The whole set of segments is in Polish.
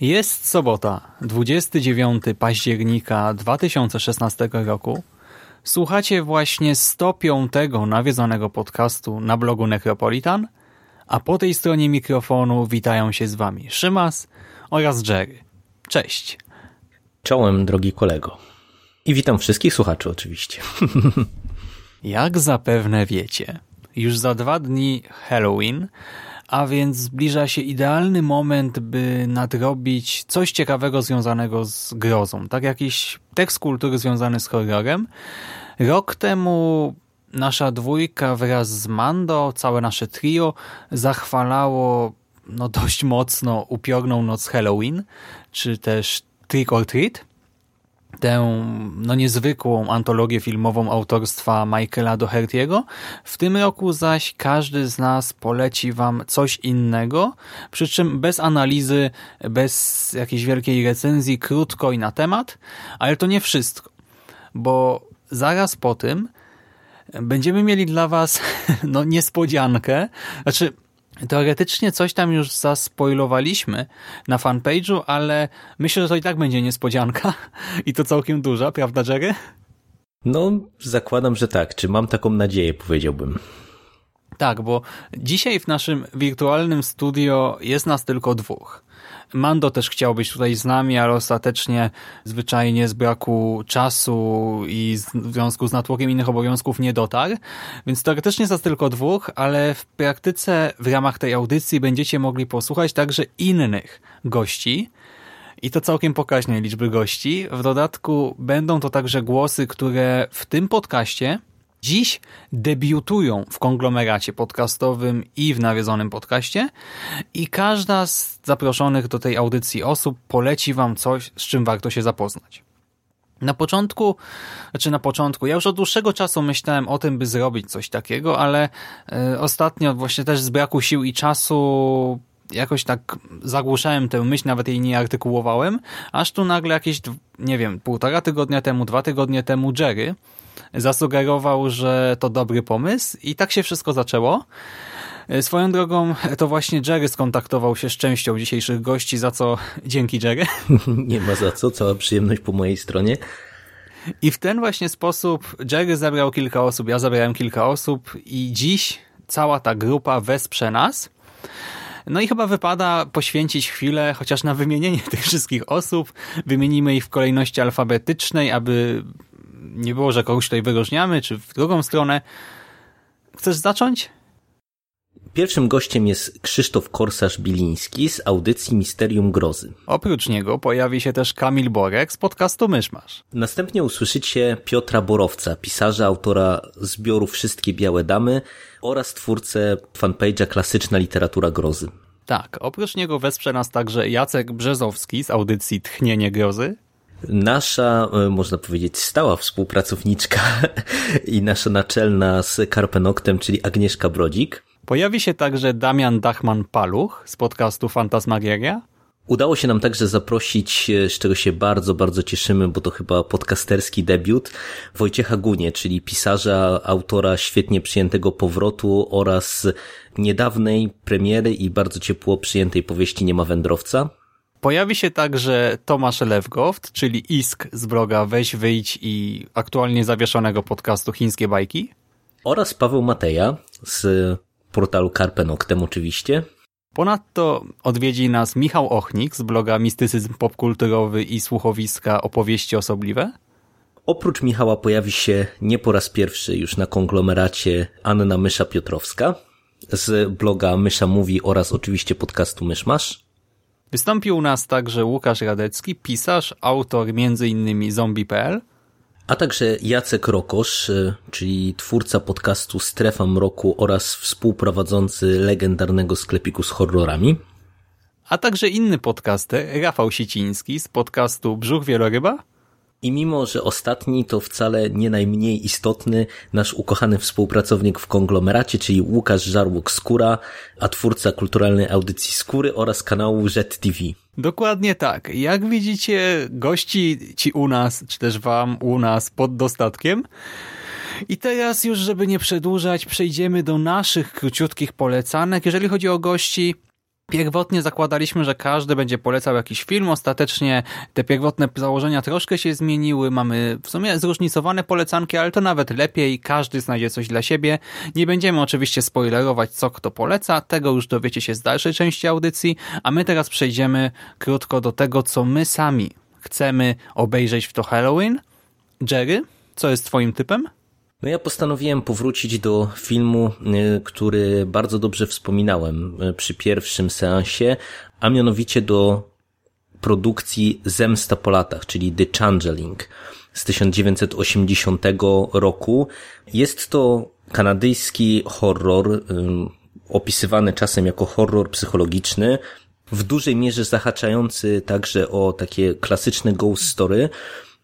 Jest sobota, 29 października 2016 roku. Słuchacie właśnie 105 nawiedzonego podcastu na blogu Necropolitan, a po tej stronie mikrofonu witają się z wami Szymas oraz Jerry. Cześć. Czołem, drogi kolego. I witam wszystkich słuchaczy oczywiście. Jak zapewne wiecie, już za dwa dni Halloween, a więc zbliża się idealny moment, by nadrobić coś ciekawego związanego z grozą. Tak jakiś tekst kultury związany z horrorem. Rok temu nasza dwójka wraz z Mando, całe nasze trio, zachwalało no dość mocno upiorną noc Halloween, czy też Trick or Treat tę no, niezwykłą antologię filmową autorstwa Michaela Doherty'ego. W tym roku zaś każdy z nas poleci wam coś innego, przy czym bez analizy, bez jakiejś wielkiej recenzji, krótko i na temat, ale to nie wszystko, bo zaraz po tym będziemy mieli dla was no, niespodziankę, znaczy Teoretycznie coś tam już zaspoilowaliśmy na fanpage'u, ale myślę, że to i tak będzie niespodzianka i to całkiem duża, prawda Jerry? No, zakładam, że tak. Czy mam taką nadzieję, powiedziałbym. Tak, bo dzisiaj w naszym wirtualnym studio jest nas tylko dwóch. Mando też chciał być tutaj z nami, ale ostatecznie zwyczajnie z braku czasu i w związku z natłokiem innych obowiązków nie dotarł. Więc teoretycznie jest tylko dwóch, ale w praktyce w ramach tej audycji będziecie mogli posłuchać także innych gości. I to całkiem pokaźnej liczby gości. W dodatku będą to także głosy, które w tym podcaście dziś debiutują w konglomeracie podcastowym i w nawiedzonym podcaście i każda z zaproszonych do tej audycji osób poleci wam coś, z czym warto się zapoznać. Na początku, znaczy na początku, ja już od dłuższego czasu myślałem o tym, by zrobić coś takiego, ale y, ostatnio właśnie też z braku sił i czasu jakoś tak zagłuszałem tę myśl, nawet jej nie artykułowałem, aż tu nagle jakieś, nie wiem, półtora tygodnia temu, dwa tygodnie temu Jerry zasugerował, że to dobry pomysł i tak się wszystko zaczęło. Swoją drogą to właśnie Jerry skontaktował się z częścią dzisiejszych gości, za co dzięki Jerry. Nie ma za co, cała przyjemność po mojej stronie. I w ten właśnie sposób Jerry zabrał kilka osób, ja zabrałem kilka osób i dziś cała ta grupa wesprze nas. No i chyba wypada poświęcić chwilę chociaż na wymienienie tych wszystkich osób. Wymienimy ich w kolejności alfabetycznej, aby nie było, że kogoś tutaj wyróżniamy, czy w drugą stronę. Chcesz zacząć? Pierwszym gościem jest Krzysztof Korsarz-Biliński z audycji Misterium Grozy. Oprócz niego pojawi się też Kamil Borek z podcastu Myszmasz. Następnie usłyszycie Piotra Borowca, pisarza, autora zbioru Wszystkie Białe Damy oraz twórcę fanpage'a Klasyczna Literatura Grozy. Tak, oprócz niego wesprze nas także Jacek Brzezowski z audycji Tchnienie Grozy. Nasza, e, można powiedzieć, stała współpracowniczka i nasza naczelna z Karpenoktem, czyli Agnieszka Brodzik. Pojawi się także Damian Dachman-Paluch z podcastu Fantasmagieria. Udało się nam także zaprosić, e, z czego się bardzo, bardzo cieszymy, bo to chyba podcasterski debiut, Wojciecha Gunie, czyli pisarza, autora świetnie przyjętego powrotu oraz niedawnej premiery i bardzo ciepło przyjętej powieści Nie ma wędrowca. Pojawi się także Tomasz Lewgoft, czyli Isk z bloga Weź Wyjdź i aktualnie zawieszonego podcastu Chińskie Bajki. Oraz Paweł Mateja z portalu Carpe Noctem oczywiście. Ponadto odwiedzi nas Michał Ochnik z bloga Mistycyzm Popkulturowy i słuchowiska Opowieści Osobliwe. Oprócz Michała pojawi się nie po raz pierwszy już na konglomeracie Anna Mysza Piotrowska z bloga Mysza Mówi oraz oczywiście podcastu Myszmasz. Wystąpił u nas także Łukasz Radecki, pisarz, autor m.in. Zombie.pl, a także Jacek Rokosz, y, czyli twórca podcastu Strefa Mroku oraz współprowadzący legendarnego sklepiku z horrorami. A także inny podcaster, Rafał Siciński z podcastu Brzuch Wieloryba i mimo, że ostatni to wcale nie najmniej istotny, nasz ukochany współpracownik w konglomeracie, czyli Łukasz Żarłok-Skóra, a twórca kulturalnej audycji Skóry oraz kanału TV. Dokładnie tak. Jak widzicie, gości ci u nas, czy też wam u nas pod dostatkiem. I teraz już, żeby nie przedłużać, przejdziemy do naszych króciutkich polecanek. Jeżeli chodzi o gości, Pierwotnie zakładaliśmy, że każdy będzie polecał jakiś film. Ostatecznie te pierwotne założenia troszkę się zmieniły. Mamy w sumie zróżnicowane polecanki, ale to nawet lepiej. Każdy znajdzie coś dla siebie. Nie będziemy oczywiście spoilerować, co kto poleca. Tego już dowiecie się z dalszej części audycji. A my teraz przejdziemy krótko do tego, co my sami chcemy obejrzeć w to Halloween. Jerry, co jest twoim typem? No ja postanowiłem powrócić do filmu, y, który bardzo dobrze wspominałem y, przy pierwszym seansie, a mianowicie do produkcji Zemsta po latach, czyli The Changeling z 1980 roku. Jest to kanadyjski horror, y, opisywany czasem jako horror psychologiczny, w dużej mierze zahaczający także o takie klasyczne ghost story,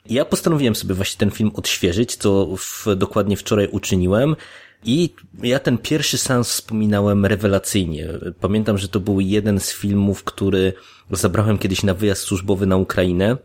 ja postanowiłem sobie właśnie ten film odświeżyć, co w, dokładnie wczoraj uczyniłem. I ja ten pierwszy sens wspominałem rewelacyjnie. Pamiętam, że to był jeden z filmów, który zabrałem kiedyś na wyjazd służbowy na Ukrainę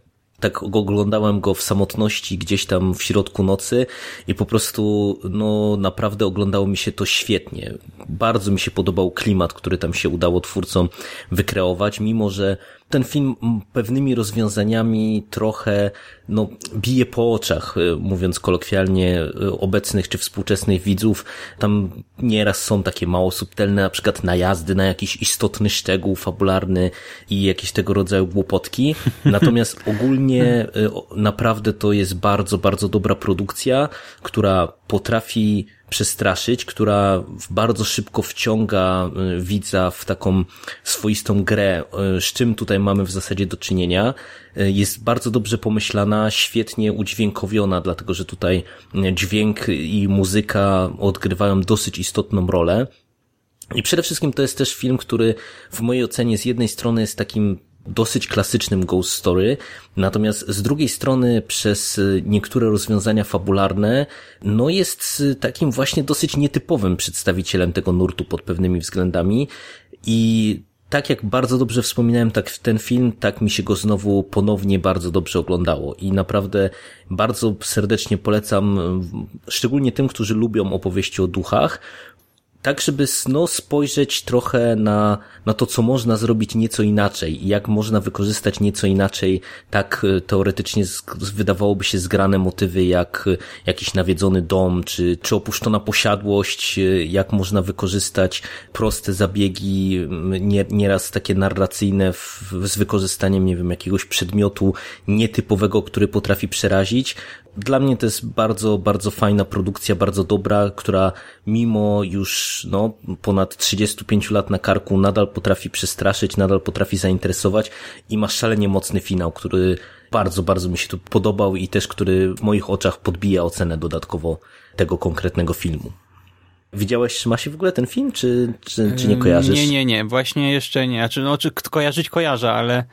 tak oglądałem go w samotności gdzieś tam w środku nocy i po prostu no naprawdę oglądało mi się to świetnie. Bardzo mi się podobał klimat, który tam się udało twórcom wykreować, mimo że ten film pewnymi rozwiązaniami trochę no, bije po oczach, y, mówiąc kolokwialnie, y, obecnych czy współczesnych widzów. Tam nieraz są takie mało subtelne, na przykład najazdy na jakiś istotny szczegół fabularny i jakieś tego rodzaju głupotki. Natomiast ogólnie y, naprawdę to jest bardzo, bardzo dobra produkcja, która potrafi przestraszyć, która bardzo szybko wciąga y, widza w taką swoistą grę, y, z czym tutaj mamy w zasadzie do czynienia. Y, jest bardzo dobrze pomyślana, świetnie udźwiękowiona, dlatego że tutaj dźwięk i muzyka odgrywają dosyć istotną rolę. I przede wszystkim to jest też film, który w mojej ocenie z jednej strony jest takim dosyć klasycznym ghost story, natomiast z drugiej strony przez y, niektóre rozwiązania fabularne, no jest y, takim właśnie dosyć nietypowym przedstawicielem tego nurtu pod pewnymi względami. I tak jak bardzo dobrze wspominałem tak ten film, tak mi się go znowu ponownie bardzo dobrze oglądało. I naprawdę bardzo serdecznie polecam, szczególnie tym, którzy lubią opowieści o duchach, tak, żeby no, spojrzeć trochę na, na to, co można zrobić nieco inaczej i jak można wykorzystać nieco inaczej tak e, teoretycznie z, wydawałoby się zgrane motywy jak e, jakiś nawiedzony dom, czy, czy opuszczona posiadłość, e, jak można wykorzystać proste zabiegi, nie, nieraz takie narracyjne w, z wykorzystaniem, nie wiem, jakiegoś przedmiotu nietypowego, który potrafi przerazić, dla mnie to jest bardzo, bardzo fajna produkcja, bardzo dobra, która mimo już no, ponad 35 lat na karku nadal potrafi przestraszyć, nadal potrafi zainteresować i ma szalenie mocny finał, który bardzo, bardzo mi się tu podobał i też, który w moich oczach podbija ocenę dodatkowo tego konkretnego filmu. Widziałeś, czy ma się w ogóle ten film, czy, czy, czy nie kojarzysz? Nie, nie, nie, właśnie jeszcze nie. Znaczy, no, czy kojarzyć kojarzę, ale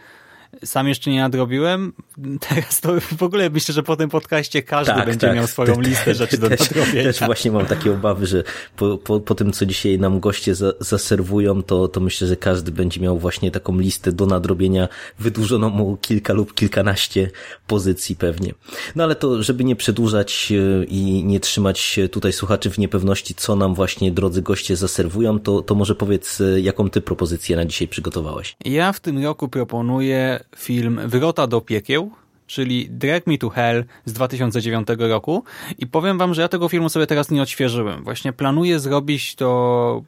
sam jeszcze nie nadrobiłem. Teraz to w ogóle myślę, że po tym podcaście każdy tak, będzie tak. miał swoją listę rzeczy do nadrobienia. Też właśnie mam takie obawy, że po, po, po tym, co dzisiaj nam goście za, zaserwują, to, to myślę, że każdy będzie miał właśnie taką listę do nadrobienia, wydłużoną mu kilka lub kilkanaście pozycji pewnie. No ale to, żeby nie przedłużać e, i nie trzymać tutaj słuchaczy w niepewności, co nam właśnie drodzy goście zaserwują, to, to może powiedz, e, jaką ty propozycję na dzisiaj przygotowałeś? Ja w tym roku proponuję film Wrota do piekieł, czyli Drag Me to Hell z 2009 roku i powiem wam, że ja tego filmu sobie teraz nie odświeżyłem. Właśnie planuję zrobić to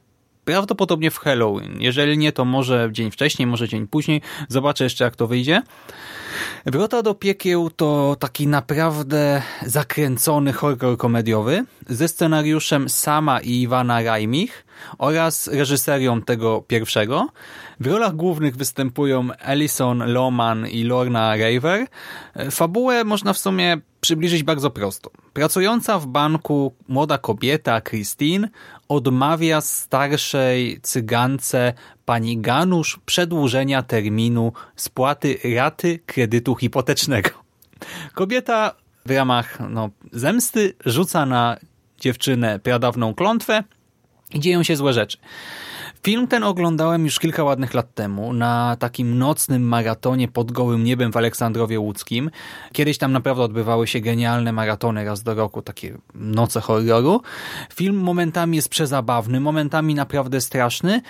prawdopodobnie w Halloween. Jeżeli nie, to może dzień wcześniej, może dzień później. Zobaczę jeszcze, jak to wyjdzie. Wrota do piekieł to taki naprawdę zakręcony horror komediowy ze scenariuszem Sama i Iwana Rajmich oraz reżyserią tego pierwszego. W rolach głównych występują Alison Lohman i Lorna Raver. Fabułę można w sumie przybliżyć bardzo prosto. Pracująca w banku młoda kobieta, Christine, odmawia starszej cygance pani Ganusz przedłużenia terminu spłaty raty kredytu hipotecznego. Kobieta w ramach no, zemsty rzuca na dziewczynę pradawną klątwę i dzieją się złe rzeczy. Film ten oglądałem już kilka ładnych lat temu na takim nocnym maratonie pod gołym niebem w Aleksandrowie Łódzkim. Kiedyś tam naprawdę odbywały się genialne maratony raz do roku, takie noce horroru. Film momentami jest przezabawny, momentami naprawdę straszny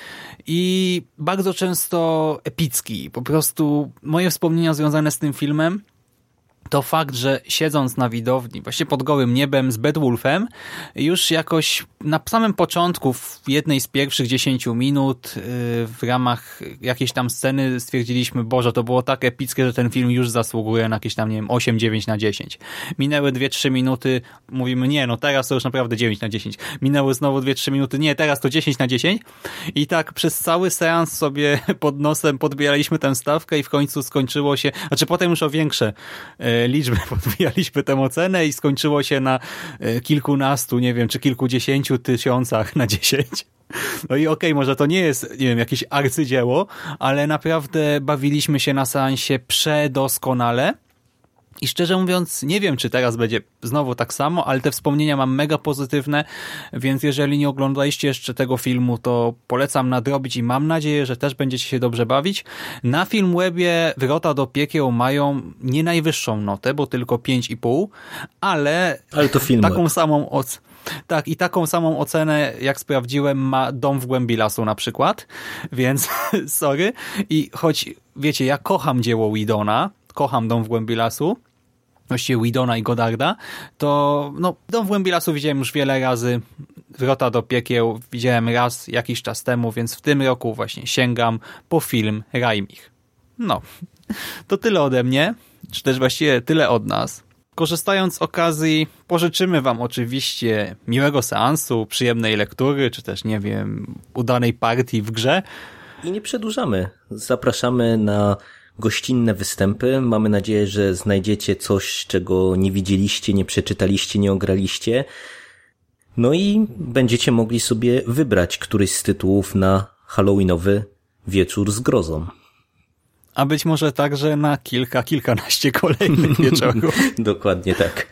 i bardzo często epicki. Po prostu moje wspomnienia związane z tym filmem to fakt, że siedząc na widowni, właśnie pod gołym niebem z Bedwulfem, już jakoś na samym początku, w jednej z pierwszych 10 minut, y, w ramach jakiejś tam sceny stwierdziliśmy, Boże, to było tak epickie, że ten film już zasługuje na jakieś tam, nie wiem, 8, 9 na 10. Minęły 2-3 minuty, mówimy, nie, no teraz to już naprawdę 9 na 10. Minęły znowu 2-3 minuty, nie, teraz to 10 na 10. I tak przez cały seans sobie pod nosem podbieraliśmy tę stawkę i w końcu skończyło się, znaczy potem już o większe y, liczby podbijaliśmy tę ocenę i skończyło się na e, kilkunastu, nie wiem, czy kilkudziesięciu tysiącach na dziesięć. No i okej, okay, może to nie jest, nie wiem, jakieś arcydzieło, ale naprawdę bawiliśmy się na seansie przedoskonale. I szczerze mówiąc, nie wiem, czy teraz będzie znowu tak samo, ale te wspomnienia mam mega pozytywne, więc jeżeli nie oglądaliście jeszcze tego filmu, to polecam nadrobić i mam nadzieję, że też będziecie się dobrze bawić. Na Filmwebie Wrota do piekieł mają nie najwyższą notę, bo tylko 5,5, ale, ale to film. taką samą ocenę. Tak, i taką samą ocenę, jak sprawdziłem, ma Dom w głębi lasu na przykład, więc sorry. I choć, wiecie, ja kocham dzieło Widona, kocham Dom w głębi lasu, właściwie Widona i Godarda, to no, Dom w głębi lasu widziałem już wiele razy, Wrota do piekieł widziałem raz jakiś czas temu, więc w tym roku właśnie sięgam po film Rajmich. No, to tyle ode mnie, czy też właściwie tyle od nas. Korzystając z okazji, pożyczymy Wam oczywiście miłego seansu, przyjemnej lektury, czy też, nie wiem, udanej partii w grze. I nie przedłużamy. Zapraszamy na gościnne występy. Mamy nadzieję, że znajdziecie coś, czego nie widzieliście, nie przeczytaliście, nie ograliście. No i będziecie mogli sobie wybrać któryś z tytułów na Halloweenowy wieczór z grozą. A być może także na kilka, kilkanaście kolejnych wieczorów. Dokładnie tak.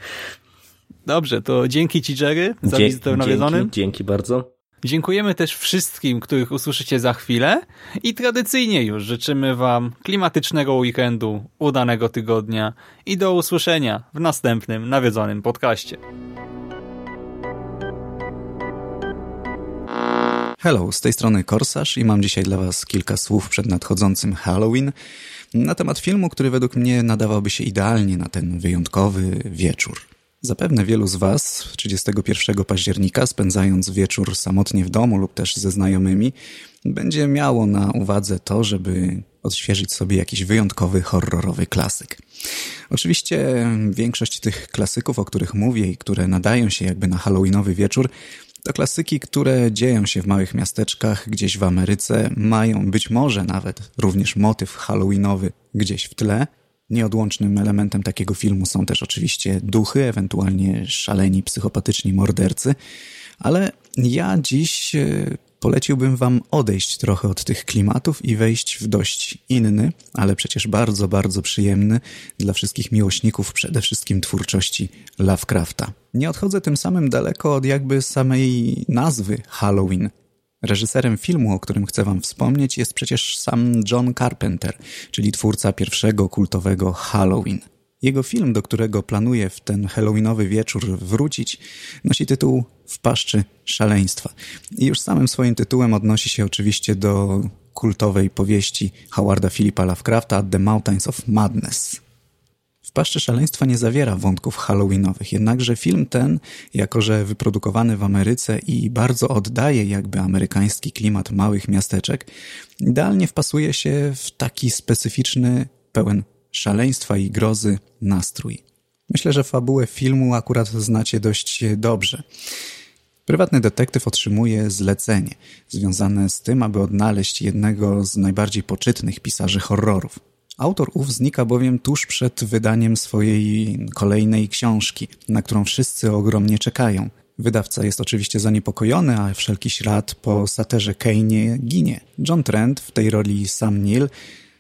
Dobrze, to dzięki Ci Jerry za Dzie wizytę nawiedzonym. Dzięki, dzięki bardzo. Dziękujemy też wszystkim, których usłyszycie za chwilę i tradycyjnie już życzymy Wam klimatycznego weekendu, udanego tygodnia i do usłyszenia w następnym nawiedzonym podcaście. Hello, z tej strony Korsarz i mam dzisiaj dla Was kilka słów przed nadchodzącym Halloween na temat filmu, który według mnie nadawałby się idealnie na ten wyjątkowy wieczór. Zapewne wielu z Was 31 października, spędzając wieczór samotnie w domu lub też ze znajomymi, będzie miało na uwadze to, żeby odświeżyć sobie jakiś wyjątkowy, horrorowy klasyk. Oczywiście większość tych klasyków, o których mówię i które nadają się jakby na halloweenowy wieczór, to klasyki, które dzieją się w małych miasteczkach gdzieś w Ameryce, mają być może nawet również motyw halloweenowy gdzieś w tle – Nieodłącznym elementem takiego filmu są też oczywiście duchy, ewentualnie szaleni, psychopatyczni mordercy, ale ja dziś e, poleciłbym Wam odejść trochę od tych klimatów i wejść w dość inny, ale przecież bardzo, bardzo przyjemny dla wszystkich miłośników przede wszystkim twórczości Lovecrafta. Nie odchodzę tym samym daleko od jakby samej nazwy Halloween. Reżyserem filmu, o którym chcę wam wspomnieć, jest przecież sam John Carpenter, czyli twórca pierwszego kultowego Halloween. Jego film, do którego planuję w ten halloweenowy wieczór wrócić, nosi tytuł W paszczy szaleństwa. I już samym swoim tytułem odnosi się oczywiście do kultowej powieści Howarda Philippa Lovecrafta The Mountains of Madness. W Paszczy Szaleństwa nie zawiera wątków halloweenowych, jednakże film ten, jako że wyprodukowany w Ameryce i bardzo oddaje jakby amerykański klimat małych miasteczek, idealnie wpasuje się w taki specyficzny, pełen szaleństwa i grozy nastrój. Myślę, że fabułę filmu akurat znacie dość dobrze. Prywatny detektyw otrzymuje zlecenie związane z tym, aby odnaleźć jednego z najbardziej poczytnych pisarzy horrorów. Autor ów znika bowiem tuż przed wydaniem swojej kolejnej książki, na którą wszyscy ogromnie czekają. Wydawca jest oczywiście zaniepokojony, a wszelki ślad po saterze Kane'ie ginie. John Trent, w tej roli Sam Neill,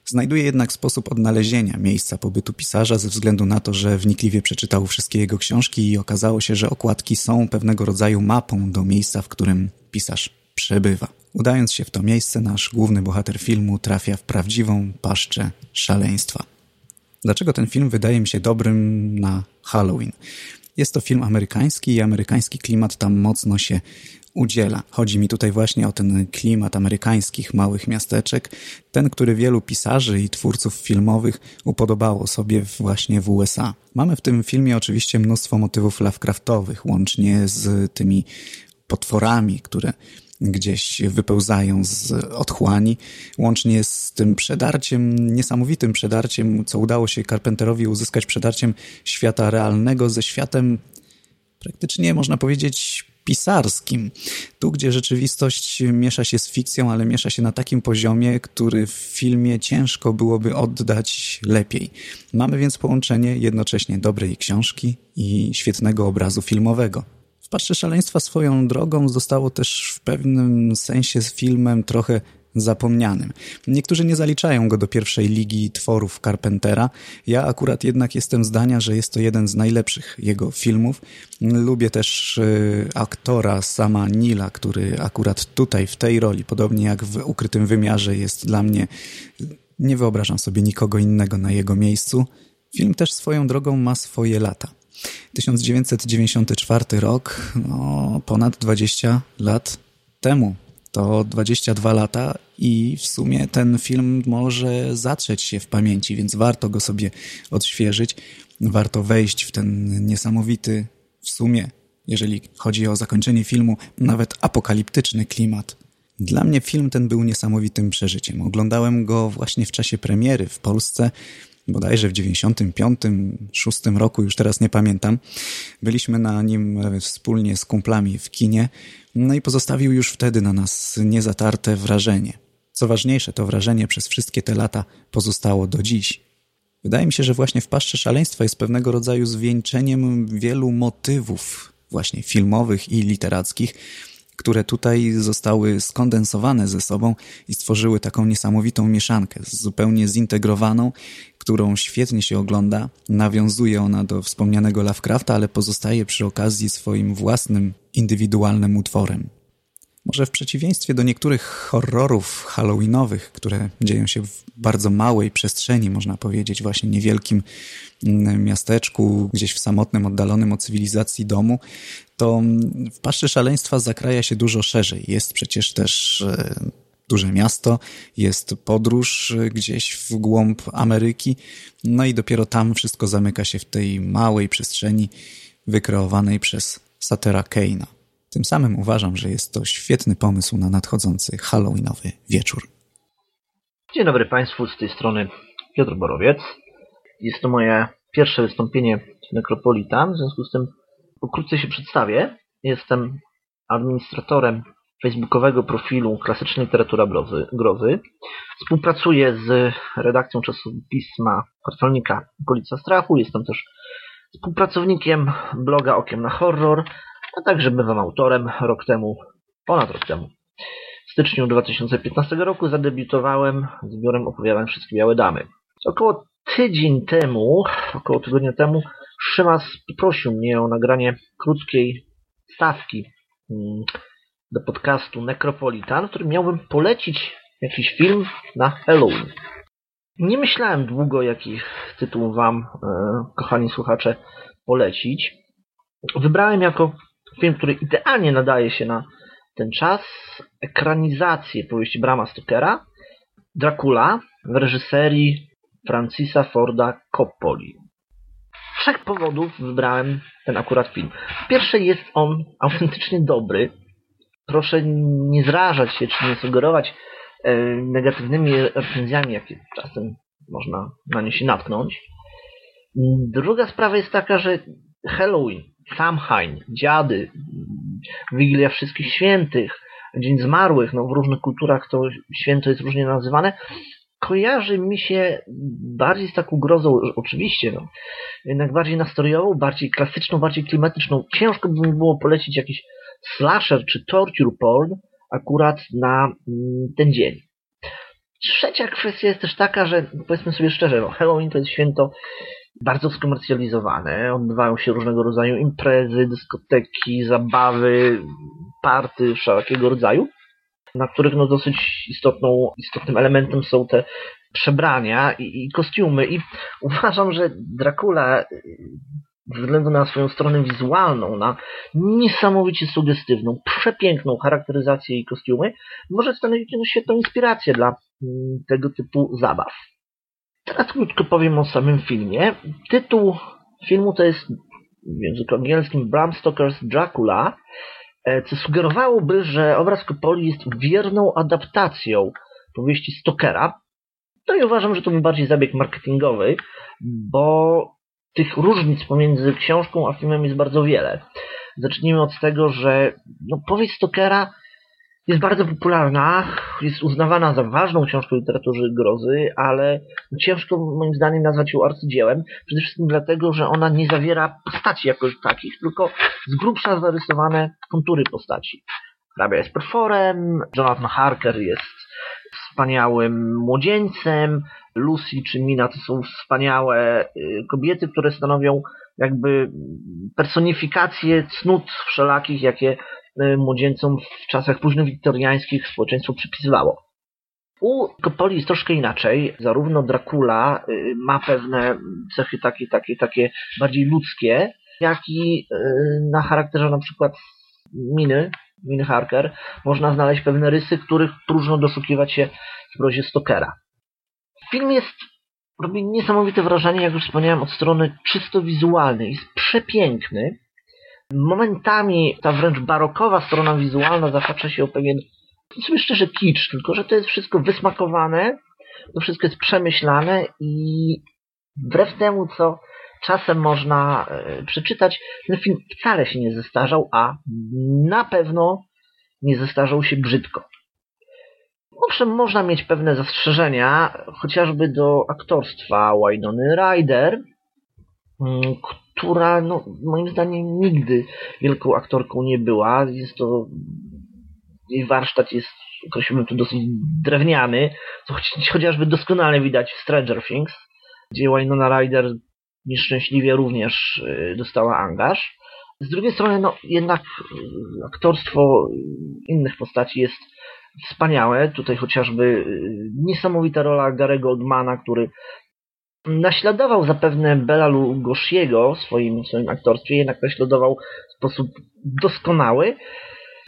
Znajduje jednak sposób odnalezienia miejsca pobytu pisarza ze względu na to, że wnikliwie przeczytał wszystkie jego książki i okazało się, że okładki są pewnego rodzaju mapą do miejsca, w którym pisarz przebywa. Udając się w to miejsce, nasz główny bohater filmu trafia w prawdziwą paszczę szaleństwa. Dlaczego ten film wydaje mi się dobrym na Halloween? Jest to film amerykański i amerykański klimat tam mocno się udziela. Chodzi mi tutaj właśnie o ten klimat amerykańskich małych miasteczek, ten, który wielu pisarzy i twórców filmowych upodobało sobie właśnie w USA. Mamy w tym filmie oczywiście mnóstwo motywów Lovecraftowych, łącznie z tymi potworami, które gdzieś wypełzają z otchłani, łącznie z tym przedarciem, niesamowitym przedarciem, co udało się Carpenterowi uzyskać przedarciem świata realnego ze światem praktycznie, można powiedzieć, pisarskim. Tu, gdzie rzeczywistość miesza się z fikcją, ale miesza się na takim poziomie, który w filmie ciężko byłoby oddać lepiej. Mamy więc połączenie jednocześnie dobrej książki i świetnego obrazu filmowego. W Patrze Szaleństwa swoją drogą zostało też w pewnym sensie z filmem trochę zapomnianym. Niektórzy nie zaliczają go do pierwszej ligi tworów Carpentera. Ja akurat jednak jestem zdania, że jest to jeden z najlepszych jego filmów. Lubię też y, aktora sama Nila, który akurat tutaj w tej roli, podobnie jak w Ukrytym Wymiarze, jest dla mnie... Nie wyobrażam sobie nikogo innego na jego miejscu. Film też swoją drogą ma swoje lata. 1994 rok, no, ponad 20 lat temu to 22 lata i w sumie ten film może zatrzeć się w pamięci, więc warto go sobie odświeżyć. Warto wejść w ten niesamowity, w sumie, jeżeli chodzi o zakończenie filmu, nawet apokaliptyczny klimat. Dla mnie film ten był niesamowitym przeżyciem. Oglądałem go właśnie w czasie premiery w Polsce, bodajże w 95, 6 roku, już teraz nie pamiętam. Byliśmy na nim wspólnie z kumplami w kinie no i pozostawił już wtedy na nas niezatarte wrażenie. Co ważniejsze, to wrażenie przez wszystkie te lata pozostało do dziś. Wydaje mi się, że właśnie w Paszczy Szaleństwa jest pewnego rodzaju zwieńczeniem wielu motywów, właśnie filmowych i literackich, które tutaj zostały skondensowane ze sobą i stworzyły taką niesamowitą mieszankę, zupełnie zintegrowaną, którą świetnie się ogląda. Nawiązuje ona do wspomnianego Lovecrafta, ale pozostaje przy okazji swoim własnym, indywidualnym utworem. Może w przeciwieństwie do niektórych horrorów halloweenowych, które dzieją się w bardzo małej przestrzeni, można powiedzieć, właśnie niewielkim mm, miasteczku, gdzieś w samotnym, oddalonym od cywilizacji domu, to w Paszczy Szaleństwa zakraja się dużo szerzej. Jest przecież też e, duże miasto, jest podróż e, gdzieś w głąb Ameryki, no i dopiero tam wszystko zamyka się w tej małej przestrzeni wykreowanej przez Satera Keina. Tym samym uważam, że jest to świetny pomysł na nadchodzący halloweenowy wieczór. Dzień dobry Państwu, z tej strony Piotr Borowiec. Jest to moje pierwsze wystąpienie w Necropolitan, w związku z tym pokrótce się przedstawię. Jestem administratorem facebookowego profilu Klasyczna Literatura Grozy. Współpracuję z redakcją czasopisma Kwartalnika Okolica Strachu. Jestem też współpracownikiem bloga Okiem na Horror a także bywam autorem rok temu, ponad rok temu. W styczniu 2015 roku zadebiutowałem zbiorem opowiadań Wszystkie Białe Damy. Około tydzień temu, około tygodnia temu, Szymas poprosił mnie o nagranie krótkiej stawki mm, do podcastu Necropolitan, w którym miałbym polecić jakiś film na Halloween. Nie myślałem długo, jaki tytuł Wam, e, kochani słuchacze, polecić. Wybrałem jako film, który idealnie nadaje się na ten czas, ekranizację powieści Brama Stokera, Dracula w reżyserii Francisa Forda Coppoli. Trzech powodów wybrałem ten akurat film. Pierwszy jest on autentycznie dobry. Proszę nie zrażać się, czy nie sugerować e, negatywnymi recenzjami, jakie czasem można na nie się natknąć. Druga sprawa jest taka, że Halloween, Samhain, dziady, Wigilia Wszystkich Świętych, Dzień Zmarłych, no w różnych kulturach to święto jest różnie nazywane, kojarzy mi się bardziej z taką grozą, oczywiście, no, jednak bardziej nastrojową, bardziej klasyczną, bardziej klimatyczną. Ciężko by mi było polecić jakiś slasher czy torture porn akurat na mm, ten dzień. Trzecia kwestia jest też taka, że powiedzmy sobie szczerze, no, Halloween to jest święto bardzo skomercjalizowane. Odbywają się różnego rodzaju imprezy, dyskoteki, zabawy, party wszelkiego rodzaju, na których no dosyć istotną, istotnym elementem są te przebrania i, i kostiumy. I uważam, że Dracula ze względu na swoją stronę wizualną, na niesamowicie sugestywną, przepiękną charakteryzację i kostiumy, może stanowić no, świetną inspirację dla mm, tego typu zabaw. Teraz krótko powiem o samym filmie. Tytuł filmu to jest w języku angielskim Bram Stoker's Dracula, co sugerowałoby, że obraz Coppoli jest wierną adaptacją powieści Stokera. No i uważam, że to był bardziej zabieg marketingowy, bo tych różnic pomiędzy książką a filmem jest bardzo wiele. Zacznijmy od tego, że no, powieść Stokera jest bardzo popularna, jest uznawana za ważną książkę literatury grozy, ale ciężko moim zdaniem nazwać ją arcydziełem. Przede wszystkim dlatego, że ona nie zawiera postaci jako takich, tylko z grubsza zarysowane kontury postaci. Hrabia jest perforem, Jonathan Harker jest wspaniałym młodzieńcem, Lucy czy Mina to są wspaniałe y, kobiety, które stanowią jakby personifikację cnót wszelakich, jakie młodzieńcom w czasach późnowiktoriańskich społeczeństwo przypisywało. U Coppoli jest troszkę inaczej. Zarówno Dracula y, ma pewne cechy takie, takie, takie bardziej ludzkie, jak i na charakterze na przykład Miny, Miny Harker, można znaleźć pewne rysy, których próżno doszukiwać się w prozie Stokera. Film jest, robi niesamowite wrażenie, jak już wspomniałem, od strony czysto wizualnej. Jest przepiękny. Momentami ta wręcz barokowa strona wizualna zahacza się o pewien, powiedzmy szczerze, kicz, tylko że to jest wszystko wysmakowane, to wszystko jest przemyślane i wbrew temu, co czasem można e, przeczytać, ten film wcale się nie zestarzał, a na pewno nie zestarzał się brzydko. Owszem, można mieć pewne zastrzeżenia, chociażby do aktorstwa Wynony Ryder, mm, która no, moim zdaniem nigdy wielką aktorką nie była. Jest to jej warsztat jest, określiłbym to dosyć drewniany, co chociażby doskonale widać w Stranger Things, gdzie Wynona Ryder nieszczęśliwie również y, dostała angaż. Z drugiej strony, no jednak y, aktorstwo innych postaci jest wspaniałe. Tutaj chociażby y, niesamowita rola Garego Oldmana, który naśladował zapewne Bela Lugosiego w swoim, swoim aktorstwie, jednak naśladował w sposób doskonały.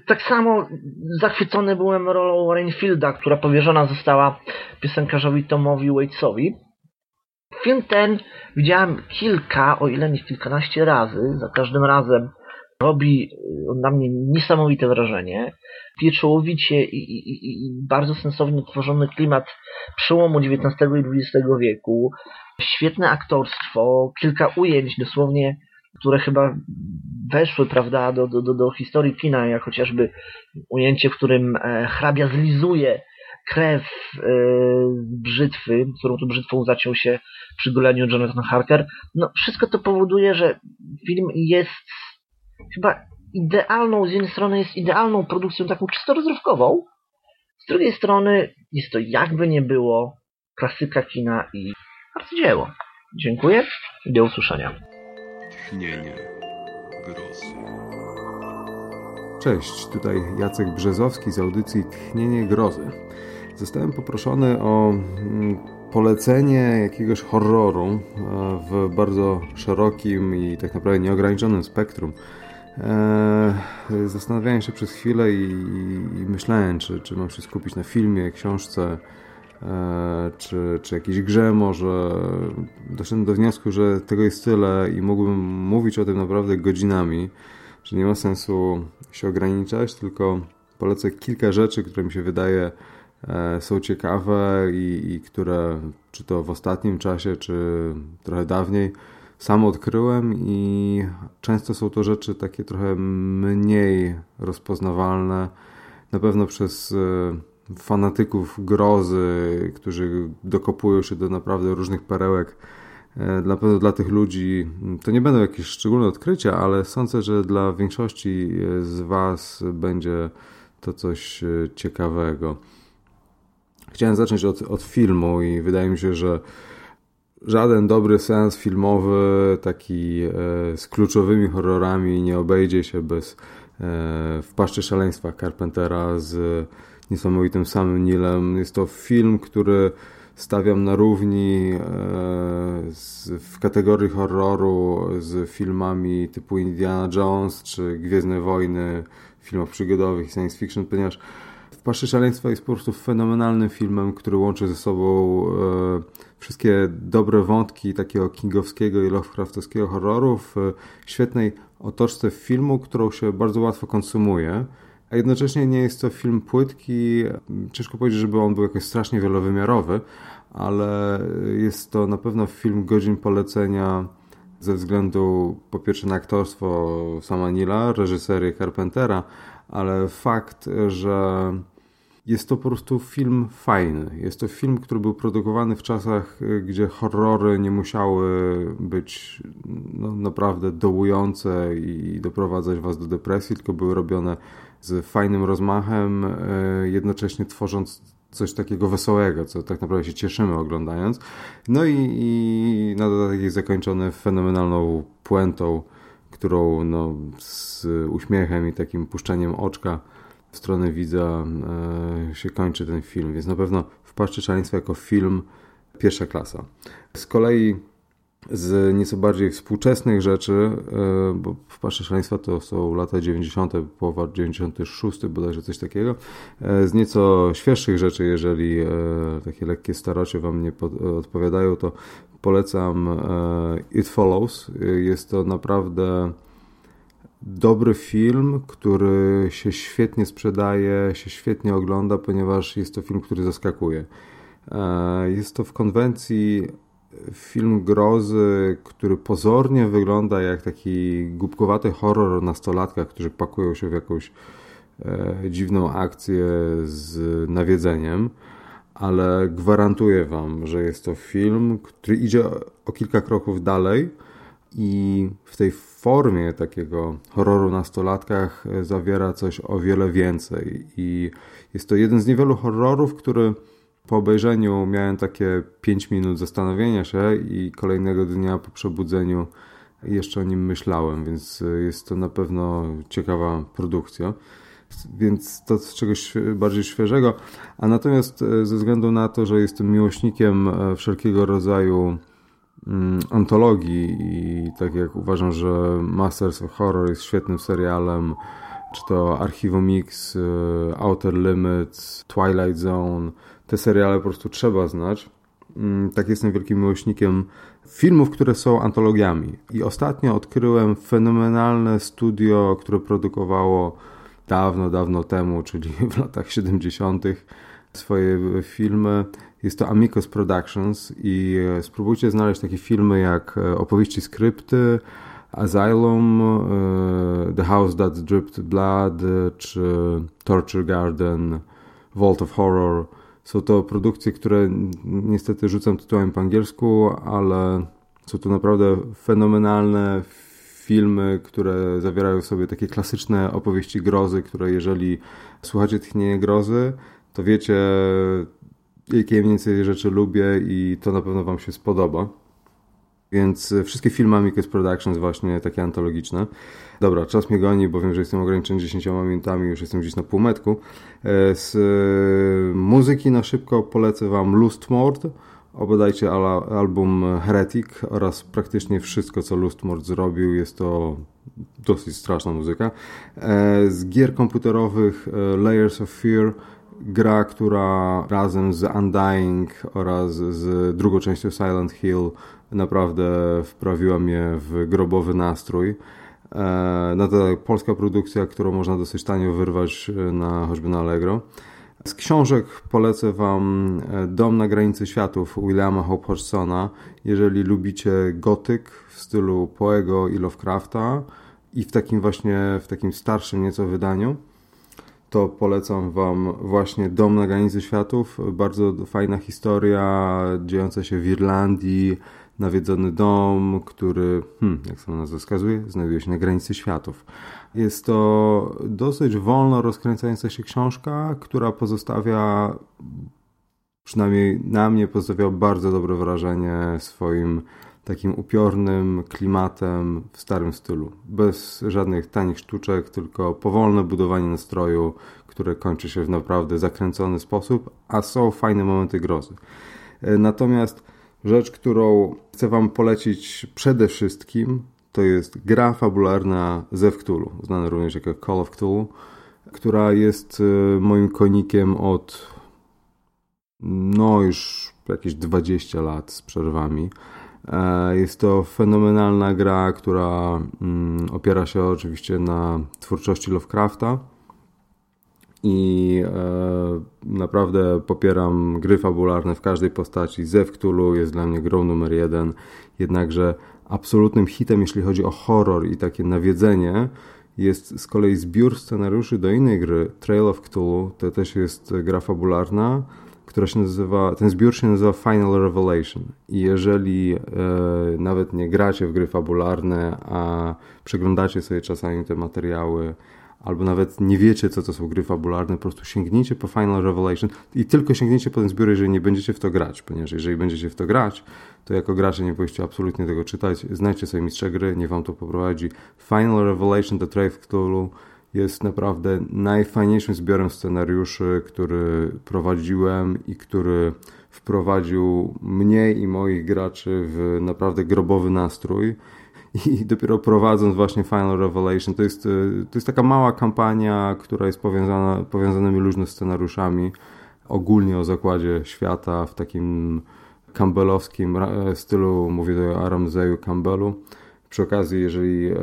Tak samo zachwycony byłem rolą Rainfielda, która powierzona została piosenkarzowi Tomowi Waitesowi. Film ten widziałem kilka, o ile nie kilkanaście razy. Za każdym razem robi on na mnie niesamowite wrażenie. Pieczołowicie i, i, i bardzo sensownie tworzony klimat przełomu XIX i XX wieku. Świetne aktorstwo, kilka ujęć dosłownie, które chyba weszły prawda, do, do, do, historii kina, jak chociażby ujęcie, w którym e, hrabia zlizuje krew e, brzytwy, którą to brzytwą zaciął się przy goleniu Jonathan Harker. No, wszystko to powoduje, że film jest chyba idealną, z jednej strony jest idealną produkcją taką czysto rozrywkową, z drugiej strony jest to jakby nie było klasyka kina i arcydzieło. Dziękuję i do usłyszenia. Tchnienie grozy. Cześć, tutaj Jacek Brzezowski z audycji Tchnienie grozy. Zostałem poproszony o mm, polecenie jakiegoś horroru e, w bardzo szerokim i tak naprawdę nieograniczonym spektrum Eee, zastanawiałem się przez chwilę i, i myślałem, czy, czy mam się skupić na filmie, książce, e, czy, czy jakiejś grze może. Doszedłem do wniosku, że tego jest tyle i mógłbym mówić o tym naprawdę godzinami, że nie ma sensu się ograniczać, tylko polecę kilka rzeczy, które mi się wydaje e, są ciekawe i, i które czy to w ostatnim czasie, czy trochę dawniej sam odkryłem i często są to rzeczy takie trochę mniej rozpoznawalne. Na pewno przez e, fanatyków grozy, którzy dokopują się do naprawdę różnych perełek. E, na pewno dla tych ludzi to nie będą jakieś szczególne odkrycia, ale sądzę, że dla większości z Was będzie to coś e, ciekawego. Chciałem zacząć od, od filmu i wydaje mi się, że żaden dobry sens filmowy, taki e, z kluczowymi horrorami nie obejdzie się bez e, w paszczy szaleństwa Carpentera z niesamowitym samym Nilem. Jest to film, który stawiam na równi e, z, w kategorii horroru z filmami typu Indiana Jones czy Gwiezdne Wojny, filmów przygodowych i science fiction, ponieważ w Paszy Szaleństwa jest po prostu fenomenalnym filmem, który łączy ze sobą wszystkie dobre wątki takiego kingowskiego i Lovecraftowskiego horroru w świetnej otoczce filmu, którą się bardzo łatwo konsumuje. A jednocześnie nie jest to film płytki. Ciężko powiedzieć, żeby on był jakoś strasznie wielowymiarowy, ale jest to na pewno film godzin polecenia ze względu po pierwsze na aktorstwo sama Nila, reżyserię Carpentera, ale fakt, że jest to po prostu film fajny. Jest to film, który był produkowany w czasach, gdzie horrory nie musiały być no, naprawdę dołujące i doprowadzać was do depresji, tylko były robione z fajnym rozmachem, e, jednocześnie tworząc coś takiego wesołego, co tak naprawdę się cieszymy oglądając. No i, i na dodatek jest zakończony fenomenalną puentą, którą no, z uśmiechem i takim puszczeniem oczka w stronę widza e, się kończy ten film, więc na pewno w Paszczy jako film pierwsza klasa. Z kolei z nieco bardziej współczesnych rzeczy, e, bo w Pasze Szaleństwa to są lata 90., połowa 96, bodajże coś takiego. E, z nieco świeższych rzeczy, jeżeli takie lekkie starocie Wam nie odpowiadają, to polecam It Follows. Jest to naprawdę dobry film, który się świetnie sprzedaje, się świetnie ogląda, ponieważ jest to film, który zaskakuje. Jest to w konwencji film grozy, który pozornie wygląda jak taki głupkowaty horror o nastolatkach, którzy pakują się w jakąś e, dziwną akcję z nawiedzeniem, ale gwarantuję Wam, że jest to film, który idzie o kilka kroków dalej i w tej formie takiego horroru na nastolatkach zawiera coś o wiele więcej. I jest to jeden z niewielu horrorów, który po obejrzeniu miałem takie 5 minut zastanowienia się i kolejnego dnia po przebudzeniu jeszcze o nim myślałem, więc jest to na pewno ciekawa produkcja. Więc to z czegoś bardziej świeżego. A natomiast e, ze względu na to, że jestem miłośnikiem e, wszelkiego rodzaju antologii i tak jak uważam, że Masters of Horror jest świetnym serialem, czy to Archivo Mix, e, Outer Limits, Twilight Zone, te seriale po prostu trzeba znać. Mm, tak jestem wielkim miłośnikiem filmów, które są antologiami. I ostatnio odkryłem fenomenalne studio, które produkowało dawno, dawno temu, czyli w latach 70. swoje filmy. Jest to Amicus Productions i e, spróbujcie znaleźć takie filmy jak e, Opowieści Skrypty, Asylum, e, The House That Dripped Blood, czy Torture Garden, Vault of Horror. Są to produkcje, które niestety rzucam tytułem po angielsku, ale są to naprawdę fenomenalne filmy, które zawierają w sobie takie klasyczne opowieści grozy, które jeżeli słuchacie Tchnienie Grozy, to wiecie, jakie mniej więcej rzeczy lubię i to na pewno Wam się spodoba. Więc wszystkie filmy Amicus Productions właśnie takie antologiczne. Dobra, czas mnie goni, bo wiem, że jestem ograniczony 10 minutami, już jestem gdzieś na półmetku. E, z e, muzyki na szybko polecę Wam Lustmord, obadajcie album Heretic oraz praktycznie wszystko, co Lustmord zrobił. Jest to dosyć straszna muzyka. E, z gier komputerowych Layers of Fear gra, która razem z Undying oraz z drugą częścią Silent Hill naprawdę wprawiła mnie w grobowy nastrój. E, no to polska produkcja, którą można dosyć tanio wyrwać e, na choćby na Allegro. Z książek polecę Wam e, Dom na granicy światów Williama Hope Hodgsona. Jeżeli lubicie gotyk w stylu Poego i Lovecrafta i w takim właśnie, w takim starszym nieco wydaniu, to polecam Wam właśnie Dom na granicy światów. Bardzo fajna historia dziejąca się w Irlandii, nawiedzony dom, który, hmm, jak sama nazwa wskazuje, znajduje się na granicy światów. Jest to dosyć wolno rozkręcająca się książka, która pozostawia, przynajmniej na mnie pozostawia bardzo dobre wrażenie swoim takim upiornym klimatem w starym stylu. Bez żadnych tanich sztuczek, tylko powolne budowanie nastroju, które kończy się w naprawdę zakręcony sposób, a są fajne momenty grozy. Natomiast Rzecz, którą chcę Wam polecić przede wszystkim, to jest gra fabularna ze Cthulhu, znana również jako Call of Cthulhu, która jest y, moim konikiem od no już jakieś 20 lat z przerwami. E, jest to fenomenalna gra, która mm, opiera się oczywiście na twórczości Lovecrafta i e, naprawdę popieram gry fabularne w każdej postaci. Zew Cthulhu jest dla mnie grą numer jeden, jednakże absolutnym hitem, jeśli chodzi o horror i takie nawiedzenie, jest z kolei zbiór scenariuszy do innej gry, Trail of Cthulhu. To też jest gra fabularna, która się nazywa, ten zbiór się nazywa Final Revelation. I jeżeli e, nawet nie gracie w gry fabularne, a przeglądacie sobie czasami te materiały albo nawet nie wiecie, co to są gry fabularne, po prostu sięgnijcie po Final Revelation i tylko sięgnijcie po ten zbiór, jeżeli nie będziecie w to grać, ponieważ jeżeli będziecie w to grać, to jako gracze nie powinniście absolutnie tego czytać. Znajdźcie sobie mistrza gry, nie wam to poprowadzi. Final Revelation The Trade Cthulhu jest naprawdę najfajniejszym zbiorem scenariuszy, który prowadziłem i który wprowadził mnie i moich graczy w naprawdę grobowy nastrój i dopiero prowadząc właśnie Final Revelation, to jest, to jest taka mała kampania, która jest powiązana powiązanymi różnymi scenariuszami, ogólnie o zakładzie świata w takim campbellowskim stylu, mówię tutaj o Campbellu. Przy okazji, jeżeli e,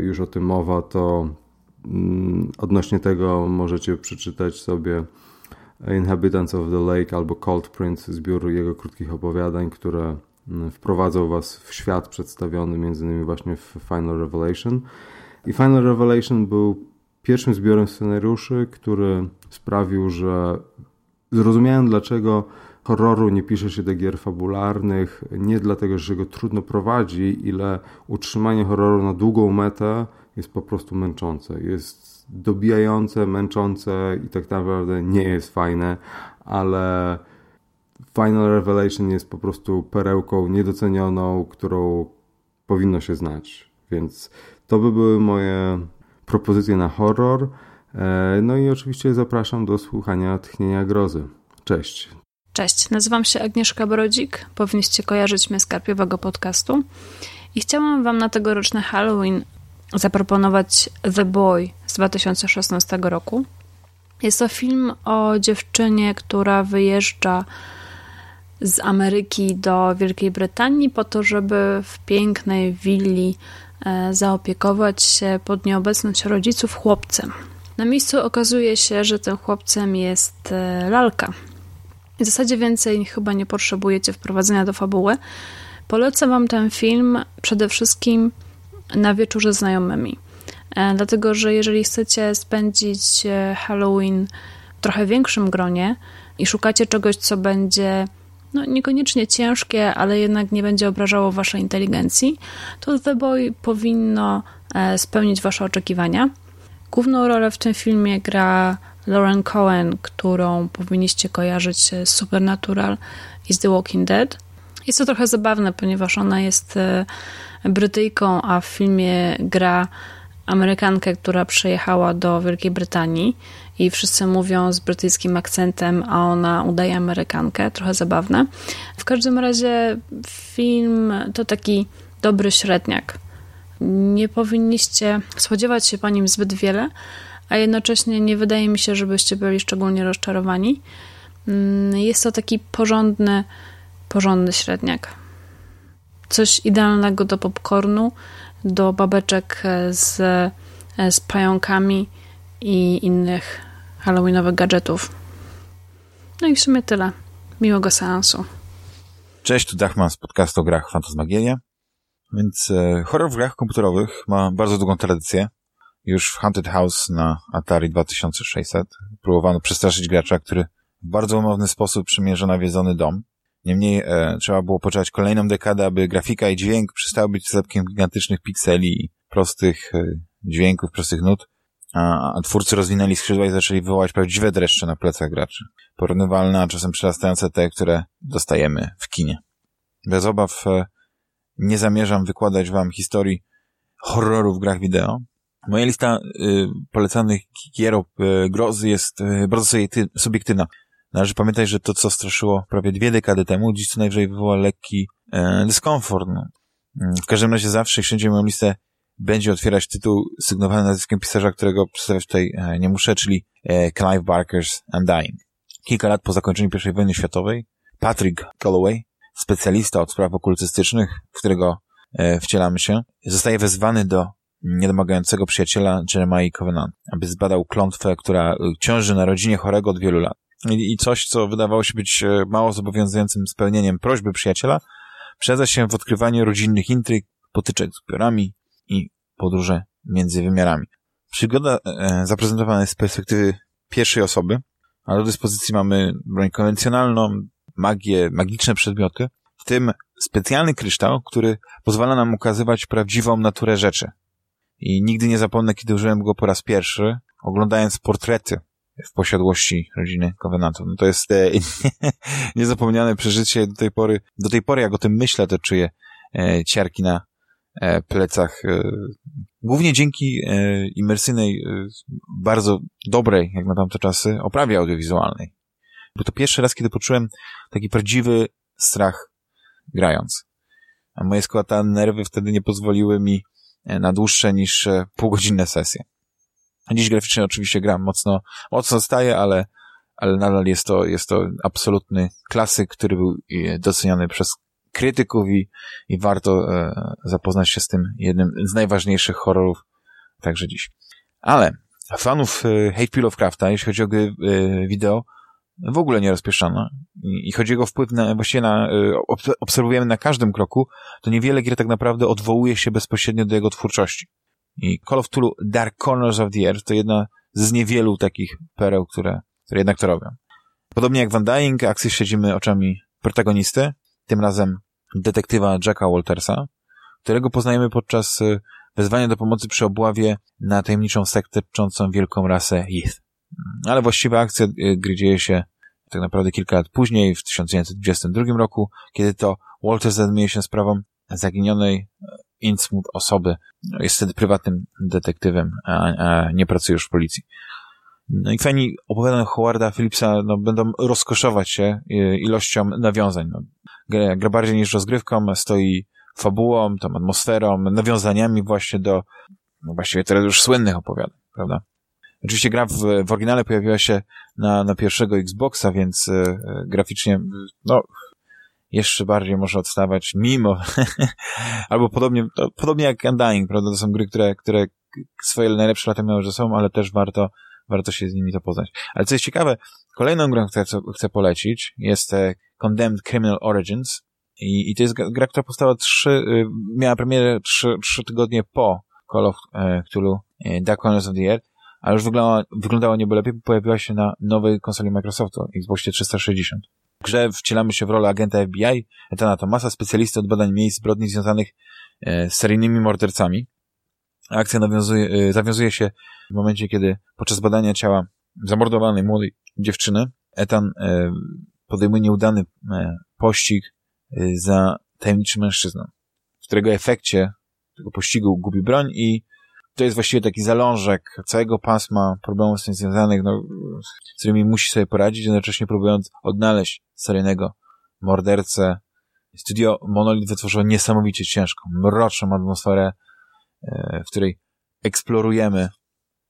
już o tym mowa, to odnośnie tego możecie przeczytać sobie Inhabitants of the Lake albo Cold Prince, zbiór jego krótkich opowiadań, które wprowadzał was w świat przedstawiony innymi właśnie w Final Revelation. I Final Revelation był pierwszym zbiorem scenariuszy, który sprawił, że zrozumiałem dlaczego horroru nie pisze się do gier fabularnych, nie dlatego, że go trudno prowadzi, ile utrzymanie horroru na długą metę jest po prostu męczące. Jest dobijające, męczące i tak naprawdę nie jest fajne, ale Final Revelation jest po prostu perełką niedocenioną, którą powinno się znać. Więc to by były moje propozycje na horror. E, no i oczywiście zapraszam do słuchania Tchnienia Grozy. Cześć. Cześć, nazywam się Agnieszka Brodzik. Powinniście kojarzyć mnie z karpiowego podcastu. I chciałam Wam na tegoroczny Halloween zaproponować The Boy z 2016 roku. Jest to film o dziewczynie, która wyjeżdża z Ameryki do Wielkiej Brytanii po to, żeby w pięknej willi e, zaopiekować się pod nieobecność rodziców chłopcem. Na miejscu okazuje się, że tym chłopcem jest e, lalka. W zasadzie więcej chyba nie potrzebujecie wprowadzenia do fabuły. Polecam Wam ten film przede wszystkim na wieczór ze znajomymi. E, dlatego, że jeżeli chcecie spędzić Halloween w trochę większym gronie i szukacie czegoś, co będzie no, niekoniecznie ciężkie, ale jednak nie będzie obrażało waszej inteligencji, to The Boy powinno e, spełnić wasze oczekiwania. Główną rolę w tym filmie gra Lauren Cohen, którą powinniście kojarzyć z Supernatural i z The Walking Dead. Jest to trochę zabawne, ponieważ ona jest e, Brytyjką, a w filmie gra Amerykankę, która przyjechała do Wielkiej Brytanii i wszyscy mówią z brytyjskim akcentem, a ona udaje Amerykankę. Trochę zabawne. W każdym razie film to taki dobry średniak. Nie powinniście spodziewać się po nim zbyt wiele, a jednocześnie nie wydaje mi się, żebyście byli szczególnie rozczarowani. Mm, jest to taki porządny, porządny średniak. Coś idealnego do popcornu, do babeczek z, z pająkami i innych halloweenowych gadżetów. No i w sumie tyle. Miłego seansu. Cześć, tu Dachman z podcastu o grach Fantasmagieria. Więc e, horror w grach komputerowych ma bardzo długą tradycję. Już w Haunted House na Atari 2600 próbowano przestraszyć gracza, który w bardzo umowny sposób przymierza nawiedzony dom. Niemniej e, trzeba było poczekać kolejną dekadę, aby grafika i dźwięk przestały być zlepkiem gigantycznych pikseli i prostych e, dźwięków, prostych nut, a, a twórcy rozwinęli skrzydła i zaczęli wywołać prawdziwe dreszcze na plecach graczy. Porównywalne, a czasem przerastające te, które dostajemy w kinie. Bez obaw e, nie zamierzam wykładać wam historii horroru w grach wideo. Moja lista y, polecanych gier y, grozy jest y, bardzo subiektywna. Należy pamiętać, że to, co straszyło prawie dwie dekady temu, dziś co najwyżej wywoła lekki e, dyskomfort. No. Mm, w każdym razie zawsze wszędzie moją listę będzie otwierać tytuł sygnowany nazwiskiem pisarza, którego przedstawiać tutaj e, nie muszę, czyli e, Clive Barker's Undying. Kilka lat po zakończeniu I wojny światowej Patrick Galloway, specjalista od spraw okultystycznych, w którego e, wcielamy się, zostaje wezwany do niedomagającego przyjaciela Jeremiah Covenant, aby zbadał klątwę, która e, ciąży na rodzinie chorego od wielu lat. I coś, co wydawało się być e, mało zobowiązującym spełnieniem prośby przyjaciela, przedza się w odkrywaniu rodzinnych intryg, potyczek z upiorami i podróże między wymiarami. Przygoda e, zaprezentowana jest z perspektywy pierwszej osoby, a do dyspozycji mamy broń konwencjonalną, magię, magiczne przedmioty, w tym specjalny kryształ, który pozwala nam ukazywać prawdziwą naturę rzeczy. I nigdy nie zapomnę, kiedy użyłem go po raz pierwszy, oglądając portrety w posiadłości rodziny Covenantów. No to jest e, niezapomniane przeżycie do tej pory. Do tej pory, jak o tym myślę, to czuję e, ciarki na e, plecach. E, głównie dzięki e, imersyjnej, e, bardzo dobrej, jak na tamte czasy, oprawie audiowizualnej. Bo to pierwszy raz, kiedy poczułem taki prawdziwy strach grając. A moje składane nerwy wtedy nie pozwoliły mi na dłuższe niż półgodzinne sesje. Dziś graficznie oczywiście gram mocno, mocno staje, ale, ale nadal jest to, jest to absolutny klasyk, który był e, doceniany przez krytyków i, i warto e, zapoznać się z tym jednym z najważniejszych horrorów także dziś. Ale fanów e, H.P. Lovecrafta, jeśli chodzi o gry e, wideo, w ogóle nie rozpieszczano. I, i chodzi o jego wpływ na, właściwie na, e, obserwujemy na każdym kroku, to niewiele gier tak naprawdę odwołuje się bezpośrednio do jego twórczości. I Call of Cthulhu Dark Corners of the Earth to jedna z niewielu takich pereł, które, które jednak to robią. Podobnie jak Van Dying, akcję śledzimy oczami protagonisty, tym razem detektywa Jacka Waltersa, którego poznajemy podczas e, wezwania do pomocy przy obławie na tajemniczą sektę czczącą wielką rasę Heath. Ale właściwa akcja e, gry dzieje się tak naprawdę kilka lat później, w 1922 roku, kiedy to Walter zajmuje się sprawą zaginionej Innsmouth osoby. Jest wtedy prywatnym detektywem, a, a nie pracuje już w policji. No i fani opowiadań Howarda Phillipsa no, będą rozkoszować się ilością nawiązań. No, gra, gra bardziej niż rozgrywką, stoi fabułą, tą atmosferą, nawiązaniami właśnie do no właściwie teraz już słynnych opowiadań, prawda? Oczywiście gra w, w oryginale pojawiła się na, na pierwszego Xboxa, więc e, graficznie, no, jeszcze bardziej może odstawać, mimo, albo podobnie, to, podobnie jak Undying, prawda? To są gry, które, które swoje najlepsze lata miały ze sobą, ale też warto, warto się z nimi zapoznać. Ale co jest ciekawe, kolejną grą, którą chcę, chcę polecić, jest e, Condemned Criminal Origins i, i to jest gra, która powstała trzy, y, miała premierę trzy, trzy tygodnie po Call of e, Cthulhu e, Dark Corners of the Earth, a już wyglądała, wyglądała niebo lepiej, bo pojawiła się na nowej konsoli Microsoftu, Xboxie 360. W grze wcielamy się w rolę agenta FBI, Etana Thomasa, specjalisty od badań miejsc zbrodni związanych z seryjnymi mordercami. Akcja nawiązuje, zawiązuje się w momencie, kiedy podczas badania ciała zamordowanej młodej dziewczyny Etan podejmuje nieudany pościg za tajemniczym mężczyzną, w którego efekcie tego pościgu gubi broń i to jest właściwie taki zalążek całego pasma problemów z tym związanych, no, z którymi musi sobie poradzić, jednocześnie próbując odnaleźć seryjnego mordercę. Studio Monolith wytworzyło niesamowicie ciężką, mroczną atmosferę, w której eksplorujemy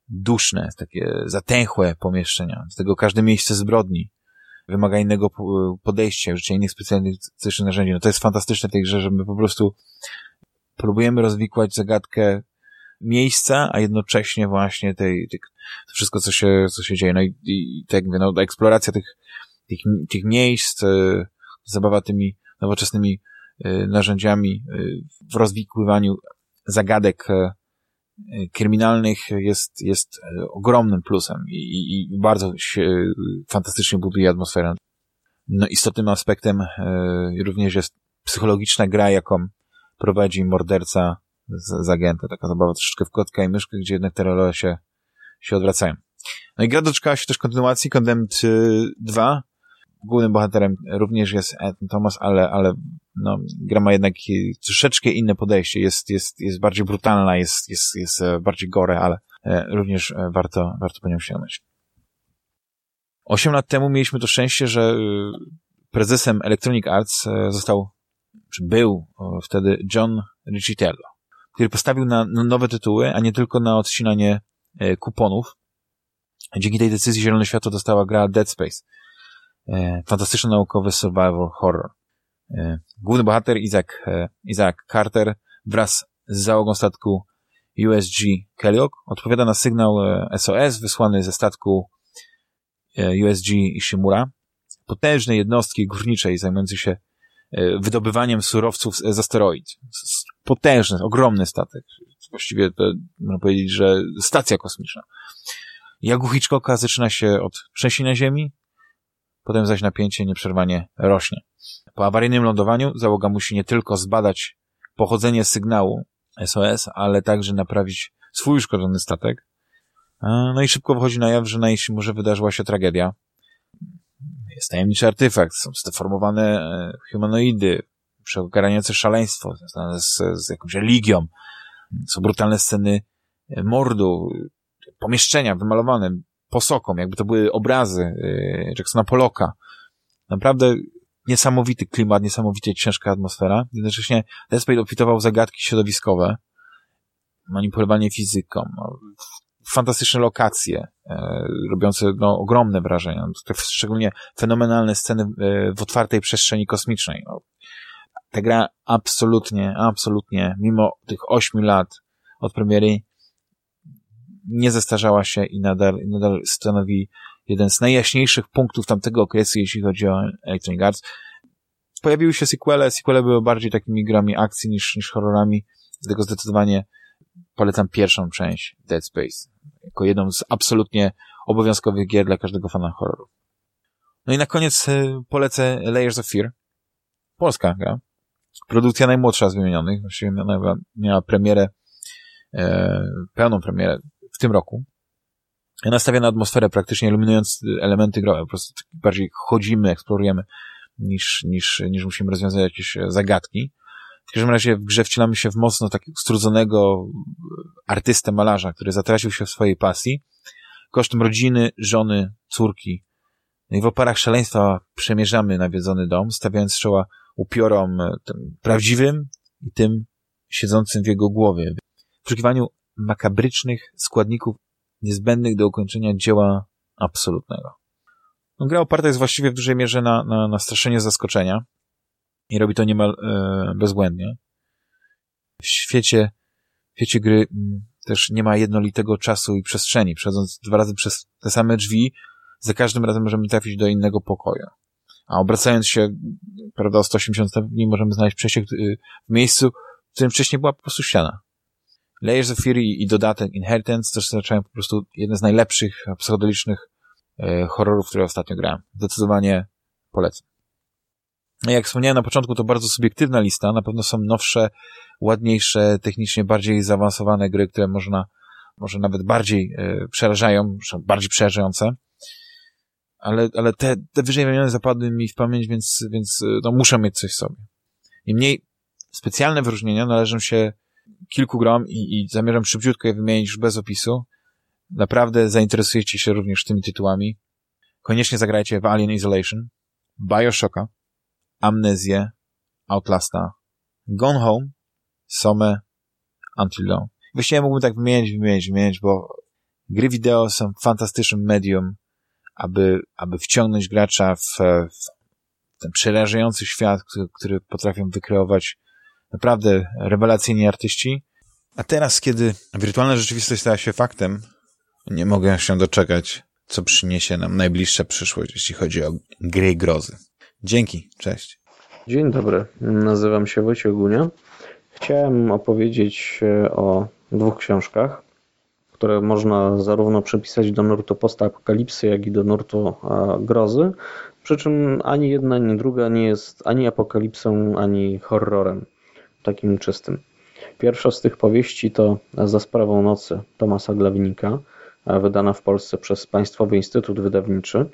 duszne, takie zatęchłe pomieszczenia. Z tego każde miejsce zbrodni wymaga innego podejścia, użycia innych specjalistycznych narzędzi. No to jest fantastyczne w tej grze, że my po prostu próbujemy rozwikłać zagadkę miejsca, a jednocześnie właśnie tej, tej to wszystko, co się, co się dzieje. No i, i tak mówię, no, eksploracja tych, tych, tych miejsc, e, zabawa tymi nowoczesnymi e, narzędziami e, w rozwikwywaniu zagadek kryminalnych jest, jest ogromnym plusem i, i, i bardzo się fantastycznie buduje atmosferę. No istotnym aspektem również jest psychologiczna gra, jaką prowadzi morderca z, z agenta. Taka zabawa troszeczkę w kotka i myszkę, gdzie jednak te role się, się odwracają. No i gra doczekała się też kontynuacji, Condemned 2. Głównym bohaterem również jest Ethan Thomas, ale, ale no, gra ma jednak troszeczkę inne podejście. Jest, jest, jest bardziej brutalna, jest, jest, jest e, bardziej gore, ale e, również e, warto, warto po nią sięgnąć. Osiem lat temu mieliśmy to szczęście, że prezesem Electronic Arts został, czy był wtedy John Riccitello który postawił na, nowe tytuły, a nie tylko na odcinanie e, kuponów. Dzięki tej decyzji Zielone Światło dostała gra Dead Space. E, fantastyczny naukowy survival horror. E, główny bohater Isaac, Isaac Carter wraz z załogą statku USG Kellogg odpowiada na sygnał SOS wysłany ze statku USG Ishimura. Potężnej jednostki górniczej zajmującej się wydobywaniem surowców z asteroid potężny, ogromny statek. Właściwie to, można powiedzieć, że stacja kosmiczna. Jak Hitchcocka zaczyna się od trzęsienia ziemi, potem zaś napięcie nieprzerwanie rośnie. Po awaryjnym lądowaniu załoga musi nie tylko zbadać pochodzenie sygnału SOS, ale także naprawić swój uszkodzony statek. No i szybko wychodzi na jaw, że na jeśli może wydarzyła się tragedia. Jest tajemniczy artefakt, są zdeformowane e, humanoidy, przegarniające szaleństwo, związane z, z jakąś religią. Są brutalne sceny e, mordu, pomieszczenia wymalowane posoką, jakby to były obrazy e, Jacksona Poloka. Naprawdę niesamowity klimat, niesamowicie ciężka atmosfera. Jednocześnie Dead Space obfitował zagadki środowiskowe, manipulowanie fizyką, no, fantastyczne lokacje, e, robiące no, ogromne wrażenie. No, szczególnie fenomenalne sceny e, w otwartej przestrzeni kosmicznej. No, ta gra absolutnie, absolutnie, mimo tych ośmiu lat od premiery, nie zestarzała się i nadal, nadal stanowi jeden z najjaśniejszych punktów tamtego okresu, jeśli chodzi o Electronic Arts. Pojawiły się sequele, sequele były bardziej takimi grami akcji niż, niż horrorami, dlatego zdecydowanie polecam pierwszą część Dead Space, jako jedną z absolutnie obowiązkowych gier dla każdego fana horroru. No i na koniec e, polecę Layers of Fear. Polska gra. Produkcja najmłodsza z wymienionych, właściwie miała, premierę, e, pełną premierę w tym roku. Nastawia na atmosferę praktycznie eliminując elementy growe. Po prostu bardziej chodzimy, eksplorujemy niż, niż, niż musimy rozwiązać jakieś zagadki. W każdym razie w grze wcielamy się w mocno takiego strudzonego artystę, malarza, który zatracił się w swojej pasji kosztem rodziny, żony, córki. No i w oparach szaleństwa przemierzamy nawiedzony dom, stawiając czoła upiorom e, tym prawdziwym i tym siedzącym w jego głowie. W poszukiwaniu makabrycznych składników niezbędnych do ukończenia dzieła absolutnego. No, gra oparta jest właściwie w dużej mierze na, na, na straszenie zaskoczenia i robi to niemal e, bezbłędnie. W świecie, w świecie gry m, mm, też nie ma jednolitego czasu i przestrzeni. Przechodząc dwa razy przez te same drzwi, za każdym razem możemy trafić do innego pokoju a obracając się, prawda, o 180 stopni możemy znaleźć przejście w miejscu, w którym wcześniej była po prostu ściana. Layers of Fury i dodatek Inheritance też zaczęły po prostu jedne z najlepszych psychodelicznych e, horrorów, które ostatnio grałem. Zdecydowanie polecam. No jak wspomniałem na początku, to bardzo subiektywna lista. Na pewno są nowsze, ładniejsze, technicznie bardziej zaawansowane gry, które można, może nawet bardziej e, przerażają, bardziej przerażające ale, ale te, te wyżej wymienione zapadły mi w pamięć, więc, więc no, muszę mieć coś w sobie. Niemniej specjalne wyróżnienia należą się kilku grom i, i zamierzam szybciutko je wymienić już bez opisu. Naprawdę zainteresujecie się również tymi tytułami. Koniecznie zagrajcie w Alien Isolation, Bioshocka, Amnezję, Outlasta, Gone Home, Some, Until Dawn. Właściwie mógłbym tak wymieniać, wymieniać, wymieniać, bo Gry wideo są fantastycznym medium, aby, aby wciągnąć gracza w, w ten przerażający świat, który, który potrafią wykreować naprawdę rewelacyjni artyści. A teraz, kiedy wirtualna rzeczywistość stała się faktem, nie mogę się doczekać, co przyniesie nam najbliższa przyszłość, jeśli chodzi o gry i grozy. Dzięki, cześć. Dzień dobry, nazywam się Wojciech Gunia. Chciałem opowiedzieć o dwóch książkach, które można zarówno przypisać do nurtu postapokalipsy, jak i do nurtu grozy, przy czym ani jedna, ani druga nie jest ani apokalipsą, ani horrorem takim czystym. Pierwsza z tych powieści to Za sprawą nocy Tomasa Glawinika, wydana w Polsce przez Państwowy Instytut Wydawniczy.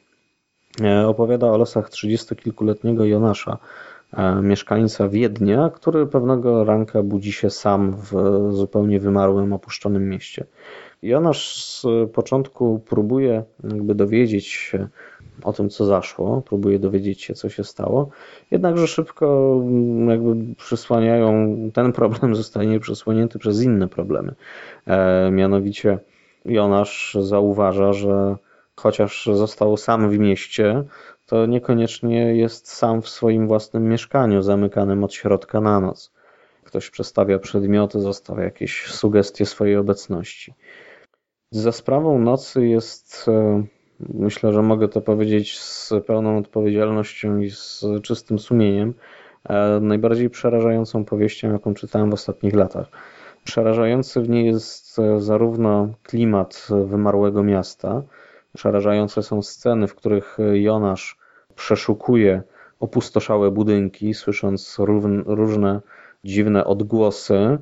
E, opowiada o losach trzydziestokilkuletniego Jonasza, e, mieszkańca Wiednia, który pewnego ranka budzi się sam w zupełnie wymarłym, opuszczonym mieście. Jonasz z początku próbuje jakby dowiedzieć się o tym, co zaszło, próbuje dowiedzieć się, co się stało, jednakże szybko jakby przysłaniają, ten problem zostanie przysłonięty przez inne problemy. E, mianowicie Jonasz zauważa, że chociaż został sam w mieście, to niekoniecznie jest sam w swoim własnym mieszkaniu, zamykanym od środka na noc. Ktoś przestawia przedmioty, zostawia jakieś sugestie swojej obecności. Za sprawą nocy jest, e, myślę, że mogę to powiedzieć z pełną odpowiedzialnością i z czystym sumieniem, e, najbardziej przerażającą powieścią, jaką czytałem w ostatnich latach. Przerażający w niej jest e, zarówno klimat wymarłego miasta, przerażające są sceny, w których Jonasz przeszukuje opustoszałe budynki, słysząc różne dziwne odgłosy,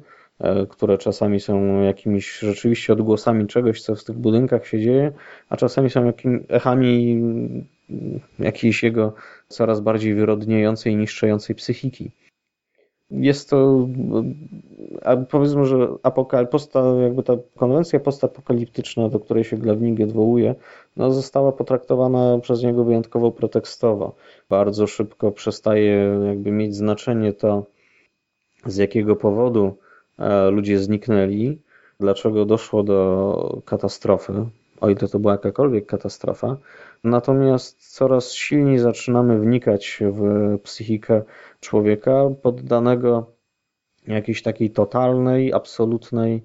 które czasami są jakimiś rzeczywiście odgłosami czegoś, co w tych budynkach się dzieje, a czasami są jakim, echami mm, jakiejś jego coraz bardziej wyrodniejącej niszczącej psychiki. Jest to, powiedzmy, że apokal, posta, jakby ta konwencja postapokaliptyczna, do której się Glawnik odwołuje, no, została potraktowana przez niego wyjątkowo pretekstowo. Bardzo szybko przestaje jakby mieć znaczenie to, z jakiego powodu E, ludzie zniknęli, dlaczego doszło do katastrofy, o ile to była jakakolwiek katastrofa. Natomiast coraz silniej zaczynamy wnikać w psychikę człowieka poddanego jakiejś takiej totalnej, absolutnej,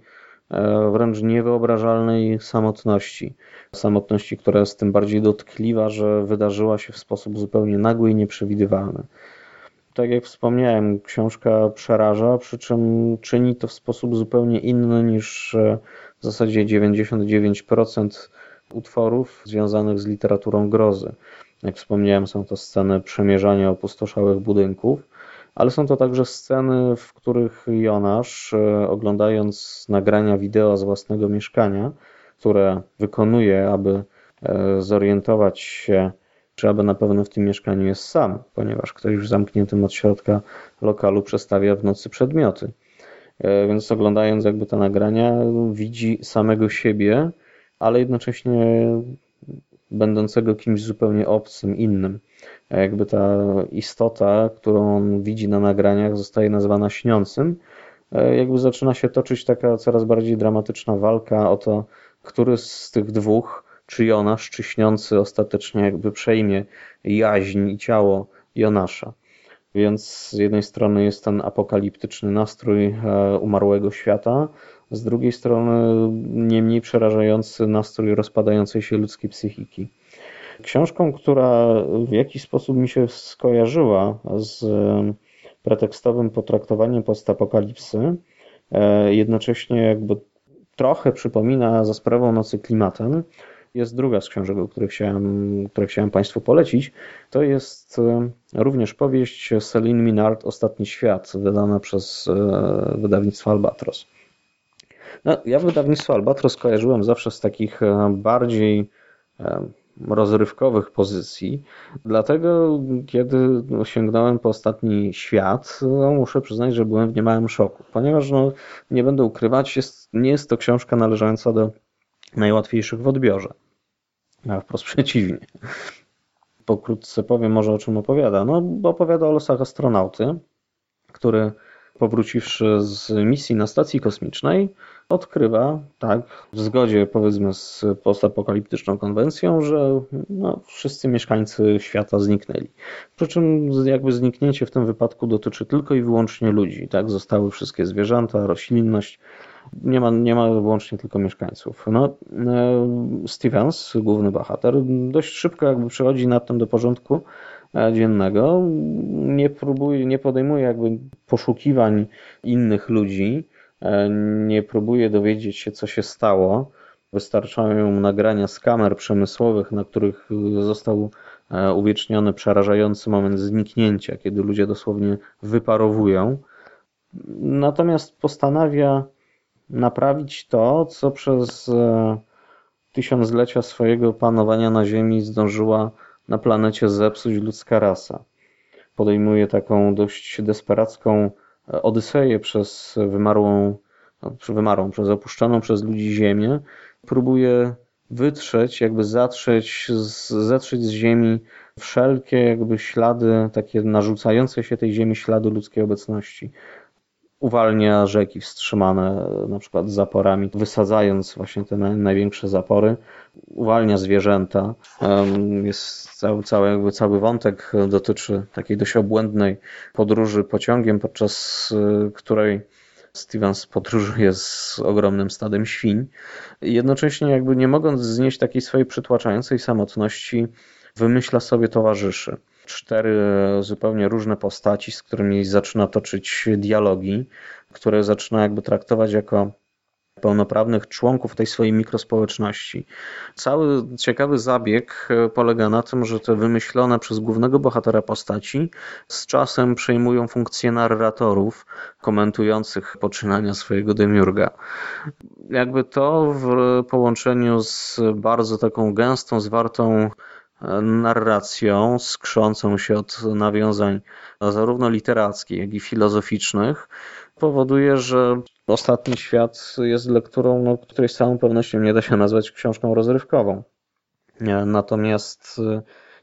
e, wręcz niewyobrażalnej samotności. Samotności, która jest tym bardziej dotkliwa, że wydarzyła się w sposób zupełnie nagły i nieprzewidywalny tak jak wspomniałem, książka przeraża, przy czym czyni to w sposób zupełnie inny niż e, w zasadzie 99% utworów związanych z literaturą grozy. Jak wspomniałem, są to sceny przemierzania opustoszałych budynków, ale są to także sceny, w których Jonasz, e, oglądając nagrania wideo z własnego mieszkania, które wykonuje, aby e, zorientować się, aby na pewno w tym mieszkaniu jest sam, ponieważ ktoś w zamkniętym od środka lokalu przestawia w nocy przedmioty. E, więc oglądając jakby te nagrania, widzi samego siebie, ale jednocześnie będącego kimś zupełnie obcym, innym. A jakby ta istota, którą on widzi na nagraniach, zostaje nazwana śniącym, e, jakby zaczyna się toczyć taka coraz bardziej dramatyczna walka o to, który z tych dwóch czy Jonasz, czy śniący ostatecznie jakby przejmie jaźń i ciało Jonasza. Więc z jednej strony jest ten apokaliptyczny nastrój e, umarłego świata, z drugiej strony nie mniej przerażający nastrój rozpadającej się ludzkiej psychiki. Książką, która w jakiś sposób mi się skojarzyła z pretekstowym potraktowaniem postapokalipsy, e, jednocześnie jakby trochę przypomina za sprawą nocy klimatem, jest druga z książek, które chciałem, które chciałem Państwu polecić. To jest e, również powieść Celine Minard Ostatni Świat, wydana przez e, wydawnictwo Albatros. No, ja wydawnictwo Albatros kojarzyłem zawsze z takich e, bardziej rozrywkowych pozycji. Dlatego, kiedy sięgnąłem po ostatni świat, no, muszę przyznać, że byłem w niemałym szoku, ponieważ no, nie będę ukrywać, jest, nie jest to książka należąca do najłatwiejszych w odbiorze a wprost przeciwnie. Pokrótce powiem może o czym opowiada. No, opowiada o losach astronauty, który powróciwszy z misji na stacji kosmicznej, odkrywa, tak, w zgodzie powiedzmy z postapokaliptyczną konwencją, że no, wszyscy mieszkańcy świata zniknęli. Przy czym jakby zniknięcie w tym wypadku dotyczy tylko i wyłącznie ludzi, tak, zostały wszystkie zwierzęta, roślinność, nie ma, nie ma wyłącznie tylko mieszkańców. No, e, Stevens, główny bohater, dość szybko jakby przechodzi nad tym do porządku e, dziennego, nie próbuje, nie podejmuje jakby poszukiwań innych ludzi, e, nie próbuje dowiedzieć się, co się stało. Wystarczają mu nagrania z kamer przemysłowych, na których został uwieczniony przerażający moment zniknięcia, kiedy ludzie dosłownie wyparowują. Natomiast postanawia naprawić to, co przez e, tysiąclecia swojego panowania na Ziemi zdążyła na planecie zepsuć ludzka rasa. Podejmuje taką dość desperacką e, odyseję przez wymarłą, no, wymarłą, przez opuszczoną przez ludzi Ziemię. Próbuje wytrzeć, jakby zatrzeć, zetrzeć z ziemi wszelkie jakby ślady, takie narzucające się tej ziemi ślady ludzkiej obecności uwalnia rzeki wstrzymane na przykład zaporami, wysadzając właśnie te największe zapory, uwalnia zwierzęta. Jest cały, cały, jakby cały wątek dotyczy takiej dość obłędnej podróży pociągiem, podczas y, której Stevens podróżuje z ogromnym stadem świń. Jednocześnie jakby nie mogąc znieść takiej swojej przytłaczającej samotności, wymyśla sobie towarzyszy cztery zupełnie różne postaci, z którymi zaczyna toczyć dialogi, które zaczyna jakby traktować jako pełnoprawnych członków tej swojej mikrospołeczności. Cały ciekawy zabieg polega na tym, że te wymyślone przez głównego bohatera postaci z czasem przejmują funkcję narratorów komentujących poczynania swojego demiurga. Jakby to w połączeniu z bardzo taką gęstą, zwartą narracją, skrzącą się od nawiązań zarówno literackich, jak i filozoficznych, powoduje, że Ostatni Świat jest lekturą, no, której z całą pewnością nie da się nazwać książką rozrywkową. Natomiast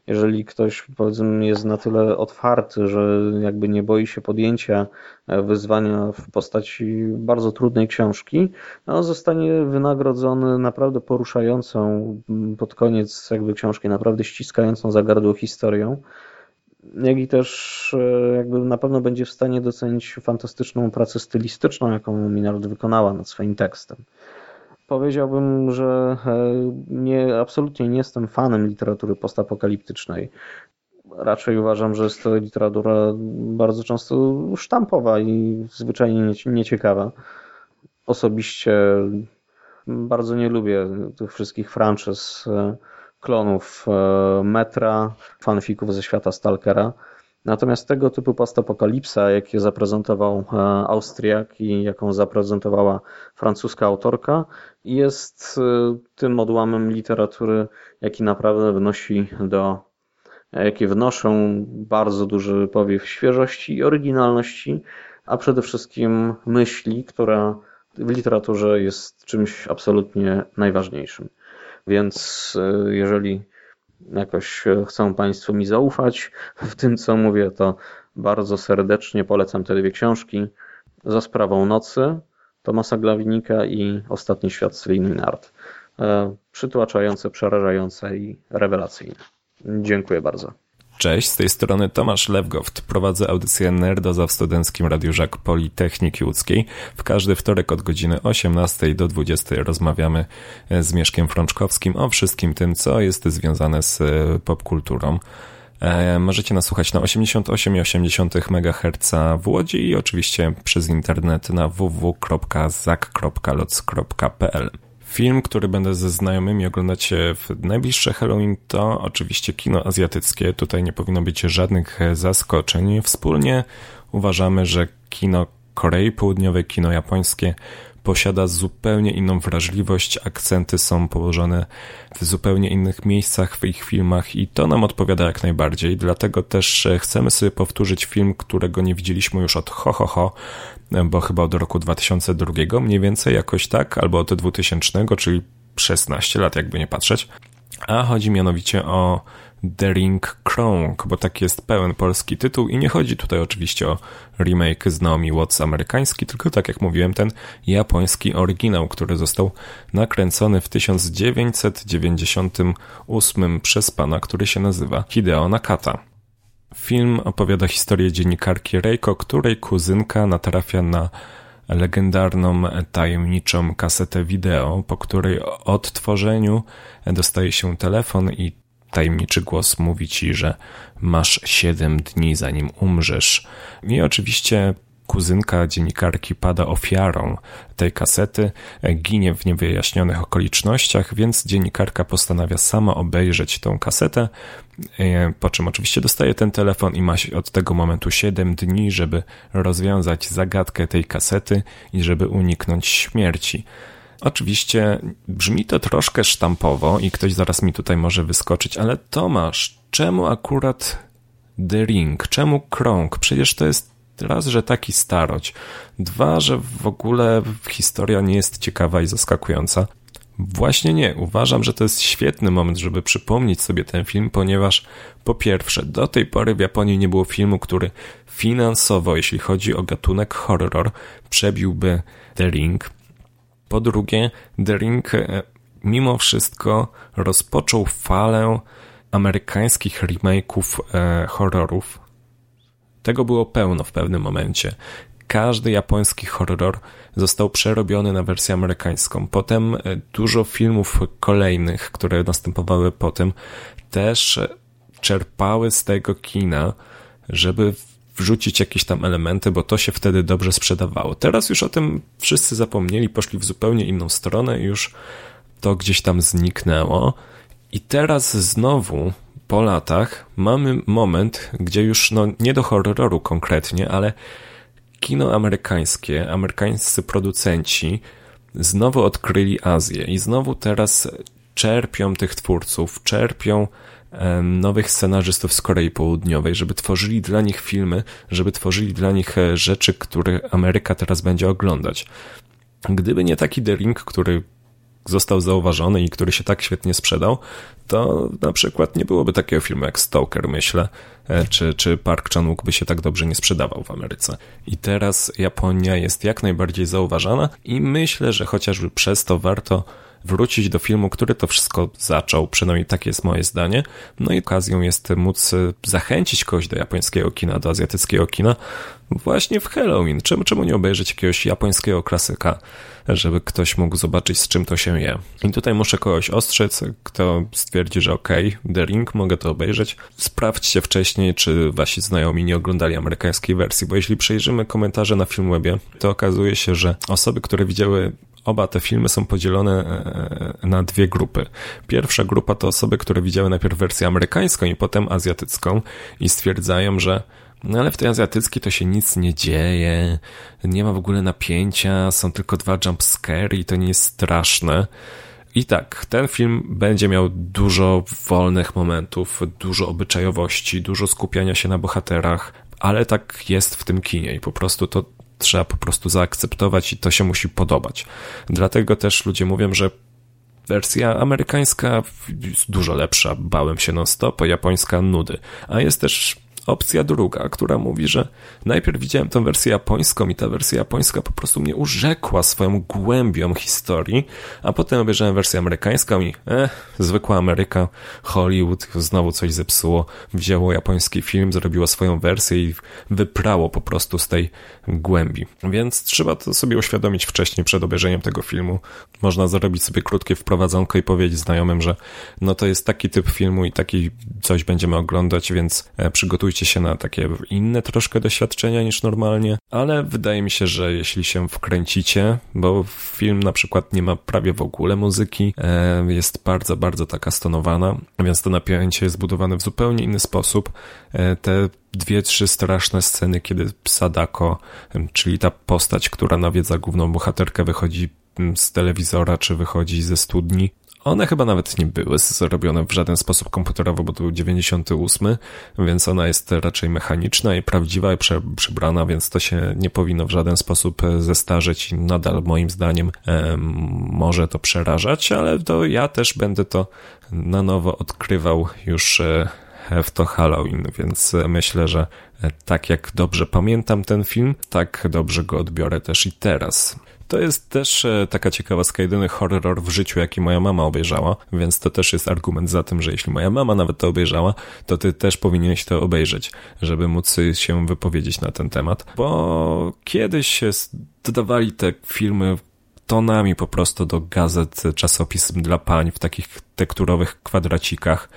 jeżeli ktoś powiedzmy jest na tyle otwarty, że jakby nie boi się podjęcia e, wyzwania w postaci bardzo trudnej książki, no zostanie wynagrodzony naprawdę poruszającą pod koniec jakby książki, naprawdę ściskającą za gardło historią jak i też e, jakby na pewno będzie w stanie docenić fantastyczną pracę stylistyczną, jaką Minard wykonała nad swoim tekstem. Powiedziałbym, że e, nie, absolutnie nie jestem fanem literatury postapokaliptycznej. Raczej uważam, że jest to literatura bardzo często sztampowa i zwyczajnie nieciekawa. Osobiście bardzo nie lubię tych wszystkich franczyz, e, klonów e, Metra, fanfików ze świata Stalkera. Natomiast tego typu postapokalipsa, jakie zaprezentował e, Austriak i jaką zaprezentowała francuska autorka, jest e, tym odłamem literatury, jaki naprawdę wnosi do, jakie wnoszą bardzo duży powiew świeżości i oryginalności, a przede wszystkim myśli, która w literaturze jest czymś absolutnie najważniejszym. Więc jeżeli jakoś chcą Państwo mi zaufać w tym, co mówię, to bardzo serdecznie polecam te dwie książki. Za sprawą nocy Tomasa Glawinika i Ostatni świat Seliny Nart. E, przytłaczające, przerażające i rewelacyjne. Dziękuję bardzo. Cześć, z tej strony Tomasz Lewgoft. Prowadzę audycję Nerdoza w studenckim Radiu Żak Politechniki Łódzkiej. W każdy wtorek od godziny 18 do 20 rozmawiamy z Mieszkiem Frączkowskim o wszystkim tym, co jest związane z e, popkulturą. E, możecie nas słuchać na 88,8 MHz w Łodzi i oczywiście przez internet na www.zak.loc.pl. Film, który będę ze znajomymi oglądać w najbliższe Halloween to oczywiście kino azjatyckie. Tutaj nie powinno być żadnych zaskoczeń. Wspólnie uważamy, że kino Korei Południowej, kino japońskie posiada zupełnie inną wrażliwość, akcenty są położone w zupełnie innych miejscach w ich filmach i to nam odpowiada jak najbardziej. Dlatego też chcemy sobie powtórzyć film, którego nie widzieliśmy już od ho ho ho, bo chyba od roku 2002, mniej więcej jakoś tak, albo od 2000, czyli 16 lat jakby nie patrzeć. a chodzi mianowicie o The Ring Krąg, bo tak jest pełen polski tytuł i nie chodzi tutaj oczywiście o remake z Naomi Watts amerykański, tylko tak jak mówiłem, ten japoński oryginał, który został nakręcony w 1998 przez pana, który się nazywa Hideo Nakata. Film opowiada historię dziennikarki Reiko, której kuzynka natrafia na legendarną, tajemniczą kasetę wideo, po której odtworzeniu dostaje się telefon i tajemniczy głos mówi ci, że masz 7 dni zanim umrzesz. I oczywiście kuzynka dziennikarki pada ofiarą tej kasety, ginie w niewyjaśnionych okolicznościach, więc dziennikarka postanawia sama obejrzeć tą kasetę, e, po czym oczywiście dostaje ten telefon i ma od tego momentu 7 dni, żeby rozwiązać zagadkę tej kasety i żeby uniknąć śmierci. Oczywiście brzmi to troszkę sztampowo i ktoś zaraz mi tutaj może wyskoczyć, ale Tomasz, czemu akurat The Ring? Czemu krąg? Przecież to jest raz, że taki starość. Dwa, że w ogóle historia nie jest ciekawa i zaskakująca. Właśnie nie. Uważam, że to jest świetny moment, żeby przypomnieć sobie ten film, ponieważ po pierwsze, do tej pory w Japonii nie było filmu, który finansowo, jeśli chodzi o gatunek horror, przebiłby The Ring. Po drugie, The Ring e, mimo wszystko rozpoczął falę amerykańskich remake'ów e, horrorów. Tego było pełno w pewnym momencie. Każdy japoński horror został przerobiony na wersję amerykańską. Potem e, dużo filmów kolejnych, które następowały potem, też czerpały z tego kina, żeby wrzucić jakieś tam elementy, bo to się wtedy dobrze sprzedawało. Teraz już o tym wszyscy zapomnieli, poszli w zupełnie inną stronę i już to gdzieś tam zniknęło. I teraz znowu po latach mamy moment, gdzie już no nie do horroru konkretnie, ale kino amerykańskie, amerykańscy producenci znowu odkryli Azję i znowu teraz czerpią tych twórców, czerpią nowych scenarzystów z Korei Południowej, żeby tworzyli dla nich filmy, żeby tworzyli dla nich e, rzeczy, które Ameryka teraz będzie oglądać. Gdyby nie taki The Ring, który został zauważony i który się tak świetnie sprzedał, to na przykład nie byłoby takiego filmu jak Stoker, myślę, e, czy, czy Park Chan-wook by się tak dobrze nie sprzedawał w Ameryce. I teraz Japonia jest jak najbardziej zauważana i myślę, że chociażby przez to warto wrócić do filmu, który to wszystko zaczął, przynajmniej takie jest moje zdanie. No i okazją jest móc e, zachęcić kogoś do japońskiego kina, do azjatyckiego kina właśnie w Halloween. Czemu, czemu nie obejrzeć jakiegoś japońskiego klasyka, żeby ktoś mógł zobaczyć, z czym to się je. I tutaj muszę kogoś ostrzec, kto stwierdzi, że okej, okay, The Ring, mogę to obejrzeć. Sprawdźcie wcześniej, czy wasi znajomi nie oglądali amerykańskiej wersji, bo jeśli przejrzymy komentarze na Filmwebie, to okazuje się, że osoby, które widziały Oba te filmy są podzielone e, na dwie grupy. Pierwsza grupa to osoby, które widziały najpierw wersję amerykańską i potem azjatycką i stwierdzają, że no ale w tej azjatyckiej to się nic nie dzieje, nie ma w ogóle napięcia, są tylko dwa jumpscare i to nie jest straszne. I tak, ten film będzie miał dużo wolnych momentów, dużo obyczajowości, dużo skupiania się na bohaterach, ale tak jest w tym kinie i po prostu to trzeba po prostu zaakceptować i to się musi podobać. Dlatego też ludzie mówią, że wersja amerykańska jest dużo lepsza, bałem się non-stop, japońska nudy. A jest też opcja druga, która mówi, że najpierw widziałem tę wersję japońską i ta wersja japońska po prostu mnie urzekła swoją głębią historii, a potem obejrzałem wersję amerykańską i eh, zwykła Ameryka, Hollywood znowu coś zepsuło, wzięło japoński film, zrobiło swoją wersję i wyprało po prostu z tej głębi. Więc trzeba to sobie uświadomić wcześniej przed obejrzeniem tego filmu. Można zrobić sobie krótkie wprowadzonko i powiedzieć znajomym, że no to jest taki typ filmu i taki coś będziemy oglądać, więc e, przygotujcie przygotujcie się na takie inne troszkę doświadczenia niż normalnie, ale wydaje mi się, że jeśli się wkręcicie, bo film na przykład nie ma prawie w ogóle muzyki, e, jest bardzo, bardzo taka stonowana, więc to napięcie jest budowane w zupełnie inny sposób. E, te dwie, trzy straszne sceny, kiedy Sadako, czyli ta postać, która nawiedza główną bohaterkę, wychodzi z telewizora, czy wychodzi ze studni, One chyba nawet nie były zrobione w żaden sposób komputerowo, bo to był 98, więc ona jest raczej mechaniczna i prawdziwa i prze, przybrana, więc to się nie powinno w żaden sposób e, zestarzeć i nadal moim zdaniem e, może to przerażać, ale to ja też będę to na nowo odkrywał już e, w to Halloween, więc myślę, że tak jak dobrze pamiętam ten film, tak dobrze go odbiorę też i teraz. To jest też e, taka ciekawostka, jedyny horror w życiu, jaki moja mama obejrzała, więc to też jest argument za tym, że jeśli moja mama nawet to obejrzała, to ty też powinieneś to obejrzeć, żeby móc się wypowiedzieć na ten temat, bo kiedyś dodawali te filmy tonami po prostu do gazet, czasopism dla pań w takich tekturowych kwadracikach.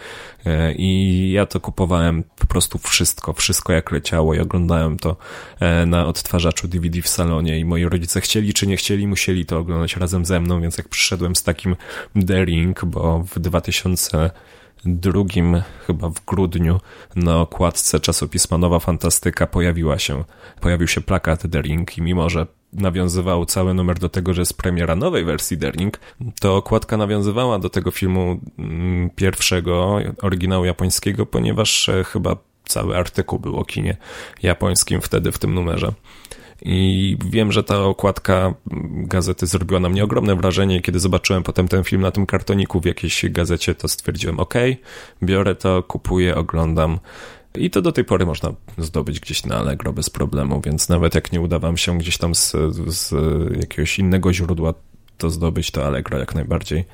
E, i ja to kupowałem po prostu wszystko, wszystko jak leciało i oglądałem to e, na odtwarzaczu DVD w salonie i moi rodzice chcieli czy nie chcieli, musieli to oglądać razem ze mną, więc jak przyszedłem z takim The Ring, bo w 2000 drugim, chyba w grudniu, na okładce czasopisma Nowa Fantastyka pojawiła się, pojawił się plakat The Ring i mimo, że nawiązywał cały numer do tego, że jest premiera nowej wersji The Ring, to okładka nawiązywała do tego filmu mm, pierwszego, oryginału japońskiego, ponieważ e, chyba cały artykuł był o kinie japońskim wtedy w tym numerze. I wiem, że ta okładka gazety zrobiła na mnie ogromne wrażenie. Kiedy zobaczyłem potem ten film na tym kartoniku w jakiejś gazecie, to stwierdziłem: OK, biorę to, kupuję, oglądam. I to do tej pory można zdobyć gdzieś na Allegro bez problemu, więc nawet jak nie uda wam się gdzieś tam z, z jakiegoś innego źródła to zdobyć, to Allegro jak najbardziej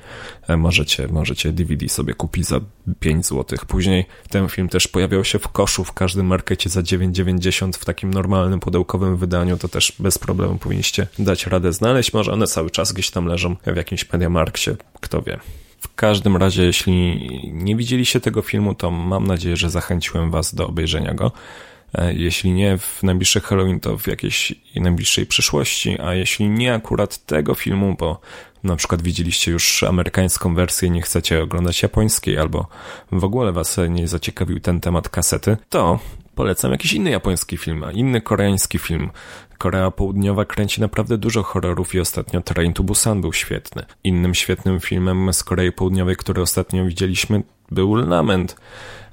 e, możecie, możecie DVD sobie kupić za 5 zł. Później ten film też pojawiał się w koszu w każdym markecie za 9,90 w takim normalnym pudełkowym wydaniu, to też bez problemu powinniście dać radę znaleźć. Może one cały czas gdzieś tam leżą w jakimś Mediamarkcie, kto wie. W każdym razie, jeśli nie widzieliście tego filmu, to mam nadzieję, że zachęciłem Was do obejrzenia go. E, jeśli nie w najbliższy Halloween, to w jakiejś najbliższej przyszłości, a jeśli nie akurat tego filmu, bo na przykład widzieliście już amerykańską wersję, nie chcecie oglądać japońskiej, albo w ogóle was nie zaciekawił ten temat kasety, to polecam jakiś inny japoński film, a inny koreański film. Korea Południowa kręci naprawdę dużo horrorów i ostatnio Train to Busan był świetny. Innym świetnym filmem z Korei Południowej, który ostatnio widzieliśmy, był Lament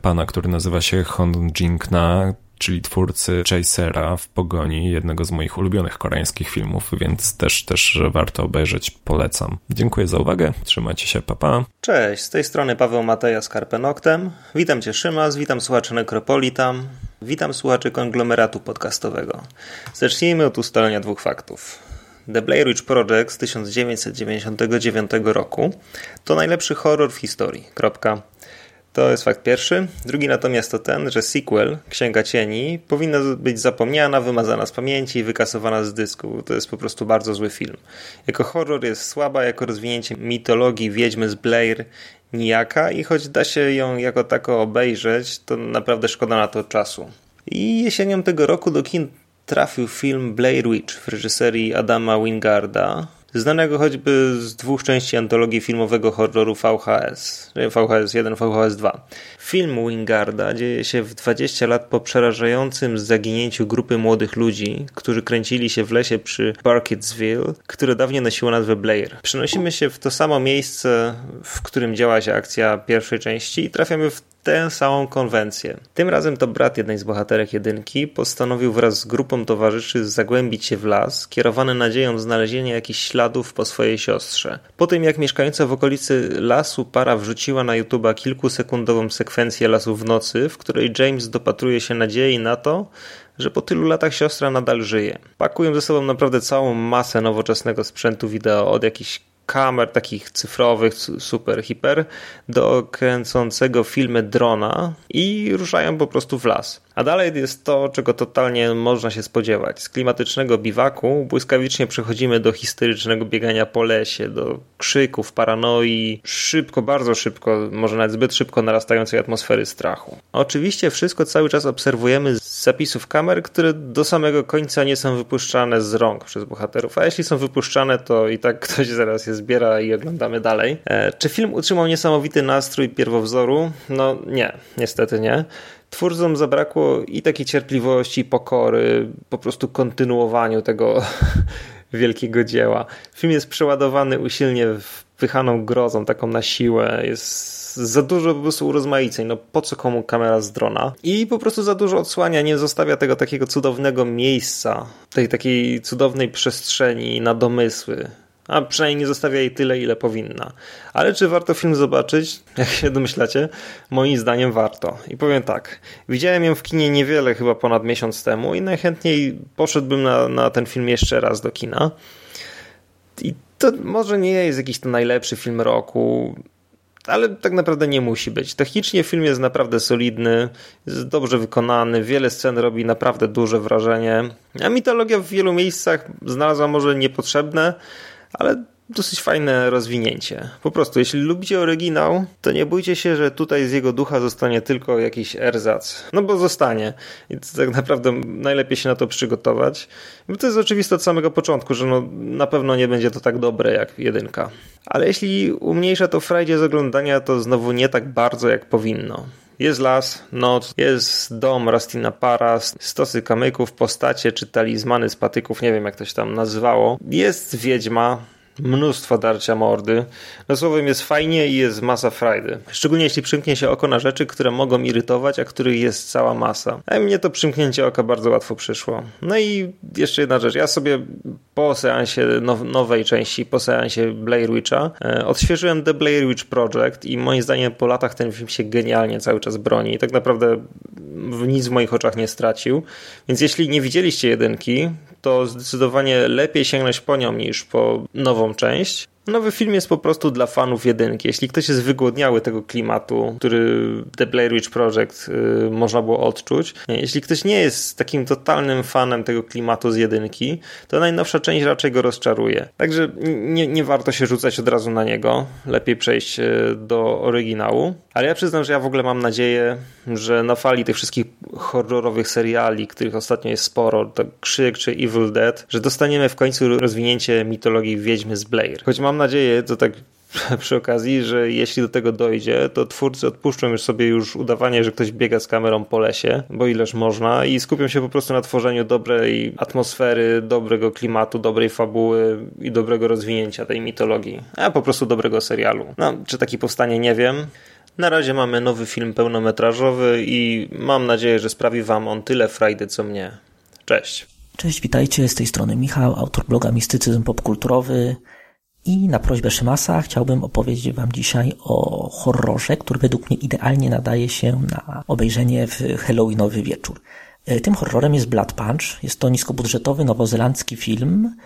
pana, który nazywa się Hong Jing-na, czyli twórcy Chasera w pogoni, jednego z moich ulubionych koreańskich filmów, więc też, też warto obejrzeć, polecam. Dziękuję za uwagę, trzymajcie się, papa. Pa. Cześć, z tej strony Paweł Mateja z Karpenoktem. Witam Cię Szymas, witam słuchaczy Necropolitan, witam słuchaczy konglomeratu podcastowego. Zacznijmy od ustalenia dwóch faktów. The Blair Witch Project z 1999 roku to najlepszy horror w historii. Kropka. To jest fakt pierwszy. Drugi natomiast to ten, że sequel, Księga Cieni, powinna być zapomniana, wymazana z pamięci i wykasowana z dysku. To jest po prostu bardzo zły film. Jako horror jest słaba, jako rozwinięcie mitologii wiedźmy z Blair nijaka i choć da się ją jako tako obejrzeć, to naprawdę szkoda na to czasu. I jesienią tego roku do kin trafił film Blair Witch w reżyserii Adama Wingarda, znanego choćby z dwóch części antologii filmowego horroru VHS, VHS 1, VHS 2. Film Wingarda dzieje się w 20 lat po przerażającym zaginięciu grupy młodych ludzi, którzy kręcili się w lesie przy Barketsville, które dawniej nosiło nazwę Blair. Przenosimy się w to samo miejsce, w którym działa się akcja pierwszej części i trafiamy w tę samą konwencję. Tym razem to brat jednej z bohaterek jedynki postanowił wraz z grupą towarzyszy zagłębić się w las, kierowany nadzieją znalezienia jakichś śladów po swojej siostrze. Po tym jak mieszkająca w okolicy lasu para wrzuciła na YouTube'a kilkusekundową sekwencję lasu w nocy, w której James dopatruje się nadziei na to, że po tylu latach siostra nadal żyje. Pakują ze sobą naprawdę całą masę nowoczesnego sprzętu wideo, od jakichś kamer takich cyfrowych, super, hiper, do kręcącego filmy drona i ruszają po prostu w las. A dalej jest to, czego totalnie można się spodziewać. Z klimatycznego biwaku błyskawicznie przechodzimy do historycznego biegania po lesie, do krzyków, paranoi, szybko, bardzo szybko, może nawet zbyt szybko narastającej atmosfery strachu. Oczywiście wszystko cały czas obserwujemy z zapisów kamer, które do samego końca nie są wypuszczane z rąk przez bohaterów, a jeśli są wypuszczane, to i tak ktoś zaraz je zbiera i oglądamy dalej. E, czy film utrzymał niesamowity nastrój pierwowzoru? No nie, niestety nie. Twórcom zabrakło i takiej cierpliwości, pokory, po prostu kontynuowaniu tego wielkiego dzieła. Film jest przeładowany usilnie wpychaną grozą, taką na siłę. Jest za dużo po prostu urozmaiceń. No po co komu kamera z drona? I po prostu za dużo odsłania, nie zostawia tego takiego cudownego miejsca, tej takiej cudownej przestrzeni na domysły a przynajmniej nie zostawia jej tyle, ile powinna. Ale czy warto film zobaczyć? Jak się domyślacie? Moim zdaniem warto. I powiem tak, widziałem ją w kinie niewiele, chyba ponad miesiąc temu i najchętniej poszedłbym na, na ten film jeszcze raz do kina. I to może nie jest jakiś to najlepszy film roku, ale tak naprawdę nie musi być. Technicznie film jest naprawdę solidny, jest dobrze wykonany, wiele scen robi naprawdę duże wrażenie, a mitologia w wielu miejscach znalazła może niepotrzebne, ale dosyć fajne rozwinięcie. Po prostu, jeśli lubicie oryginał, to nie bójcie się, że tutaj z jego ducha zostanie tylko jakiś erzac. No bo zostanie. I tak naprawdę najlepiej się na to przygotować. Bo to jest oczywiste od samego początku, że no, na pewno nie będzie to tak dobre jak jedynka. Ale jeśli umniejsza to frajdzie z oglądania, to znowu nie tak bardzo jak powinno. Jest las, noc, jest dom Rastina Para, stosy kamyków, postacie czy talizmany z patyków, nie wiem jak to się tam nazywało. Jest wiedźma, mnóstwo darcia mordy. No słowem jest fajnie i jest masa frajdy. Szczególnie jeśli przymknie się oko na rzeczy, które mogą irytować, a których jest cała masa. A mnie to przymknięcie oka bardzo łatwo przyszło. No i jeszcze jedna rzecz. Ja sobie po seansie now nowej części, po seansie Blair Witcha, e, odświeżyłem The Blair Witch Project i moim zdaniem po latach ten film się genialnie cały czas broni. I tak naprawdę nic w moich oczach nie stracił. Więc jeśli nie widzieliście jedynki, to zdecydowanie lepiej sięgnąć po nią niż po nową część. Nowy film jest po prostu dla fanów jedynki. Jeśli ktoś jest wygłodniały tego klimatu, który The Blair Witch Project y, można było odczuć, jeśli ktoś nie jest takim totalnym fanem tego klimatu z jedynki, to najnowsza część raczej go rozczaruje. Także nie, nie warto się rzucać od razu na niego. Lepiej przejść y, do oryginału. Ale ja przyznam, że ja w ogóle mam nadzieję, że na fali tych wszystkich horrorowych seriali, których ostatnio jest sporo, tak Krzyk czy Evil Dead, że dostaniemy w końcu rozwinięcie mitologii Wiedźmy z Blair. Choć mam nadzieję, to tak przy okazji, że jeśli do tego dojdzie, to twórcy odpuszczą już sobie już udawanie, że ktoś biega z kamerą po lesie, bo ileż można i skupią się po prostu na tworzeniu dobrej atmosfery, dobrego klimatu, dobrej fabuły i dobrego rozwinięcia tej mitologii, a po prostu dobrego serialu. No, czy taki powstanie, nie wiem. Na razie mamy nowy film pełnometrażowy i mam nadzieję, że sprawi Wam on tyle frajdy, co mnie. Cześć. Cześć, witajcie, z tej strony Michał, autor bloga Mistycyzm Popkulturowy i na prośbę Szymasa chciałbym opowiedzieć Wam dzisiaj o horrorze, który według mnie idealnie nadaje się na obejrzenie w Halloweenowy wieczór. E, tym horrorem jest Blood Punch. Jest to niskobudżetowy nowozelandzki film,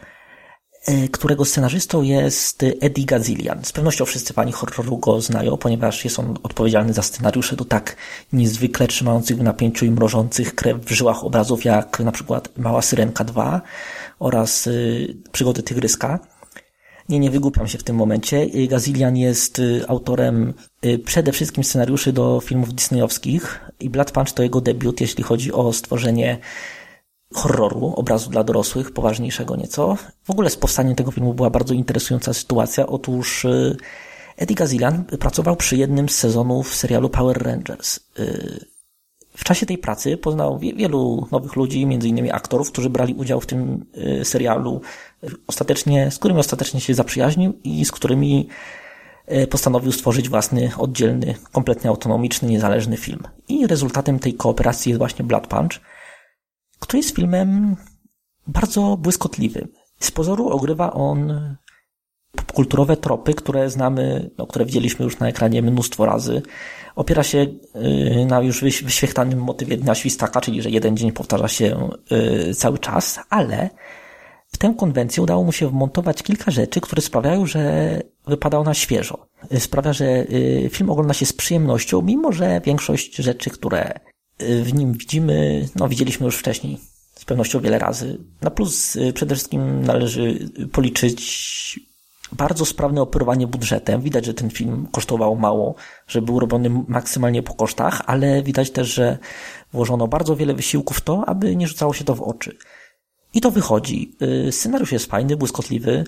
którego scenarzystą jest Eddie Gazilian. Z pewnością wszyscy fani horroru go znają, ponieważ jest on odpowiedzialny za scenariusze do tak niezwykle trzymających w napięciu i mrożących krew w żyłach obrazów jak na przykład Mała Syrenka 2 oraz y, Przygody Tygryska. Nie, nie wygłupiam się w tym momencie. Gazilian jest y, autorem y, przede wszystkim scenariuszy do filmów disneyowskich i Blood Punch to jego debiut, jeśli chodzi o stworzenie horroru, obrazu dla dorosłych, poważniejszego nieco. W ogóle z powstaniem tego filmu była bardzo interesująca sytuacja. Otóż y, Eddie Gazilian pracował przy jednym z sezonów serialu Power Rangers. Y, w czasie tej pracy poznał wielu nowych ludzi, między innymi aktorów, którzy brali udział w tym y, serialu, ostatecznie, z którymi ostatecznie się zaprzyjaźnił i z którymi postanowił stworzyć własny, oddzielny, kompletnie autonomiczny, niezależny film. I rezultatem tej kooperacji jest właśnie Blood Punch – który jest filmem bardzo błyskotliwym. Z pozoru ogrywa on popkulturowe tropy, które znamy, no, które widzieliśmy już na ekranie mnóstwo razy. Opiera się y, na już wyświechtanym motywie Dnia Świstaka, czyli że jeden dzień powtarza się y, cały czas, ale w tę konwencję udało mu się wmontować kilka rzeczy, które sprawiają, że wypada ona świeżo. Sprawia, że y, film ogląda się z przyjemnością, mimo że większość rzeczy, które w nim widzimy, no widzieliśmy już wcześniej z pewnością wiele razy. Na plus y, przede wszystkim należy policzyć bardzo sprawne operowanie budżetem. Widać, że ten film kosztował mało, że był robiony maksymalnie po kosztach, ale widać też, że włożono bardzo wiele wysiłku w to, aby nie rzucało się to w oczy. I to wychodzi. Y, scenariusz jest fajny, błyskotliwy.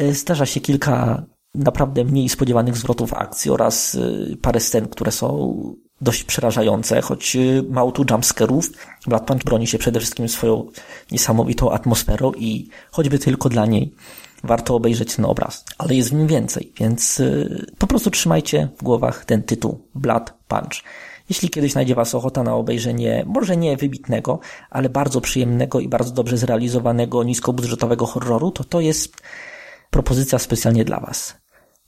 Y, zdarza się kilka naprawdę mniej spodziewanych zwrotów akcji oraz parę scen, które są dość przerażające, choć y, mało tu jumpscarów. Blood Punch broni się przede wszystkim swoją niesamowitą atmosferą i choćby tylko dla niej warto obejrzeć ten obraz. Ale jest w nim więcej, więc y, po prostu trzymajcie w głowach ten tytuł Blood Punch. Jeśli kiedyś znajdzie Was ochota na obejrzenie, może nie wybitnego, ale bardzo przyjemnego i bardzo dobrze zrealizowanego niskobudżetowego horroru, to to jest propozycja specjalnie dla Was.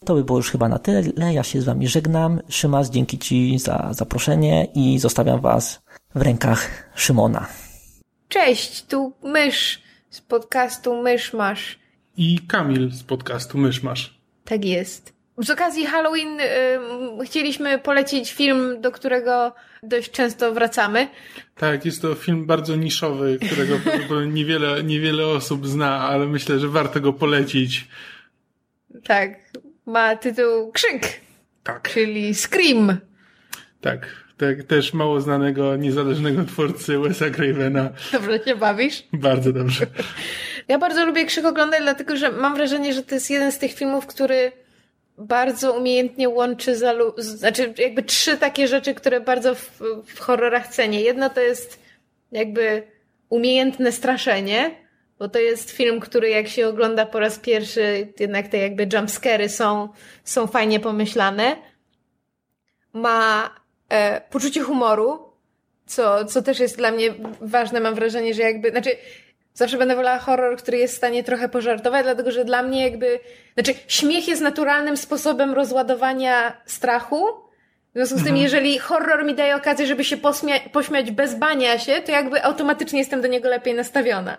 To by było już chyba na tyle. Ja się z Wami żegnam. Szymas, dzięki Ci za zaproszenie i zostawiam Was w rękach Szymona. Cześć, tu Mysz z podcastu Mysz Masz. I Kamil z podcastu Mysz Masz. Tak jest. Z okazji Halloween y, chcieliśmy polecić film, do którego dość często wracamy. Tak, jest to film bardzo niszowy, którego niewiele, niewiele osób zna, ale myślę, że warto go polecić. Tak, ma tytuł Krzyk. Tak. Czyli Scream. Tak, tak, też mało znanego, niezależnego twórcy Wes'a Cravena. Dobrze się bawisz? Bardzo dobrze. Ja bardzo lubię Krzyk oglądać, dlatego że mam wrażenie, że to jest jeden z tych filmów, który bardzo umiejętnie łączy, zalu- znaczy jakby trzy takie rzeczy, które bardzo w, w horrorach cenię. Jedno to jest jakby umiejętne straszenie, bo to jest film, który jak się ogląda po raz pierwszy, jednak te jakby jumpscary są, są fajnie pomyślane. Ma e, poczucie humoru, co, co też jest dla mnie ważne. Mam wrażenie, że jakby, znaczy Zawsze będę wolała horror, który jest w stanie trochę pożartować, dlatego że dla mnie jakby, znaczy śmiech jest naturalnym sposobem rozładowania strachu. W związku z tym, mhm. jeżeli horror mi daje okazję, żeby się pośmiać bez bania się, to jakby automatycznie jestem do niego lepiej nastawiona.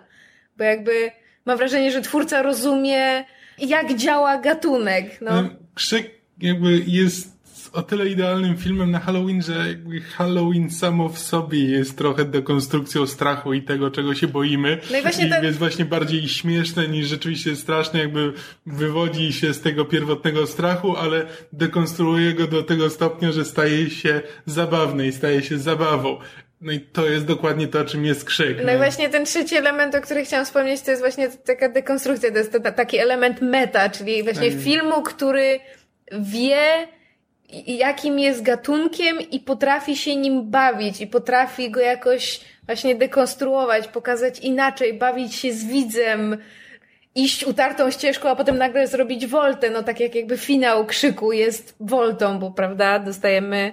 Bo jakby mam wrażenie, że twórca rozumie, jak działa gatunek. No. Krzyk jakby jest o tyle idealnym filmem na Halloween, że jakby Halloween samo w sobie jest trochę dekonstrukcją strachu i tego, czego się boimy. No i właśnie I ten... jest właśnie bardziej śmieszne niż rzeczywiście straszne, jakby wywodzi się z tego pierwotnego strachu, ale dekonstruuje go do tego stopnia, że staje się zabawny i staje się zabawą. No i to jest dokładnie to, czym jest krzyk. No, i właśnie ten trzeci element, o którym chciałam wspomnieć, to jest właśnie taka dekonstrukcja, to jest taki element meta, czyli właśnie tak. filmu, który wie, jakim jest gatunkiem i potrafi się nim bawić i potrafi go jakoś właśnie dekonstruować, pokazać inaczej, bawić się z widzem, iść utartą ścieżką, a potem nagle zrobić woltę, no tak jak jakby finał krzyku jest woltą, bo prawda, dostajemy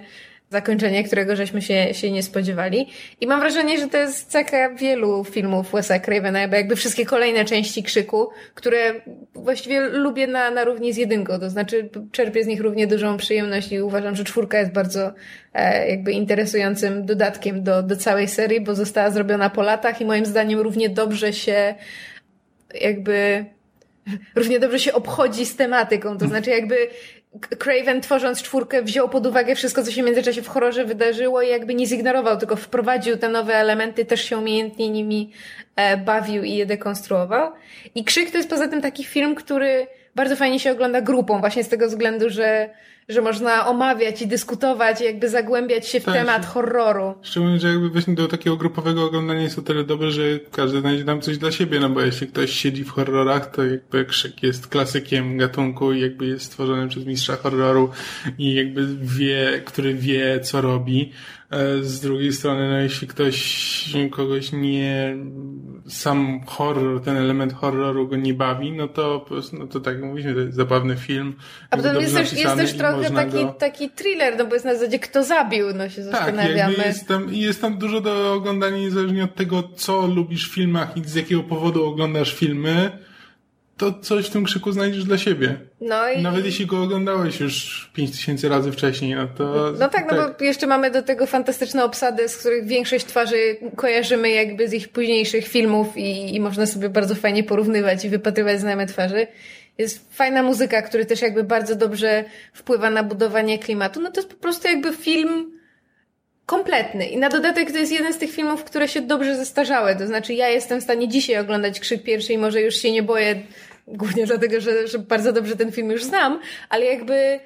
zakończenie, którego żeśmy się, się nie spodziewali. I mam wrażenie, że to jest cecha wielu filmów Wes'a Cravena, jakby wszystkie kolejne części Krzyku, które właściwie lubię na, na równi z jedynką, to znaczy czerpię z nich równie dużą przyjemność i uważam, że czwórka jest bardzo e, jakby interesującym dodatkiem do, do całej serii, bo została zrobiona po latach i moim zdaniem równie dobrze się jakby równie dobrze się obchodzi z tematyką, to znaczy jakby Craven tworząc czwórkę wziął pod uwagę wszystko, co się w międzyczasie w horrorze wydarzyło i jakby nie zignorował, tylko wprowadził te nowe elementy, też się umiejętnie nimi e, bawił i je dekonstruował. I Krzyk to jest poza tym taki film, który bardzo fajnie się ogląda grupą, właśnie z tego względu, że że można omawiać i dyskutować, jakby zagłębiać się w tak, temat horroru. Szczególnie, że jakby właśnie do takiego grupowego oglądania jest o tyle dobre, że każdy znajdzie tam coś dla siebie, no bo jeśli ktoś siedzi w horrorach, to jakby Krzyk jest klasykiem gatunku i jakby jest stworzony przez mistrza horroru i jakby wie, który wie, co robi. E, z drugiej strony, no jeśli ktoś kogoś nie, sam horror, ten element horroru go nie bawi, no to po prostu, no to tak jak mówiliśmy, to jest zabawny film. A potem jest też, jest też trochę taki, go... taki thriller, no bo jest na zasadzie kto zabił, no się tak, zastanawiamy. Tak, jest tam, jest tam dużo do oglądania niezależnie od tego, co lubisz w filmach i z jakiego powodu oglądasz filmy to coś w tym krzyku znajdziesz dla siebie. No i... Nawet jeśli go oglądałeś już 5000 razy wcześniej, no to... No tak, no tak. bo jeszcze mamy do tego fantastyczne obsady, z których większość twarzy kojarzymy jakby z ich późniejszych filmów i, i można sobie bardzo fajnie porównywać i wypatrywać znajome twarzy. Jest fajna muzyka, który też jakby bardzo dobrze wpływa na budowanie klimatu. No to jest po prostu jakby film kompletny. I na dodatek to jest jeden z tych filmów, które się dobrze zestarzały. To znaczy ja jestem w stanie dzisiaj oglądać Krzyk pierwszy i może już się nie boję Głównie dlatego, że, że bardzo dobrze ten film już znam, ale jakby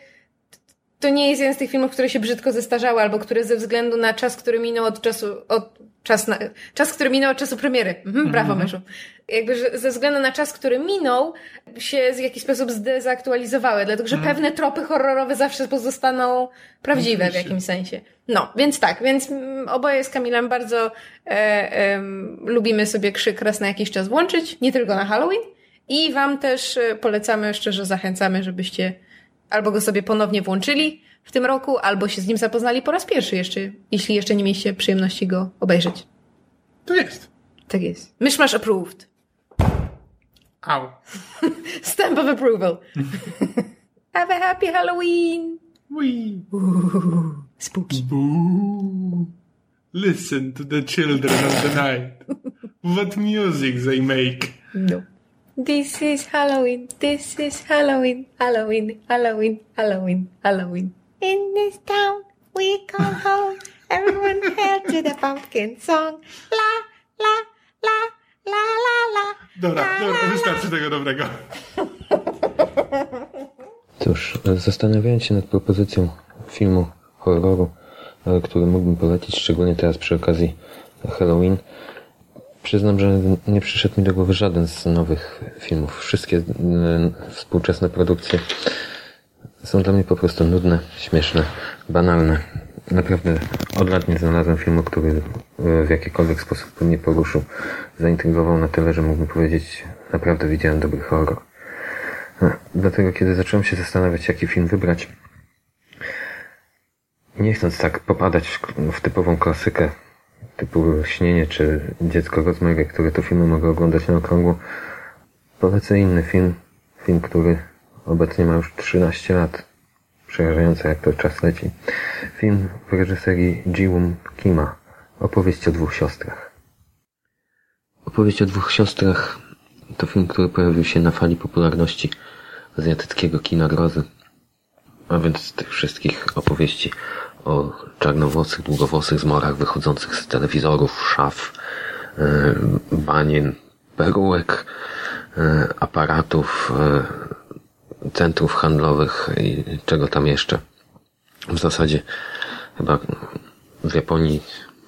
to nie jest jeden z tych filmów, które się brzydko zestarzały, albo które ze względu na czas, który minął od czasu, od czas, na, czas, który minął od czasu premiery. Mhm, brawo, Mhm. Meszu. Jakby, że ze względu na czas, który minął, się w jakiś sposób zdezaktualizowały, dlatego że Mhm. pewne tropy horrorowe zawsze pozostaną prawdziwe w jakimś sensie. No, więc tak, więc mm, oboje z Kamilem bardzo e, em, lubimy sobie krzyk raz na jakiś czas włączyć, nie tylko na Halloween. I Wam też e, polecamy, szczerze zachęcamy, żebyście albo go sobie ponownie włączyli w tym roku, albo się z nim zapoznali po raz pierwszy jeszcze, jeśli jeszcze nie mieliście przyjemności go obejrzeć. To jest. Tak jest. Myszmasz approved. Au. Stamp of approval. Have a happy Halloween. Wee. Spooky. Boo. Listen to the children of the night. What music they make. No. This is Halloween. This is Halloween. Halloween. Halloween. Halloween. Halloween. In this town we come home. Everyone hail to the pumpkin song. La, la, la, la, la, la. Dobra, dobra, wystarczy tego dobrego. Cóż, zastanawiając się nad propozycją filmu horroru, e, który mógłbym polecić, szczególnie teraz przy okazji Halloween, przyznam, że nie przyszedł mi do głowy żaden z nowych filmów. Wszystkie e, współczesne produkcje są dla mnie po prostu nudne, śmieszne, banalne. Naprawdę od lat nie znalazłem filmu, który e, w jakikolwiek sposób mnie poruszył, zaintrygował na tyle, że mógłbym powiedzieć, naprawdę widziałem dobry horror. No, Dlatego, kiedy zacząłem się zastanawiać, jaki film wybrać, nie chcąc tak popadać w typową klasykę typu Śnienie czy Dziecko Rozmary, które to filmy mogę oglądać na okrągło, polecę inny film. Film, który obecnie ma już 13 lat. Przerażające, jak to czas leci. Film w reżyserii Ji-Woon Kima. Opowieść o dwóch siostrach. Opowieść o dwóch siostrach to film, który pojawił się na fali popularności azjatyckiego kina grozy. A więc z tych wszystkich opowieści o czarnowłosych, długowłosych zmorach wychodzących z telewizorów, szaf, e, banien, perułek, e, aparatów, e, centrów handlowych i czego tam jeszcze. W zasadzie chyba w Japonii,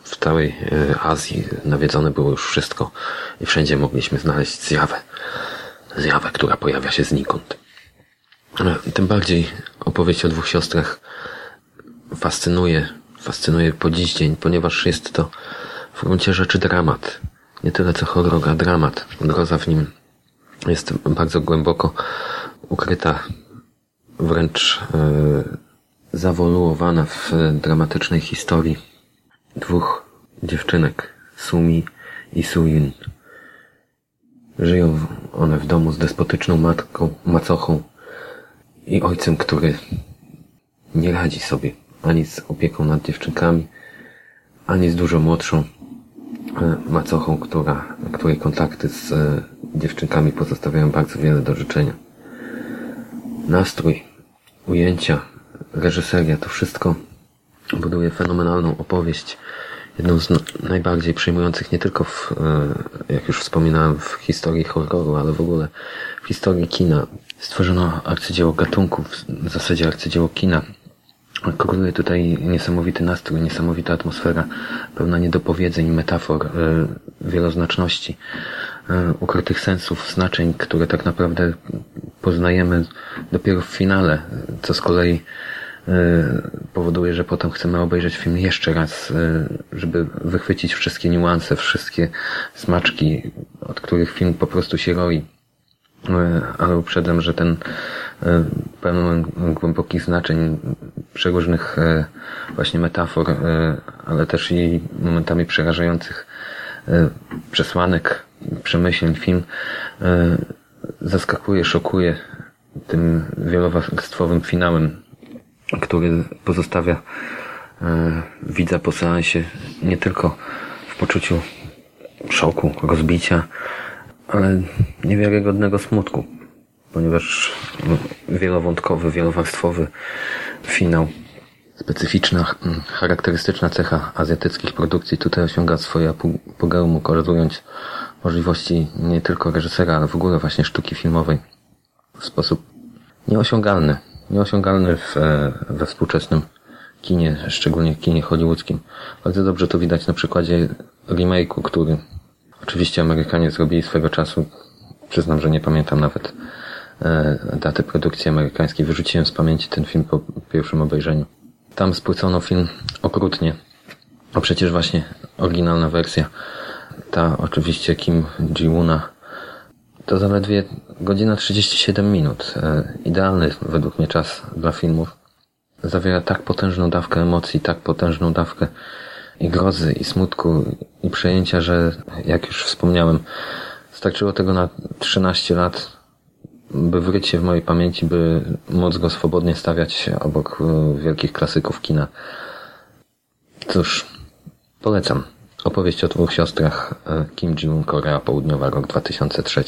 w całej Azji nawiedzone było już wszystko i wszędzie mogliśmy znaleźć zjawę. Zjawę, która pojawia się znikąd. Tym bardziej opowieść o dwóch siostrach fascynuje, fascynuje po dziś dzień, ponieważ jest to w gruncie rzeczy dramat. Nie tyle co horror, a dramat. Groza w nim jest bardzo głęboko ukryta, wręcz e, zawoluowana w dramatycznej historii dwóch dziewczynek, Sumi i Suyun. Żyją one w domu z despotyczną matką, macochą i ojcem, który nie radzi sobie ani z opieką nad dziewczynkami, ani z dużo młodszą e, macochą, która, której kontakty z e, dziewczynkami pozostawiają bardzo wiele do życzenia. Nastrój, ujęcia, reżyseria, to wszystko buduje fenomenalną opowieść, jedną z najbardziej przejmujących nie tylko w, e, jak już wspominałem, w historii horroru, ale w ogóle w historii kina. Stworzono arcydzieło gatunku, w zasadzie arcydzieło kina. Króluje tutaj niesamowity nastrój, niesamowita atmosfera, pełna niedopowiedzeń, metafor, e, wieloznaczności, e, ukrytych sensów, znaczeń, które tak naprawdę poznajemy dopiero w finale, co z kolei e, powoduje, że potem chcemy obejrzeć film jeszcze raz, żeby wychwycić wszystkie niuanse, wszystkie smaczki, od których film po prostu się roi. E, Ale uprzedzam, że ten e, pełen głębokich znaczeń, przeróżnych e, właśnie metafor, ale też i momentami przerażających przesłanek, przemyśleń film zaskakuje, szokuje tym wielowarstwowym finałem, który pozostawia widza po seansie nie tylko w poczuciu szoku, rozbicia, ale niewiarygodnego smutku, ponieważ wielowątkowy, wielowarstwowy finał, specyficzna, mm, charakterystyczna cecha azjatyckich produkcji tutaj osiąga swoje apogeum, ukazując możliwości nie tylko reżysera, ale w ogóle właśnie sztuki filmowej w sposób nieosiągalny, nieosiągalny w, e, we współczesnym kinie, szczególnie w kinie hollywoodzkim. Bardzo dobrze to widać na przykładzie remake'u, który oczywiście Amerykanie zrobili swego czasu. Przyznam, że nie pamiętam nawet e, daty produkcji amerykańskiej. Wyrzuciłem z pamięci ten film po pierwszym obejrzeniu. Tam spłycono film okrutnie. O przecież właśnie oryginalna wersja. Ta oczywiście Kim Ji-woona to zaledwie godzina 37 minut. E, idealny według mnie czas dla filmów. Zawiera tak potężną dawkę emocji, tak potężną dawkę i grozy, i smutku, i przejęcia, że jak już wspomniałem, starczyło tego na 13 lat, by wryć się w mojej pamięci, by móc go swobodnie stawiać obok e, wielkich klasyków kina. Cóż, polecam. Opowieść o dwóch siostrach e, Kim Ji-woon, Korea Południowa, rok 2003.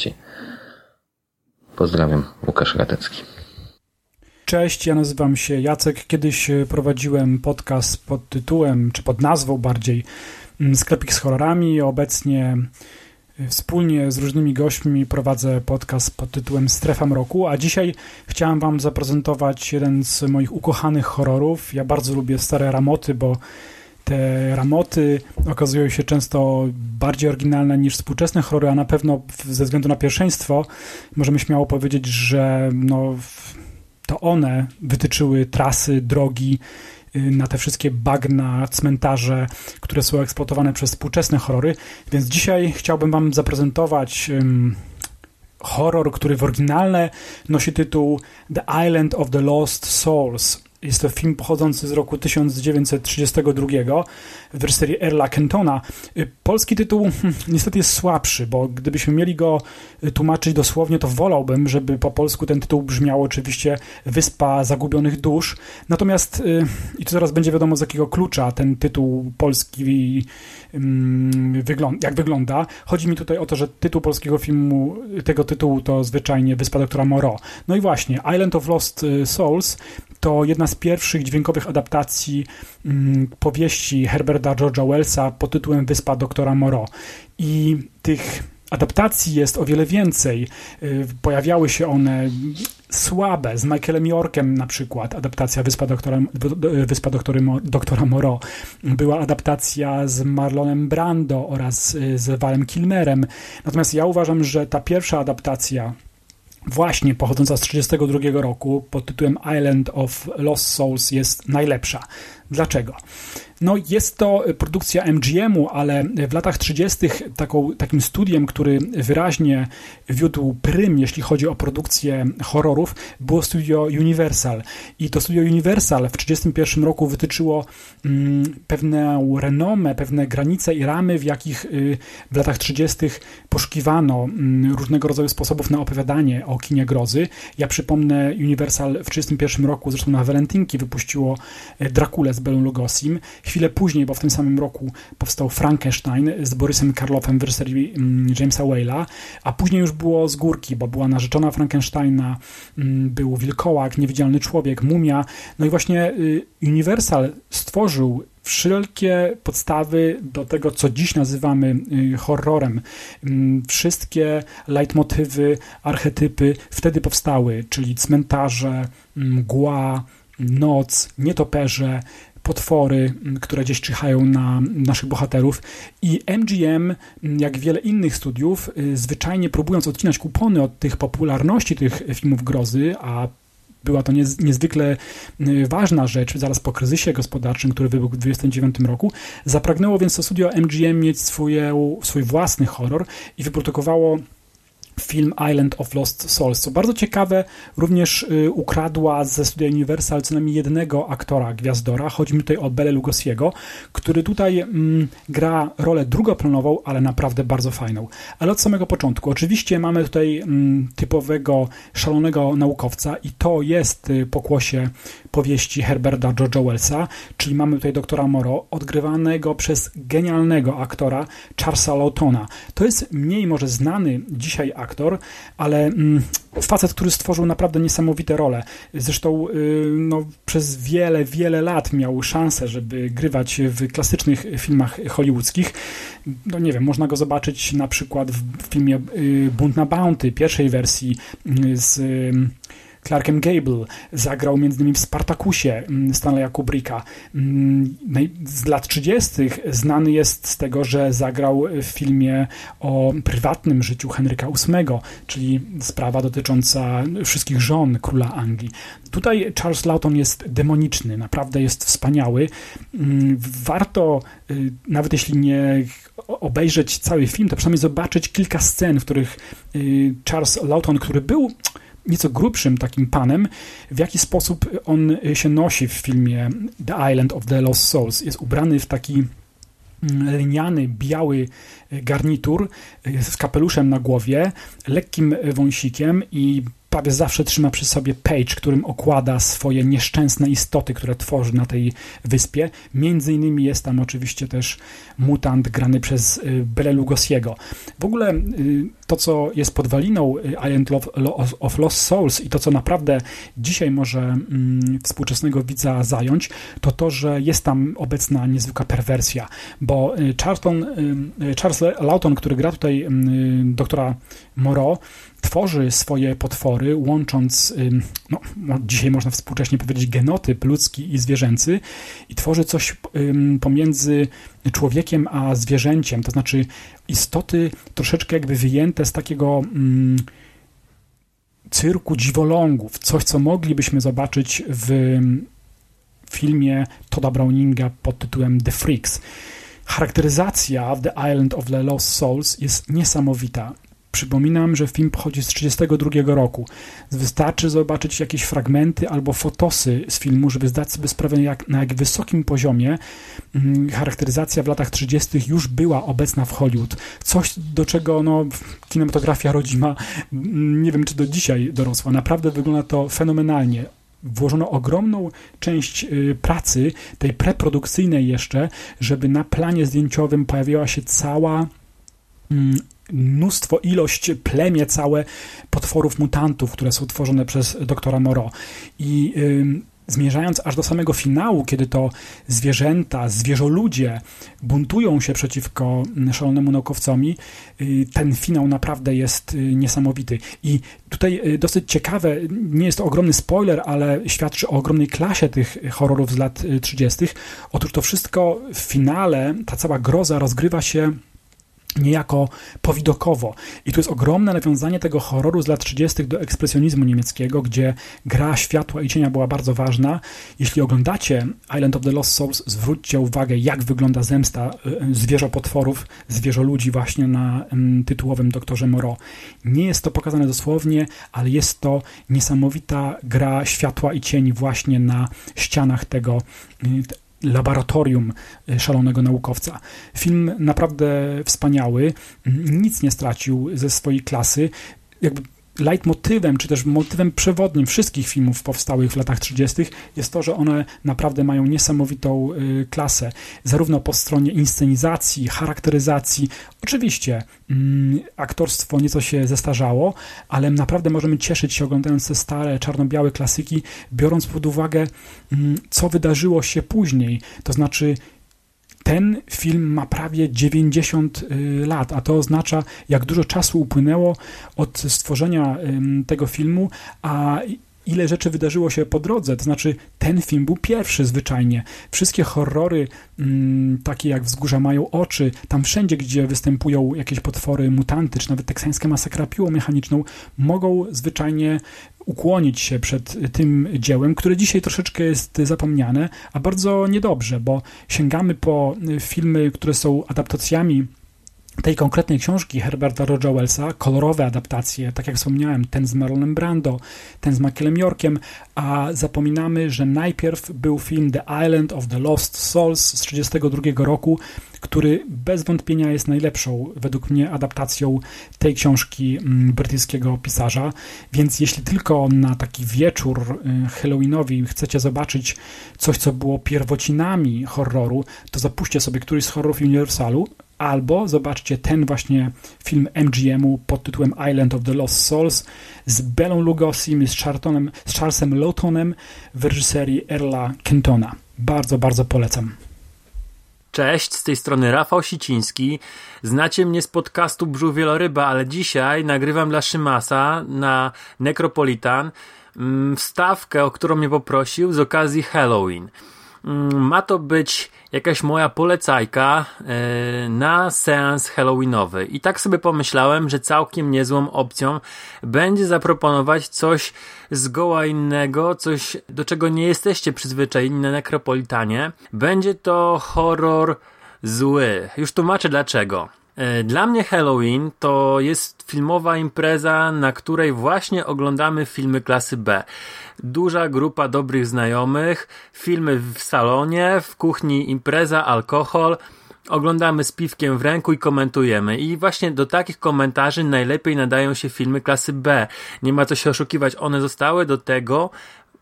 Pozdrawiam, Łukasz Radecki. Cześć, ja nazywam się Jacek. Kiedyś e, prowadziłem podcast pod tytułem, czy pod nazwą bardziej, mm, Sklepik z horrorami. Obecnie e, wspólnie z różnymi gośćmi prowadzę podcast pod tytułem Strefa Mroku, a dzisiaj chciałem Wam zaprezentować jeden z moich ukochanych horrorów. Ja bardzo lubię stare ramoty, bo te ramoty okazują się często bardziej oryginalne niż współczesne horrory, a na pewno ze względu na pierwszeństwo możemy śmiało powiedzieć, że no, to one wytyczyły trasy, drogi y, na te wszystkie bagna, cmentarze, które są eksploatowane przez współczesne horrory. Więc dzisiaj chciałbym Wam zaprezentować um, horror, który w oryginale nosi tytuł The Island of the Lost Souls. Jest to film pochodzący z roku 1932 w reżyserii Erla Kentona. Y, polski tytuł hmm, niestety jest słabszy, bo gdybyśmy mieli go y, tłumaczyć dosłownie, to wolałbym, żeby po polsku ten tytuł brzmiał oczywiście Wyspa Zagubionych Dusz. Natomiast, y, i to zaraz będzie wiadomo z jakiego klucza ten tytuł polski jak wygląda. Chodzi mi tutaj o to, że tytuł polskiego filmu, tego tytułu to zwyczajnie Wyspa Doktora Moreau. No i właśnie, Island of Lost Souls to jedna z pierwszych dźwiękowych adaptacji mm, powieści Herberta George'a Wellsa pod tytułem Wyspa doktora Moreau. I tych adaptacji jest o wiele więcej. Y, pojawiały się one słabe, z Michaelem Yorkiem na przykład, adaptacja Wyspa, doktora, Wyspa doktora Moreau. Była adaptacja z Marlonem Brando oraz y, z Walem Kilmerem. Natomiast ja uważam, że ta pierwsza adaptacja właśnie pochodząca z 1932 roku pod tytułem Island of Lost Souls jest najlepsza. Dlaczego? No jest to produkcja MGM-u, ale w latach 30. Taką, takim studiem, który wyraźnie wiódł prym, jeśli chodzi o produkcję horrorów, było studio Universal. I to studio Universal w 1931 roku wytyczyło mm, pewną renomę, pewne granice i ramy, w jakich y, w latach 30. poszukiwano mm, różnego rodzaju sposobów na opowiadanie o kinie grozy. Ja przypomnę, Universal w 1931 roku, zresztą na Walentynki, wypuściło y, Drakulę z Belą Lugossim. Chwilę później, bo w tym samym roku powstał Frankenstein z Borysem Karloffem w reżyserii mm, Jamesa Whale'a, a później już było z górki, bo była narzeczona Frankensteina, mm, był Wilkołak, Niewidzialny Człowiek, Mumia. No i właśnie y, Universal stworzył wszelkie podstawy do tego, co dziś nazywamy y, horrorem. Mm, wszystkie leitmotywy, archetypy wtedy powstały, czyli cmentarze, mgła, noc, nietoperze, potwory, które gdzieś czyhają na naszych bohaterów i MGM, jak wiele innych studiów, y, zwyczajnie próbując odcinać kupony od tych popularności tych filmów grozy, a była to niezwykle ważna rzecz zaraz po kryzysie gospodarczym, który wybuchł w 1929 roku. Zapragnęło więc to studio MGM mieć swoje, swój własny horror i wyprodukowało film Island of Lost Souls. Co bardzo ciekawe, również y, ukradła ze studia Universal co najmniej jednego aktora gwiazdora. Chodzi tutaj o Bele Lugosiego, który tutaj mm, gra rolę drugoplanową, ale naprawdę bardzo fajną. Ale od samego początku. Oczywiście mamy tutaj mm, typowego, szalonego naukowca i to jest y, pokłosie powieści Herberta George'a Wellsa, czyli mamy tutaj doktora Moro, odgrywanego przez genialnego aktora Charlesa Lawtona. To jest mniej może znany dzisiaj aktor, ale mm, facet, który stworzył naprawdę niesamowite role. Zresztą y, no, przez wiele, wiele lat miał szansę, żeby grywać w klasycznych filmach hollywoodzkich. No nie wiem, można go zobaczyć na przykład w, w filmie y, Bunt na Bounty, pierwszej wersji y, z Clarkiem Gable, zagrał innymi w Spartakusie mm, Stanleya Kubricka. Mm, z lat 30. znany jest z tego, że zagrał w filmie o prywatnym życiu Henryka VIII, czyli sprawa dotycząca wszystkich żon króla Anglii. Tutaj Charles Lawton jest demoniczny, naprawdę jest wspaniały. Mm, warto, y, nawet jeśli nie obejrzeć cały film, to przynajmniej zobaczyć kilka scen, w których y, Charles Lawton, który był nieco grubszym takim panem, w jaki sposób on się nosi w filmie The Island of the Lost Souls. Jest ubrany w taki mm, liniany, biały garnitur y, z kapeluszem na głowie, lekkim wąsikiem i prawie zawsze trzyma przy sobie page, którym okłada swoje nieszczęsne istoty, które tworzy na tej wyspie. Między innymi jest tam oczywiście też mutant grany przez y, Bela Lugosiego. W ogóle y, to, co jest podwaliną y, Island of Lost Souls i to, co naprawdę dzisiaj może mm, współczesnego widza zająć, to to, że jest tam obecna niezwykła perwersja, bo Charlton, Charles Lawton, który gra tutaj doktora Moreau, tworzy swoje potwory, łącząc, no, dzisiaj można współcześnie powiedzieć, genotyp ludzki i zwierzęcy i tworzy coś pomiędzy człowiekiem a zwierzęciem, to znaczy istoty troszeczkę jakby wyjęte z takiego cyrku dziwolągów, coś, co moglibyśmy zobaczyć w filmie Toda Browninga pod tytułem The Freaks. Charakteryzacja The Island of the Lost Souls jest niesamowita. Przypominam, że film pochodzi z 1932 roku. Wystarczy zobaczyć jakieś fragmenty albo fotosy z filmu, żeby zdać sobie sprawę, jak, na jak wysokim poziomie mm, charakteryzacja w latach 30. już była obecna w Hollywood. Coś, do czego no, kinematografia rodzima, mm, nie wiem czy do dzisiaj dorosła. Naprawdę wygląda to fenomenalnie włożono ogromną część y, pracy, tej preprodukcyjnej jeszcze, żeby na planie zdjęciowym pojawiła się cała mm, mnóstwo, ilość, plemię całe potworów mutantów, które są tworzone przez doktora Moreau. I zmierzając aż do samego finału, kiedy to zwierzęta, zwierzoludzie buntują się przeciwko szalonemu naukowcowi, y, ten finał naprawdę jest y, niesamowity. I tutaj y, dosyć ciekawe, nie jest to ogromny spoiler, ale świadczy o ogromnej klasie tych horrorów z lat 30. Otóż to wszystko w finale, ta cała groza rozgrywa się niejako powidokowo. I tu jest ogromne nawiązanie tego horroru z lat 30. do ekspresjonizmu niemieckiego, gdzie gra światła i cienia była bardzo ważna. Jeśli oglądacie Island of the Lost Souls, zwróćcie uwagę, jak wygląda zemsta y, zwierzopotworów, zwierzoludzi właśnie na tytułowym doktorze Moreau. Nie jest to pokazane dosłownie, ale jest to niesamowita gra światła i cieni właśnie na ścianach tego y, laboratorium y, szalonego naukowca. Film naprawdę wspaniały, nic nie stracił ze swojej klasy. Jakby leitmotywem, czy też motywem przewodnim wszystkich filmów powstałych w latach 30. jest to, że one naprawdę mają niesamowitą y, klasę, zarówno po stronie inscenizacji, charakteryzacji. Oczywiście mm, aktorstwo nieco się zestarzało, ale naprawdę możemy cieszyć się oglądając te stare, czarno-białe klasyki, biorąc pod uwagę, mm, co wydarzyło się później, to znaczy ten film ma prawie 90 y, lat, a to oznacza, jak dużo czasu upłynęło od stworzenia tego filmu, a ile rzeczy wydarzyło się po drodze. To znaczy, ten film był pierwszy zwyczajnie. Wszystkie horrory, takie jak Wzgórza mają oczy, tam wszędzie, gdzie występują jakieś potwory, mutanty, czy nawet teksańska masakra piłą mechaniczną, mogą zwyczajnie ukłonić się przed tym dziełem, które dzisiaj troszeczkę jest zapomniane, a bardzo niedobrze, bo sięgamy po filmy, które są adaptacjami tej konkretnej książki Herberta Roger Wellsa, kolorowe adaptacje, tak jak wspomniałem, ten z Marlonem Brando, ten z Michaelem Yorkiem, a zapominamy, że najpierw był film The Island of the Lost Souls z 1932 roku, który bez wątpienia jest najlepszą, według mnie, adaptacją tej książki mm, brytyjskiego pisarza. Więc jeśli tylko na taki wieczór y, Halloweenowi chcecie zobaczyć coś, co było pierwocinami horroru, to zapuśćcie sobie któryś z horrorów Universalu, albo zobaczcie ten właśnie film MGM-u pod tytułem Island of the Lost Souls z Belą Lugosim, z, Charltonem, z Charlesem Lawtonem w reżyserii Erla Kentona. Bardzo, bardzo polecam. Cześć, z tej strony Rafał Siciński. Znacie mnie z podcastu Brzuch Wieloryba, ale dzisiaj nagrywam dla Szymasa na Necropolitan mm, wstawkę, o którą mnie poprosił z okazji Halloween. Mm, ma to być jakaś moja polecajka e, na seans halloweenowy. I tak sobie pomyślałem, że całkiem niezłą opcją będzie zaproponować coś zgoła innego, coś do czego nie jesteście przyzwyczajeni na Necropolitanie. Będzie to horror zły. Już tłumaczę dlaczego. E, dla mnie Halloween to jest filmowa impreza, na której właśnie oglądamy filmy klasy B. Duża grupa dobrych znajomych, filmy w salonie, w kuchni impreza, alkohol, oglądamy z piwkiem w ręku i komentujemy. I właśnie do takich komentarzy najlepiej nadają się filmy klasy B. Nie ma co się oszukiwać, one zostały do tego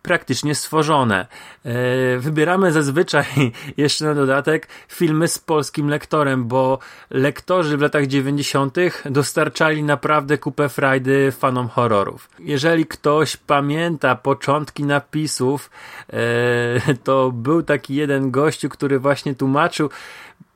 praktycznie stworzone. E, wybieramy zazwyczaj jeszcze na dodatek filmy z polskim lektorem, bo lektorzy w latach 90. dostarczali naprawdę kupę frajdy fanom horrorów. Jeżeli ktoś pamięta początki napisów, e, to był taki jeden gościu, który właśnie tłumaczył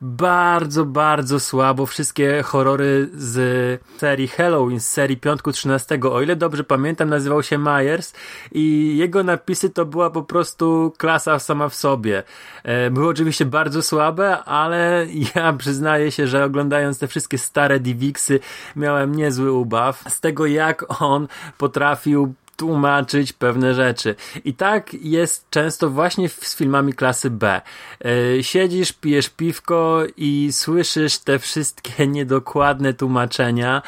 bardzo, bardzo słabo wszystkie horrory z serii Halloween, z serii Piątku 13. O ile dobrze pamiętam, nazywał się Myers i jego napisy to była po prostu klasa sama w sobie. E, były oczywiście bardzo słabe, ale ja przyznaję się, że oglądając te wszystkie stare DivXy miałem niezły ubaw z tego, jak on potrafił tłumaczyć pewne rzeczy. I tak jest często właśnie z filmami klasy B. E, siedzisz, pijesz piwko i słyszysz te wszystkie niedokładne tłumaczenia.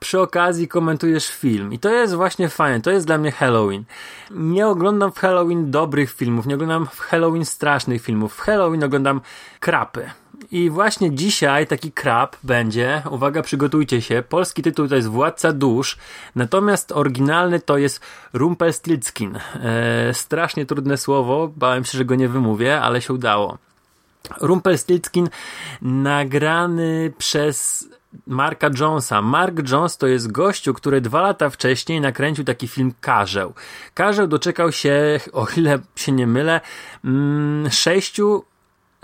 Przy okazji komentujesz film. I to jest właśnie fajne. To jest dla mnie Halloween. Nie oglądam w Halloween dobrych filmów, nie oglądam w Halloween strasznych filmów. W Halloween oglądam krapy. I właśnie dzisiaj taki krab będzie, uwaga, przygotujcie się, polski tytuł to jest Władca Dusz, natomiast oryginalny to jest Rumpelstiltskin. Eee, strasznie trudne słowo, bałem się, że go nie wymówię, ale się udało. Rumpelstiltskin nagrany przez Marka Jonesa. Mark Jones to jest gościu, który dwa lata wcześniej nakręcił taki film Karzeł. Karzeł doczekał się, o ile się nie mylę, mm, sześciu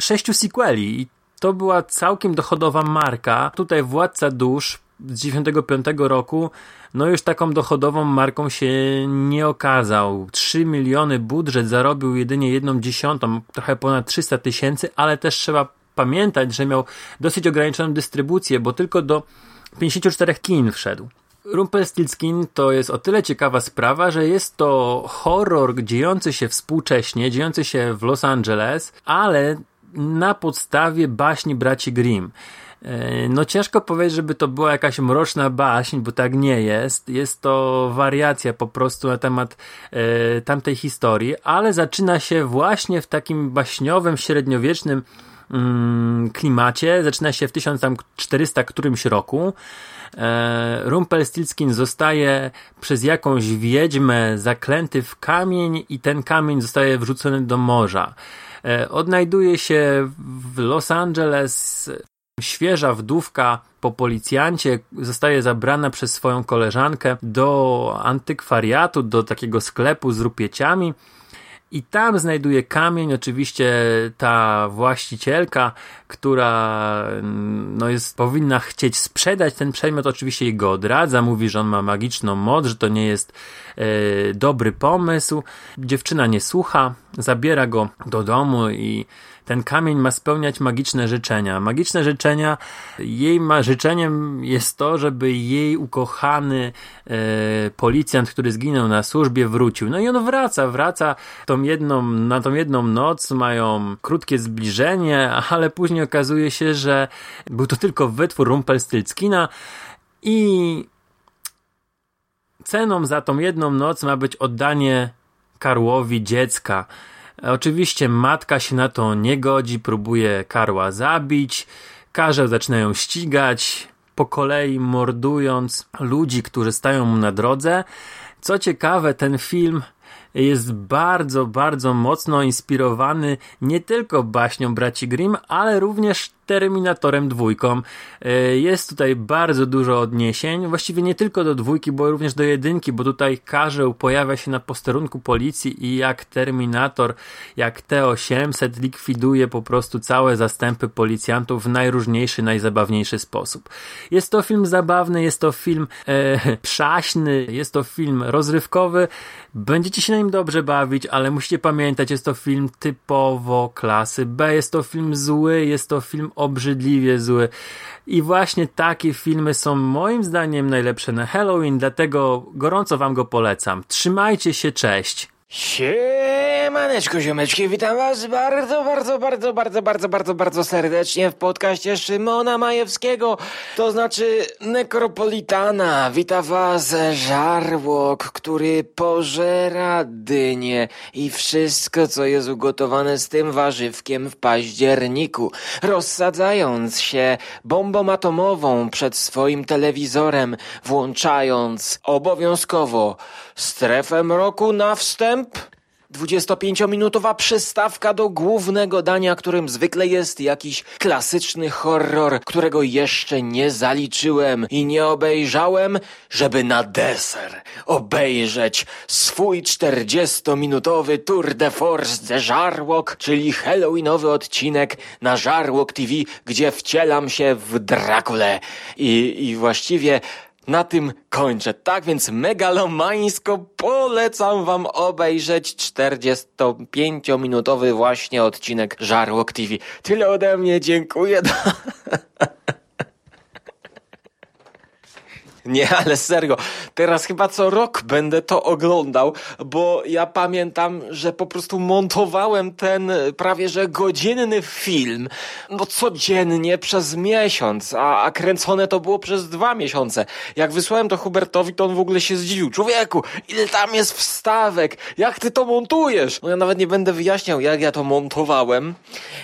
sześciu sequeli i to była całkiem dochodowa marka. Tutaj Władca Dusz z 95 roku, no już taką dochodową marką się nie okazał. 3 miliony budżet zarobił jedynie jedną dziesiątą, trochę ponad 300 tysięcy, ale też trzeba pamiętać, że miał dosyć ograniczoną dystrybucję, bo tylko do 54 kin wszedł. Rumpelstiltskin to jest o tyle ciekawa sprawa, że jest to horror dziejący się współcześnie, dziejący się w Los Angeles, ale na podstawie baśni braci Grimm. E, no ciężko powiedzieć, żeby to była jakaś mroczna baśń, bo tak nie jest. Jest to wariacja po prostu na temat e, tamtej historii, ale zaczyna się właśnie w takim baśniowym, średniowiecznym mm, klimacie. Zaczyna się w 1400 którymś roku. E, Rumpelstiltskin zostaje przez jakąś wiedźmę zaklęty w kamień i ten kamień zostaje wrzucony do morza. E, odnajduje się w Los Angeles. Świeża wdówka po policjancie zostaje zabrana przez swoją koleżankę do antykwariatu, do takiego sklepu z rupieciami i tam znajduje kamień, oczywiście ta właścicielka, która no jest, powinna chcieć sprzedać ten przedmiot, oczywiście jej go odradza, mówi, że on ma magiczną moc, że to nie jest e, dobry pomysł. Dziewczyna nie słucha, zabiera go do domu i ten kamień ma spełniać magiczne życzenia. Magiczne życzenia, jej ma, życzeniem jest to, żeby jej ukochany e, policjant, który zginął na służbie, wrócił. No i on wraca, wraca tą jedną, na tą jedną noc, mają krótkie zbliżenie, ale później okazuje się, że był to tylko wytwór Rumpelstiltskina i ceną za tą jedną noc ma być oddanie Karłowi dziecka. Oczywiście matka się na to nie godzi, próbuje Karła zabić, Karzeł zaczynają ścigać, po kolei mordując ludzi, którzy stają mu na drodze. Co ciekawe, ten film jest bardzo, bardzo mocno inspirowany nie tylko baśnią braci Grimm, ale również Terminatorem dwójką. E, jest tutaj bardzo dużo odniesień, właściwie nie tylko do dwójki, bo również do jedynki, bo tutaj Karzeł pojawia się na posterunku policji i jak Terminator, jak T-800 likwiduje po prostu całe zastępy policjantów w najróżniejszy, najzabawniejszy sposób. Jest to film zabawny, jest to film e, przaśny, jest to film rozrywkowy, będziecie się na nim dobrze bawić, ale musicie pamiętać, jest to film typowo klasy B, jest to film zły, jest to film obrzydliwie zły. I właśnie takie filmy są moim zdaniem najlepsze na Halloween, dlatego gorąco wam go polecam. Trzymajcie się, cześć! Siemaneczko, ziomeczki, witam was bardzo, bardzo, bardzo, bardzo, bardzo, bardzo, bardzo serdecznie w podcaście Szymona Majewskiego, to znaczy Nekropolitana. Wita was żarłok, który pożera dynie i wszystko, co jest ugotowane z tym warzywkiem w październiku, rozsadzając się bombą atomową przed swoim telewizorem, włączając obowiązkowo strefę mroku na wstęp, 25-minutowa przystawka do głównego dania, którym zwykle jest jakiś klasyczny horror, którego jeszcze nie zaliczyłem i nie obejrzałem, żeby na deser obejrzeć swój 40-minutowy tour de force de Żarłok, czyli halloweenowy odcinek na Żarłok TV, gdzie wcielam się w Drakule i, i właściwie na tym kończę. Tak więc megalomańsko polecam wam obejrzeć 45-minutowy właśnie odcinek Żarłok TV. Tyle ode mnie, dziękuję. Nie, ale serio, teraz chyba co rok będę to oglądał, bo ja pamiętam, że po prostu montowałem ten prawie że godzinny film, no codziennie przez miesiąc, a, a kręcone to było przez dwa miesiące. Jak wysłałem to Hubertowi, to on w ogóle się zdziwił. Człowieku, ile tam jest wstawek? Jak ty to montujesz? No ja nawet nie będę wyjaśniał, jak ja to montowałem,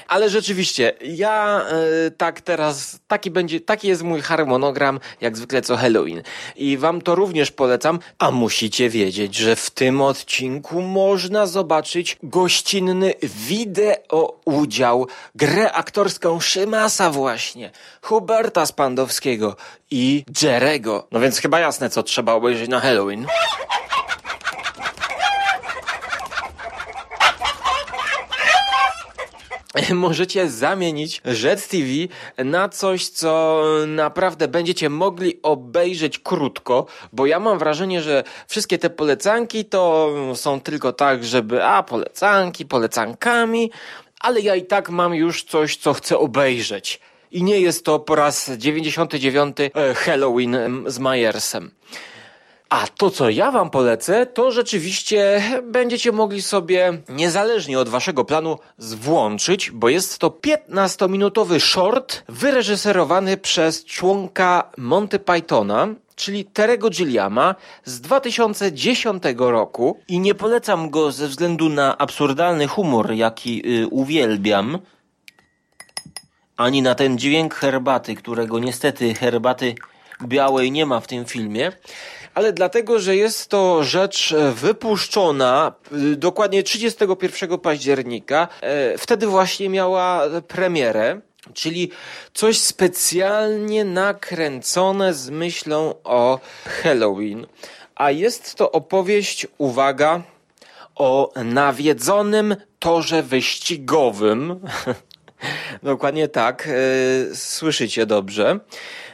ale rzeczywiście, ja yy, tak teraz, taki będzie, taki jest mój harmonogram, jak zwykle co Halloween. I wam to również polecam, a musicie wiedzieć, że w tym odcinku można zobaczyć gościnny wideo udział, grę aktorską Szymasa właśnie, Huberta Spandowskiego i Jerego. No więc chyba jasne, co trzeba obejrzeć na Halloween. możecie zamienić Jet TV na coś, co naprawdę będziecie mogli obejrzeć krótko, bo ja mam wrażenie, że wszystkie te polecanki to są tylko tak, żeby a polecanki, polecankami, ale ja i tak mam już coś, co chcę obejrzeć. I nie jest to po raz 99 e, Halloween z Majersem. A to, co ja wam polecę, to rzeczywiście będziecie mogli sobie niezależnie od waszego planu włączyć, bo jest to 15-minutowy short wyreżyserowany przez członka Monty Pythona, czyli Terego Gilliama z 2010 roku. I nie polecam go ze względu na absurdalny humor, jaki y, uwielbiam, ani na ten dźwięk herbaty, którego niestety herbaty białej nie ma w tym filmie ale dlatego, że jest to rzecz e, wypuszczona e, dokładnie 31 października. E, wtedy właśnie miała premierę. Czyli coś specjalnie nakręcone z myślą o Halloween. A jest to opowieść, uwaga, o nawiedzonym torze wyścigowym. Dokładnie tak, słyszycie dobrze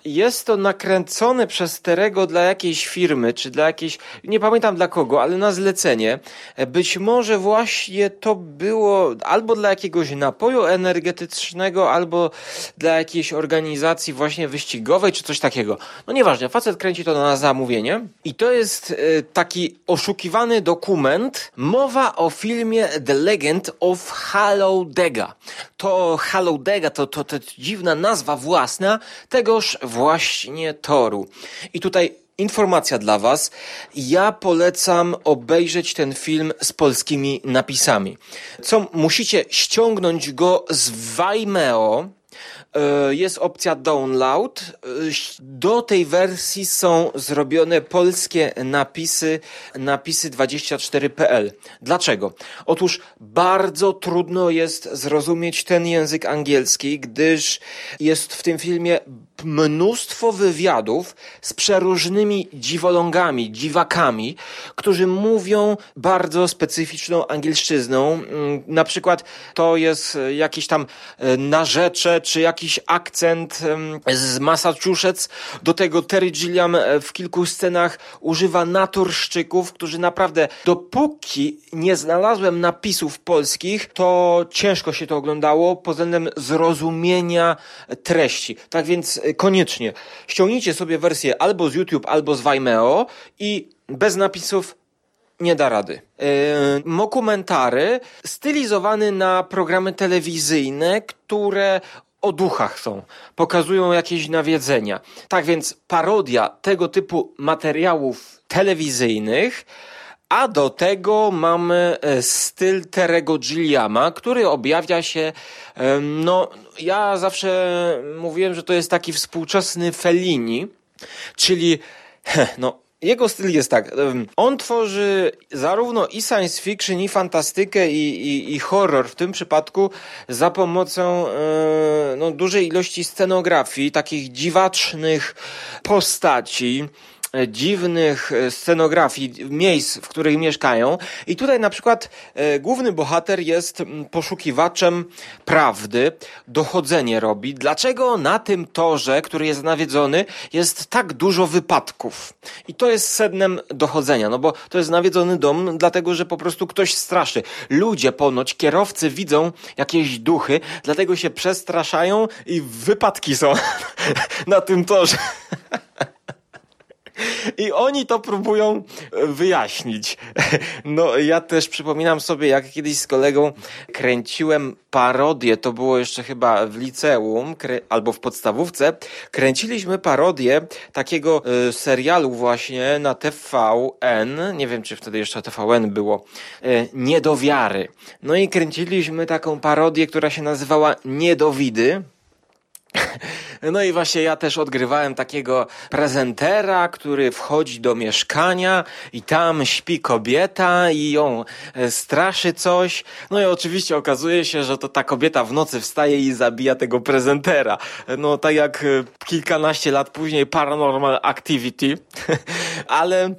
jest to nakręcone przez Terego dla jakiejś firmy, czy dla jakiejś, nie pamiętam dla kogo, ale na zlecenie. Być może właśnie to było albo dla jakiegoś napoju energetycznego, albo dla jakiejś organizacji właśnie wyścigowej, czy coś takiego. No nieważne, facet kręci to na zamówienie i to jest e, taki oszukiwany dokument. Mowa o filmie The Legend of Hallowdega. To Hallowdega to, to, to dziwna nazwa własna tegoż toru. I tutaj informacja dla Was. Ja polecam obejrzeć ten film z polskimi napisami. Co musicie ściągnąć go z Vimeo. e, jest opcja download. E, do tej wersji są zrobione polskie napisy, napisy 24.pl. Dlaczego? Otóż bardzo trudno jest zrozumieć ten język angielski, gdyż jest w tym filmie mnóstwo wywiadów z przeróżnymi dziwolągami, dziwakami, którzy mówią bardzo specyficzną angielszczyzną. Mm, na przykład to jest jakiś tam e, narzecze, czy jakiś akcent z Massachusetts. Do tego Terry Gilliam e, w kilku scenach używa naturszczyków, którzy naprawdę, dopóki nie znalazłem napisów polskich, to ciężko się to oglądało pod względem zrozumienia treści. Tak więc e, koniecznie ściągnijcie sobie wersję albo z YouTube, albo z Vimeo i bez napisów nie da rady. Yy, mokumentary stylizowany na programy telewizyjne, które o duchach są, pokazują jakieś nawiedzenia. Tak więc parodia tego typu materiałów telewizyjnych, a do tego mamy e, styl Terego Gilliama, który objawia się, no, ja zawsze mówiłem, że to jest taki współczesny Fellini, czyli, no, jego styl jest tak. On tworzy zarówno i science fiction, i fantastykę, i, i, i horror w tym przypadku za pomocą e, no, dużej ilości scenografii, takich dziwacznych postaci E, dziwnych e, scenografii, miejsc, w których mieszkają. I tutaj na przykład e, główny bohater jest poszukiwaczem prawdy, dochodzenie robi. Dlaczego na tym torze, który jest nawiedzony, jest tak dużo wypadków? I to jest sednem dochodzenia, no bo to jest nawiedzony dom, dlatego że po prostu ktoś straszy. Ludzie ponoć, kierowcy widzą jakieś duchy, dlatego się przestraszają i wypadki są na tym torze. I oni to próbują e, wyjaśnić. No, ja też przypominam sobie, jak kiedyś z kolegą kręciłem parodię, to było jeszcze chyba w liceum albo w podstawówce. Kręciliśmy parodię takiego y, serialu właśnie na TVN, nie wiem czy wtedy jeszcze TVN było, y, Niedowiary. No i kręciliśmy taką parodię, która się nazywała Niedowidy. No i właśnie ja też odgrywałem takiego prezentera, który wchodzi do mieszkania i tam śpi kobieta i ją e, straszy coś. No i oczywiście okazuje się, że to ta kobieta w nocy wstaje i zabija tego prezentera. No tak jak e, kilkanaście lat później Paranormal Activity. Ale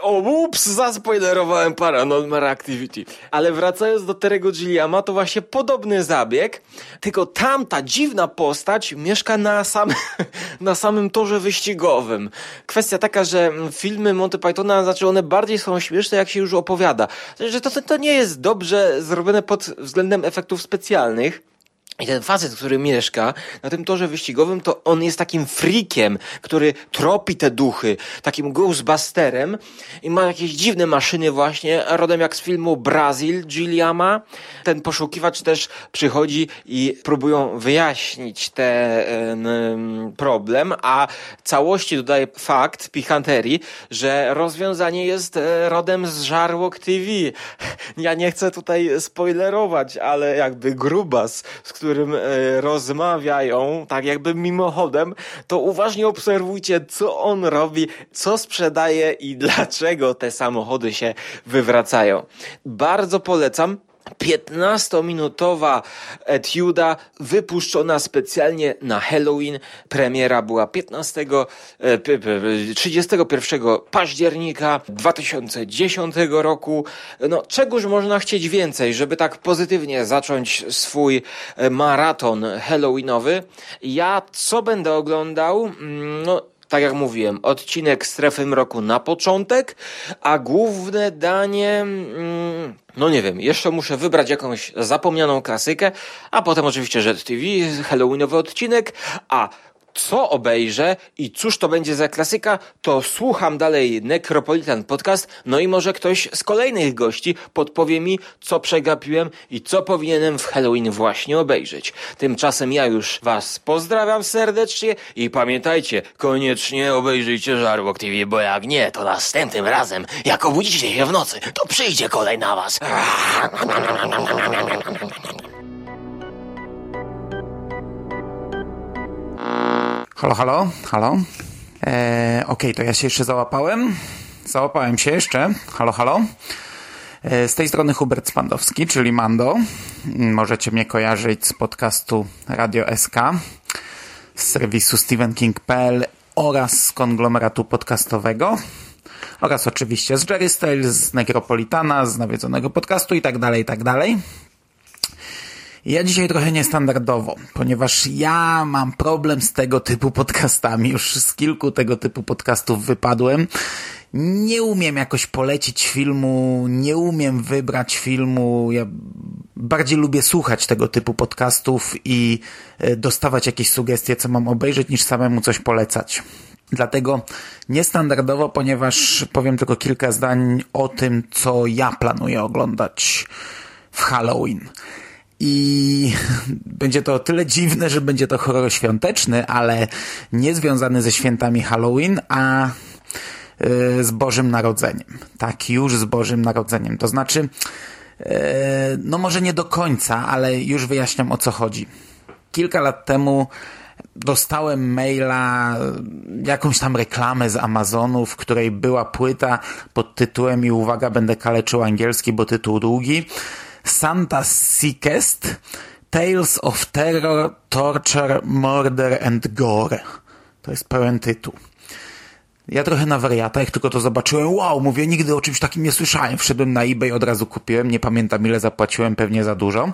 o, ups, zaspoilerowałem Paranormal Activity. Ale wracając do Terego Gilliama, to właśnie podobny zabieg, tylko tamta dziwna postać mieszka na, sam, na samym torze wyścigowym. Kwestia taka, że filmy Monty Pythona, znaczy one bardziej są śmieszne, jak się już opowiada. Że to, to nie jest dobrze zrobione pod względem efektów specjalnych, i ten facet, który mieszka na tym torze wyścigowym, to on jest takim freakiem, który tropi te duchy, takim ghostbusterem i ma jakieś dziwne maszyny właśnie, rodem jak z filmu Brazil Gilliama. Ten poszukiwacz też przychodzi i próbują wyjaśnić ten problem, a całości dodaje fakt pikanterii, że rozwiązanie jest e, rodem z Żarłok TV. Ja nie chcę tutaj spoilerować, ale jakby grubas, z którym e, rozmawiają, tak jakby mimochodem, to uważnie obserwujcie, co on robi, co sprzedaje i dlaczego te samochody się wywracają. Bardzo polecam. 15-minutowa etiuda wypuszczona specjalnie na Halloween. Premiera była 15, 31 e, października 2010 roku. No, czegoż można chcieć więcej, żeby tak pozytywnie zacząć swój e, maraton halloweenowy? Ja co będę oglądał? Mm, no, tak jak mówiłem, odcinek Strefy Mroku na początek, a główne danie, mm, no nie wiem, jeszcze muszę wybrać jakąś zapomnianą klasykę, a potem oczywiście Red TV, Halloweenowy odcinek, a co obejrzę i cóż to będzie za klasyka, to słucham dalej Necropolitan Podcast, no i może ktoś z kolejnych gości podpowie mi, co przegapiłem i co powinienem w Halloween właśnie obejrzeć. Tymczasem ja już Was pozdrawiam serdecznie i pamiętajcie, koniecznie obejrzyjcie Żarłok TV, bo jak nie, to następnym razem, jak obudzicie się w nocy, to przyjdzie kolej na Was. Halo, halo, halo. Okej, okay, to ja się jeszcze załapałem. Załapałem się jeszcze. Halo, halo. Eee, z tej strony Hubert Spandowski, czyli Mando. Możecie mnie kojarzyć z podcastu Radio SK, z serwisu StephenKing.pl oraz z konglomeratu podcastowego oraz oczywiście z Jerry Style, z Necropolitana, z nawiedzonego podcastu i tak dalej, i tak dalej. Ja dzisiaj trochę niestandardowo, ponieważ ja mam problem z tego typu podcastami. Już z kilku tego typu podcastów wypadłem. Nie umiem jakoś polecić filmu, nie umiem wybrać filmu. Ja bardziej lubię słuchać tego typu podcastów i e, dostawać jakieś sugestie, co mam obejrzeć, niż samemu coś polecać. Dlatego niestandardowo, ponieważ powiem tylko kilka zdań o tym, co ja planuję oglądać w Halloween. I będzie to o tyle dziwne, że będzie to horror świąteczny, ale nie związany ze świętami Halloween, a z Bożym Narodzeniem. Tak, już z Bożym Narodzeniem. To znaczy, no może nie do końca, ale już wyjaśniam o co chodzi. Kilka lat temu dostałem maila, jakąś tam reklamę z Amazonu, w której była płyta pod tytułem i uwaga, będę kaleczył angielski, bo tytuł długi Santa Sickest Tales of Terror, Torture, Murder and Gore. To jest pełen tytuł. Ja trochę na wariata, jak tylko to zobaczyłem, wow, mówię, nigdy o czymś takim nie słyszałem. Wszedłem na eBay, od razu kupiłem, nie pamiętam ile zapłaciłem, pewnie za dużo.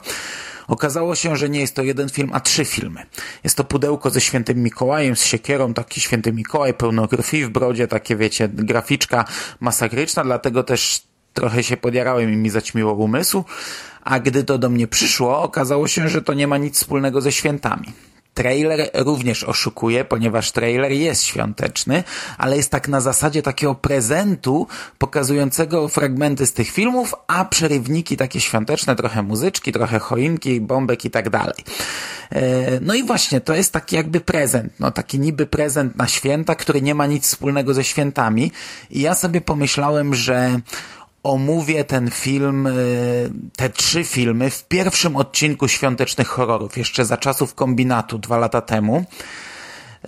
Okazało się, że nie jest to jeden film, a trzy filmy. Jest to pudełko ze świętym Mikołajem, z siekierą, taki święty Mikołaj, pełno krwi w brodzie, takie wiecie, graficzka masakryczna, dlatego też trochę się podjarałem i mi zaćmiło umysł, a gdy to do mnie przyszło, okazało się, że to nie ma nic wspólnego ze świętami. Trailer również oszukuje, ponieważ trailer jest świąteczny, ale jest tak na zasadzie takiego prezentu pokazującego fragmenty z tych filmów, a przerywniki takie świąteczne, trochę muzyczki, trochę choinki, bombek i tak dalej. No i właśnie, to jest taki jakby prezent, no taki niby prezent na święta, który nie ma nic wspólnego ze świętami i ja sobie pomyślałem, że omówię ten film, y, te trzy filmy w pierwszym odcinku Świątecznych Horrorów, jeszcze za czasów kombinatu dwa lata temu.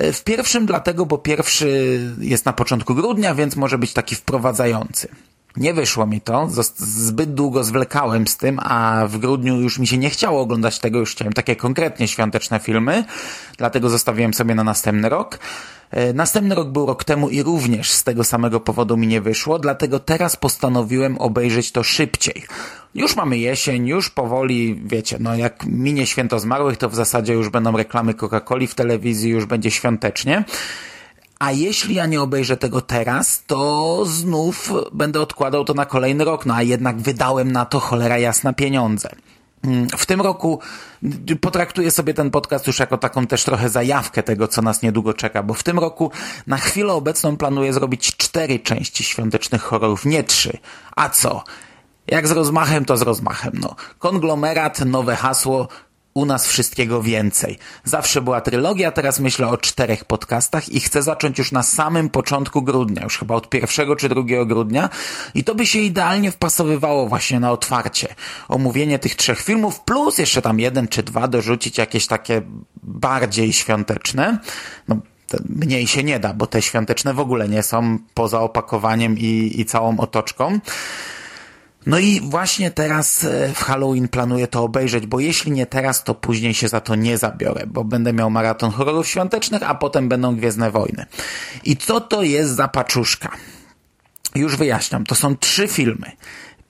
Y, w pierwszym dlatego, bo pierwszy jest na początku grudnia, więc może być taki wprowadzający. Nie wyszło mi to, zbyt długo zwlekałem z tym, a w grudniu już mi się nie chciało oglądać tego, już chciałem takie konkretnie świąteczne filmy, dlatego zostawiłem sobie na następny rok. E, następny rok był rok temu i również z tego samego powodu mi nie wyszło, dlatego teraz postanowiłem obejrzeć to szybciej. Już mamy jesień, już powoli, wiecie, no jak minie święto zmarłych, to w zasadzie już będą reklamy Coca-Coli w telewizji, już będzie świątecznie. A jeśli ja nie obejrzę tego teraz, to znów będę odkładał to na kolejny rok, no a jednak wydałem na to cholera jasna pieniądze. Mm, w tym roku potraktuję sobie ten podcast już jako taką też trochę zajawkę tego, co nas niedługo czeka, bo w tym roku na chwilę obecną planuję zrobić cztery części świątecznych horrorów, nie trzy. A co? Jak z rozmachem, to z rozmachem. No. Konglomerat, nowe hasło, u nas wszystkiego więcej. Zawsze była trylogia, teraz myślę o czterech podcastach i chcę zacząć już na samym początku grudnia, już chyba od pierwszego czy drugiego grudnia i to by się idealnie wpasowywało właśnie na otwarcie. Omówienie tych trzech filmów plus jeszcze tam jeden czy dwa dorzucić jakieś takie bardziej świąteczne. No, mniej się nie da, bo te świąteczne w ogóle nie są poza opakowaniem i, i całą otoczką. No i właśnie teraz e, w Halloween planuję to obejrzeć, bo jeśli nie teraz, to później się za to nie zabiorę, bo będę miał maraton horrorów świątecznych, a potem będą Gwiezdne Wojny. I co to jest za paczuszka? Już wyjaśniam, to są trzy filmy.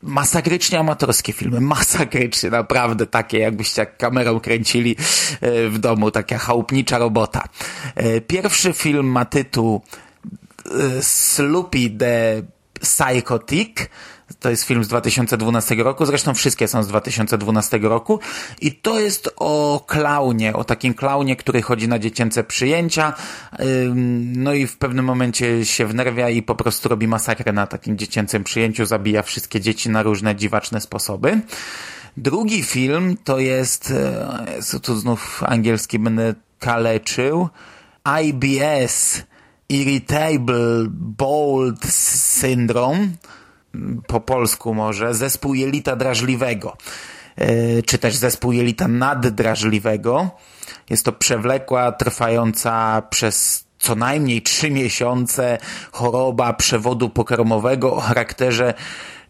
Masakrycznie amatorskie filmy, masakrycznie, naprawdę takie, jakbyście jak kamerą kręcili e, w domu, taka chałupnicza robota. E, pierwszy film ma tytuł Sloopy the Psychotic, to jest film z 2012 roku, zresztą wszystkie są z 2012 roku. I to jest o klaunie, o takim klaunie, który chodzi na dziecięce przyjęcia, no i w pewnym momencie się wnerwia i po prostu robi masakrę na takim dziecięcym przyjęciu, zabija wszystkie dzieci na różne dziwaczne sposoby. Drugi film to jest, e, tu znów angielski będę kaleczył, IBS, Irritable Bold Syndrome, po polsku może, zespół jelita drażliwego. e, czy też zespół jelita naddrażliwego. Jest to przewlekła, trwająca przez co najmniej trzy miesiące choroba przewodu pokarmowego o charakterze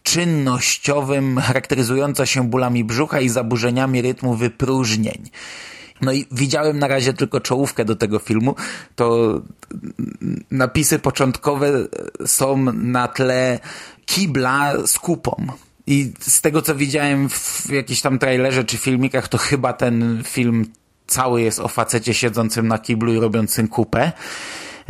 czynnościowym, charakteryzująca się bólami brzucha i zaburzeniami rytmu wypróżnień. No i widziałem na razie tylko czołówkę do tego filmu. To napisy początkowe są na tle kibla z kupą. I z tego co widziałem w jakichś tam trailerze czy filmikach, to chyba ten film cały jest o facecie siedzącym na kiblu i robiącym kupę.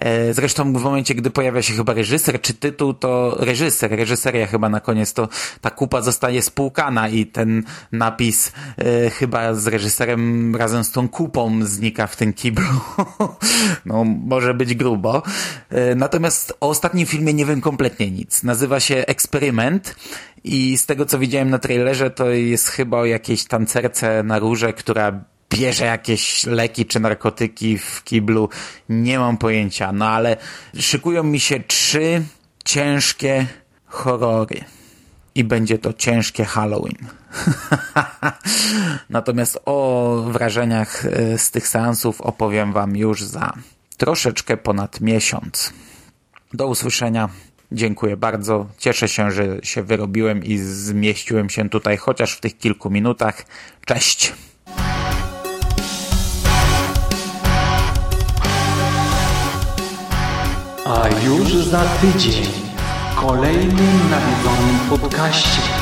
E, zresztą w momencie, gdy pojawia się chyba reżyser czy tytuł, to reżyser, reżyseria chyba na koniec, to ta kupa zostaje spłukana i ten napis e, chyba z reżyserem razem z tą kupą znika w tym kiblu. no, może być grubo. E, natomiast o ostatnim filmie nie wiem kompletnie nic. Nazywa się Eksperyment i z tego co widziałem na trailerze, to jest chyba o jakiejś tancerce na róże, która bierze jakieś leki czy narkotyki w kiblu, nie mam pojęcia, no ale szykują mi się trzy ciężkie horrory i będzie to ciężkie Halloween. Natomiast o wrażeniach e, z tych seansów opowiem Wam już za troszeczkę ponad miesiąc. Do usłyszenia. Dziękuję bardzo. Cieszę się, że się wyrobiłem i zmieściłem się tutaj chociaż w tych kilku minutach. Cześć! A już za tydzień w kolejnym nawiedzonym podcaście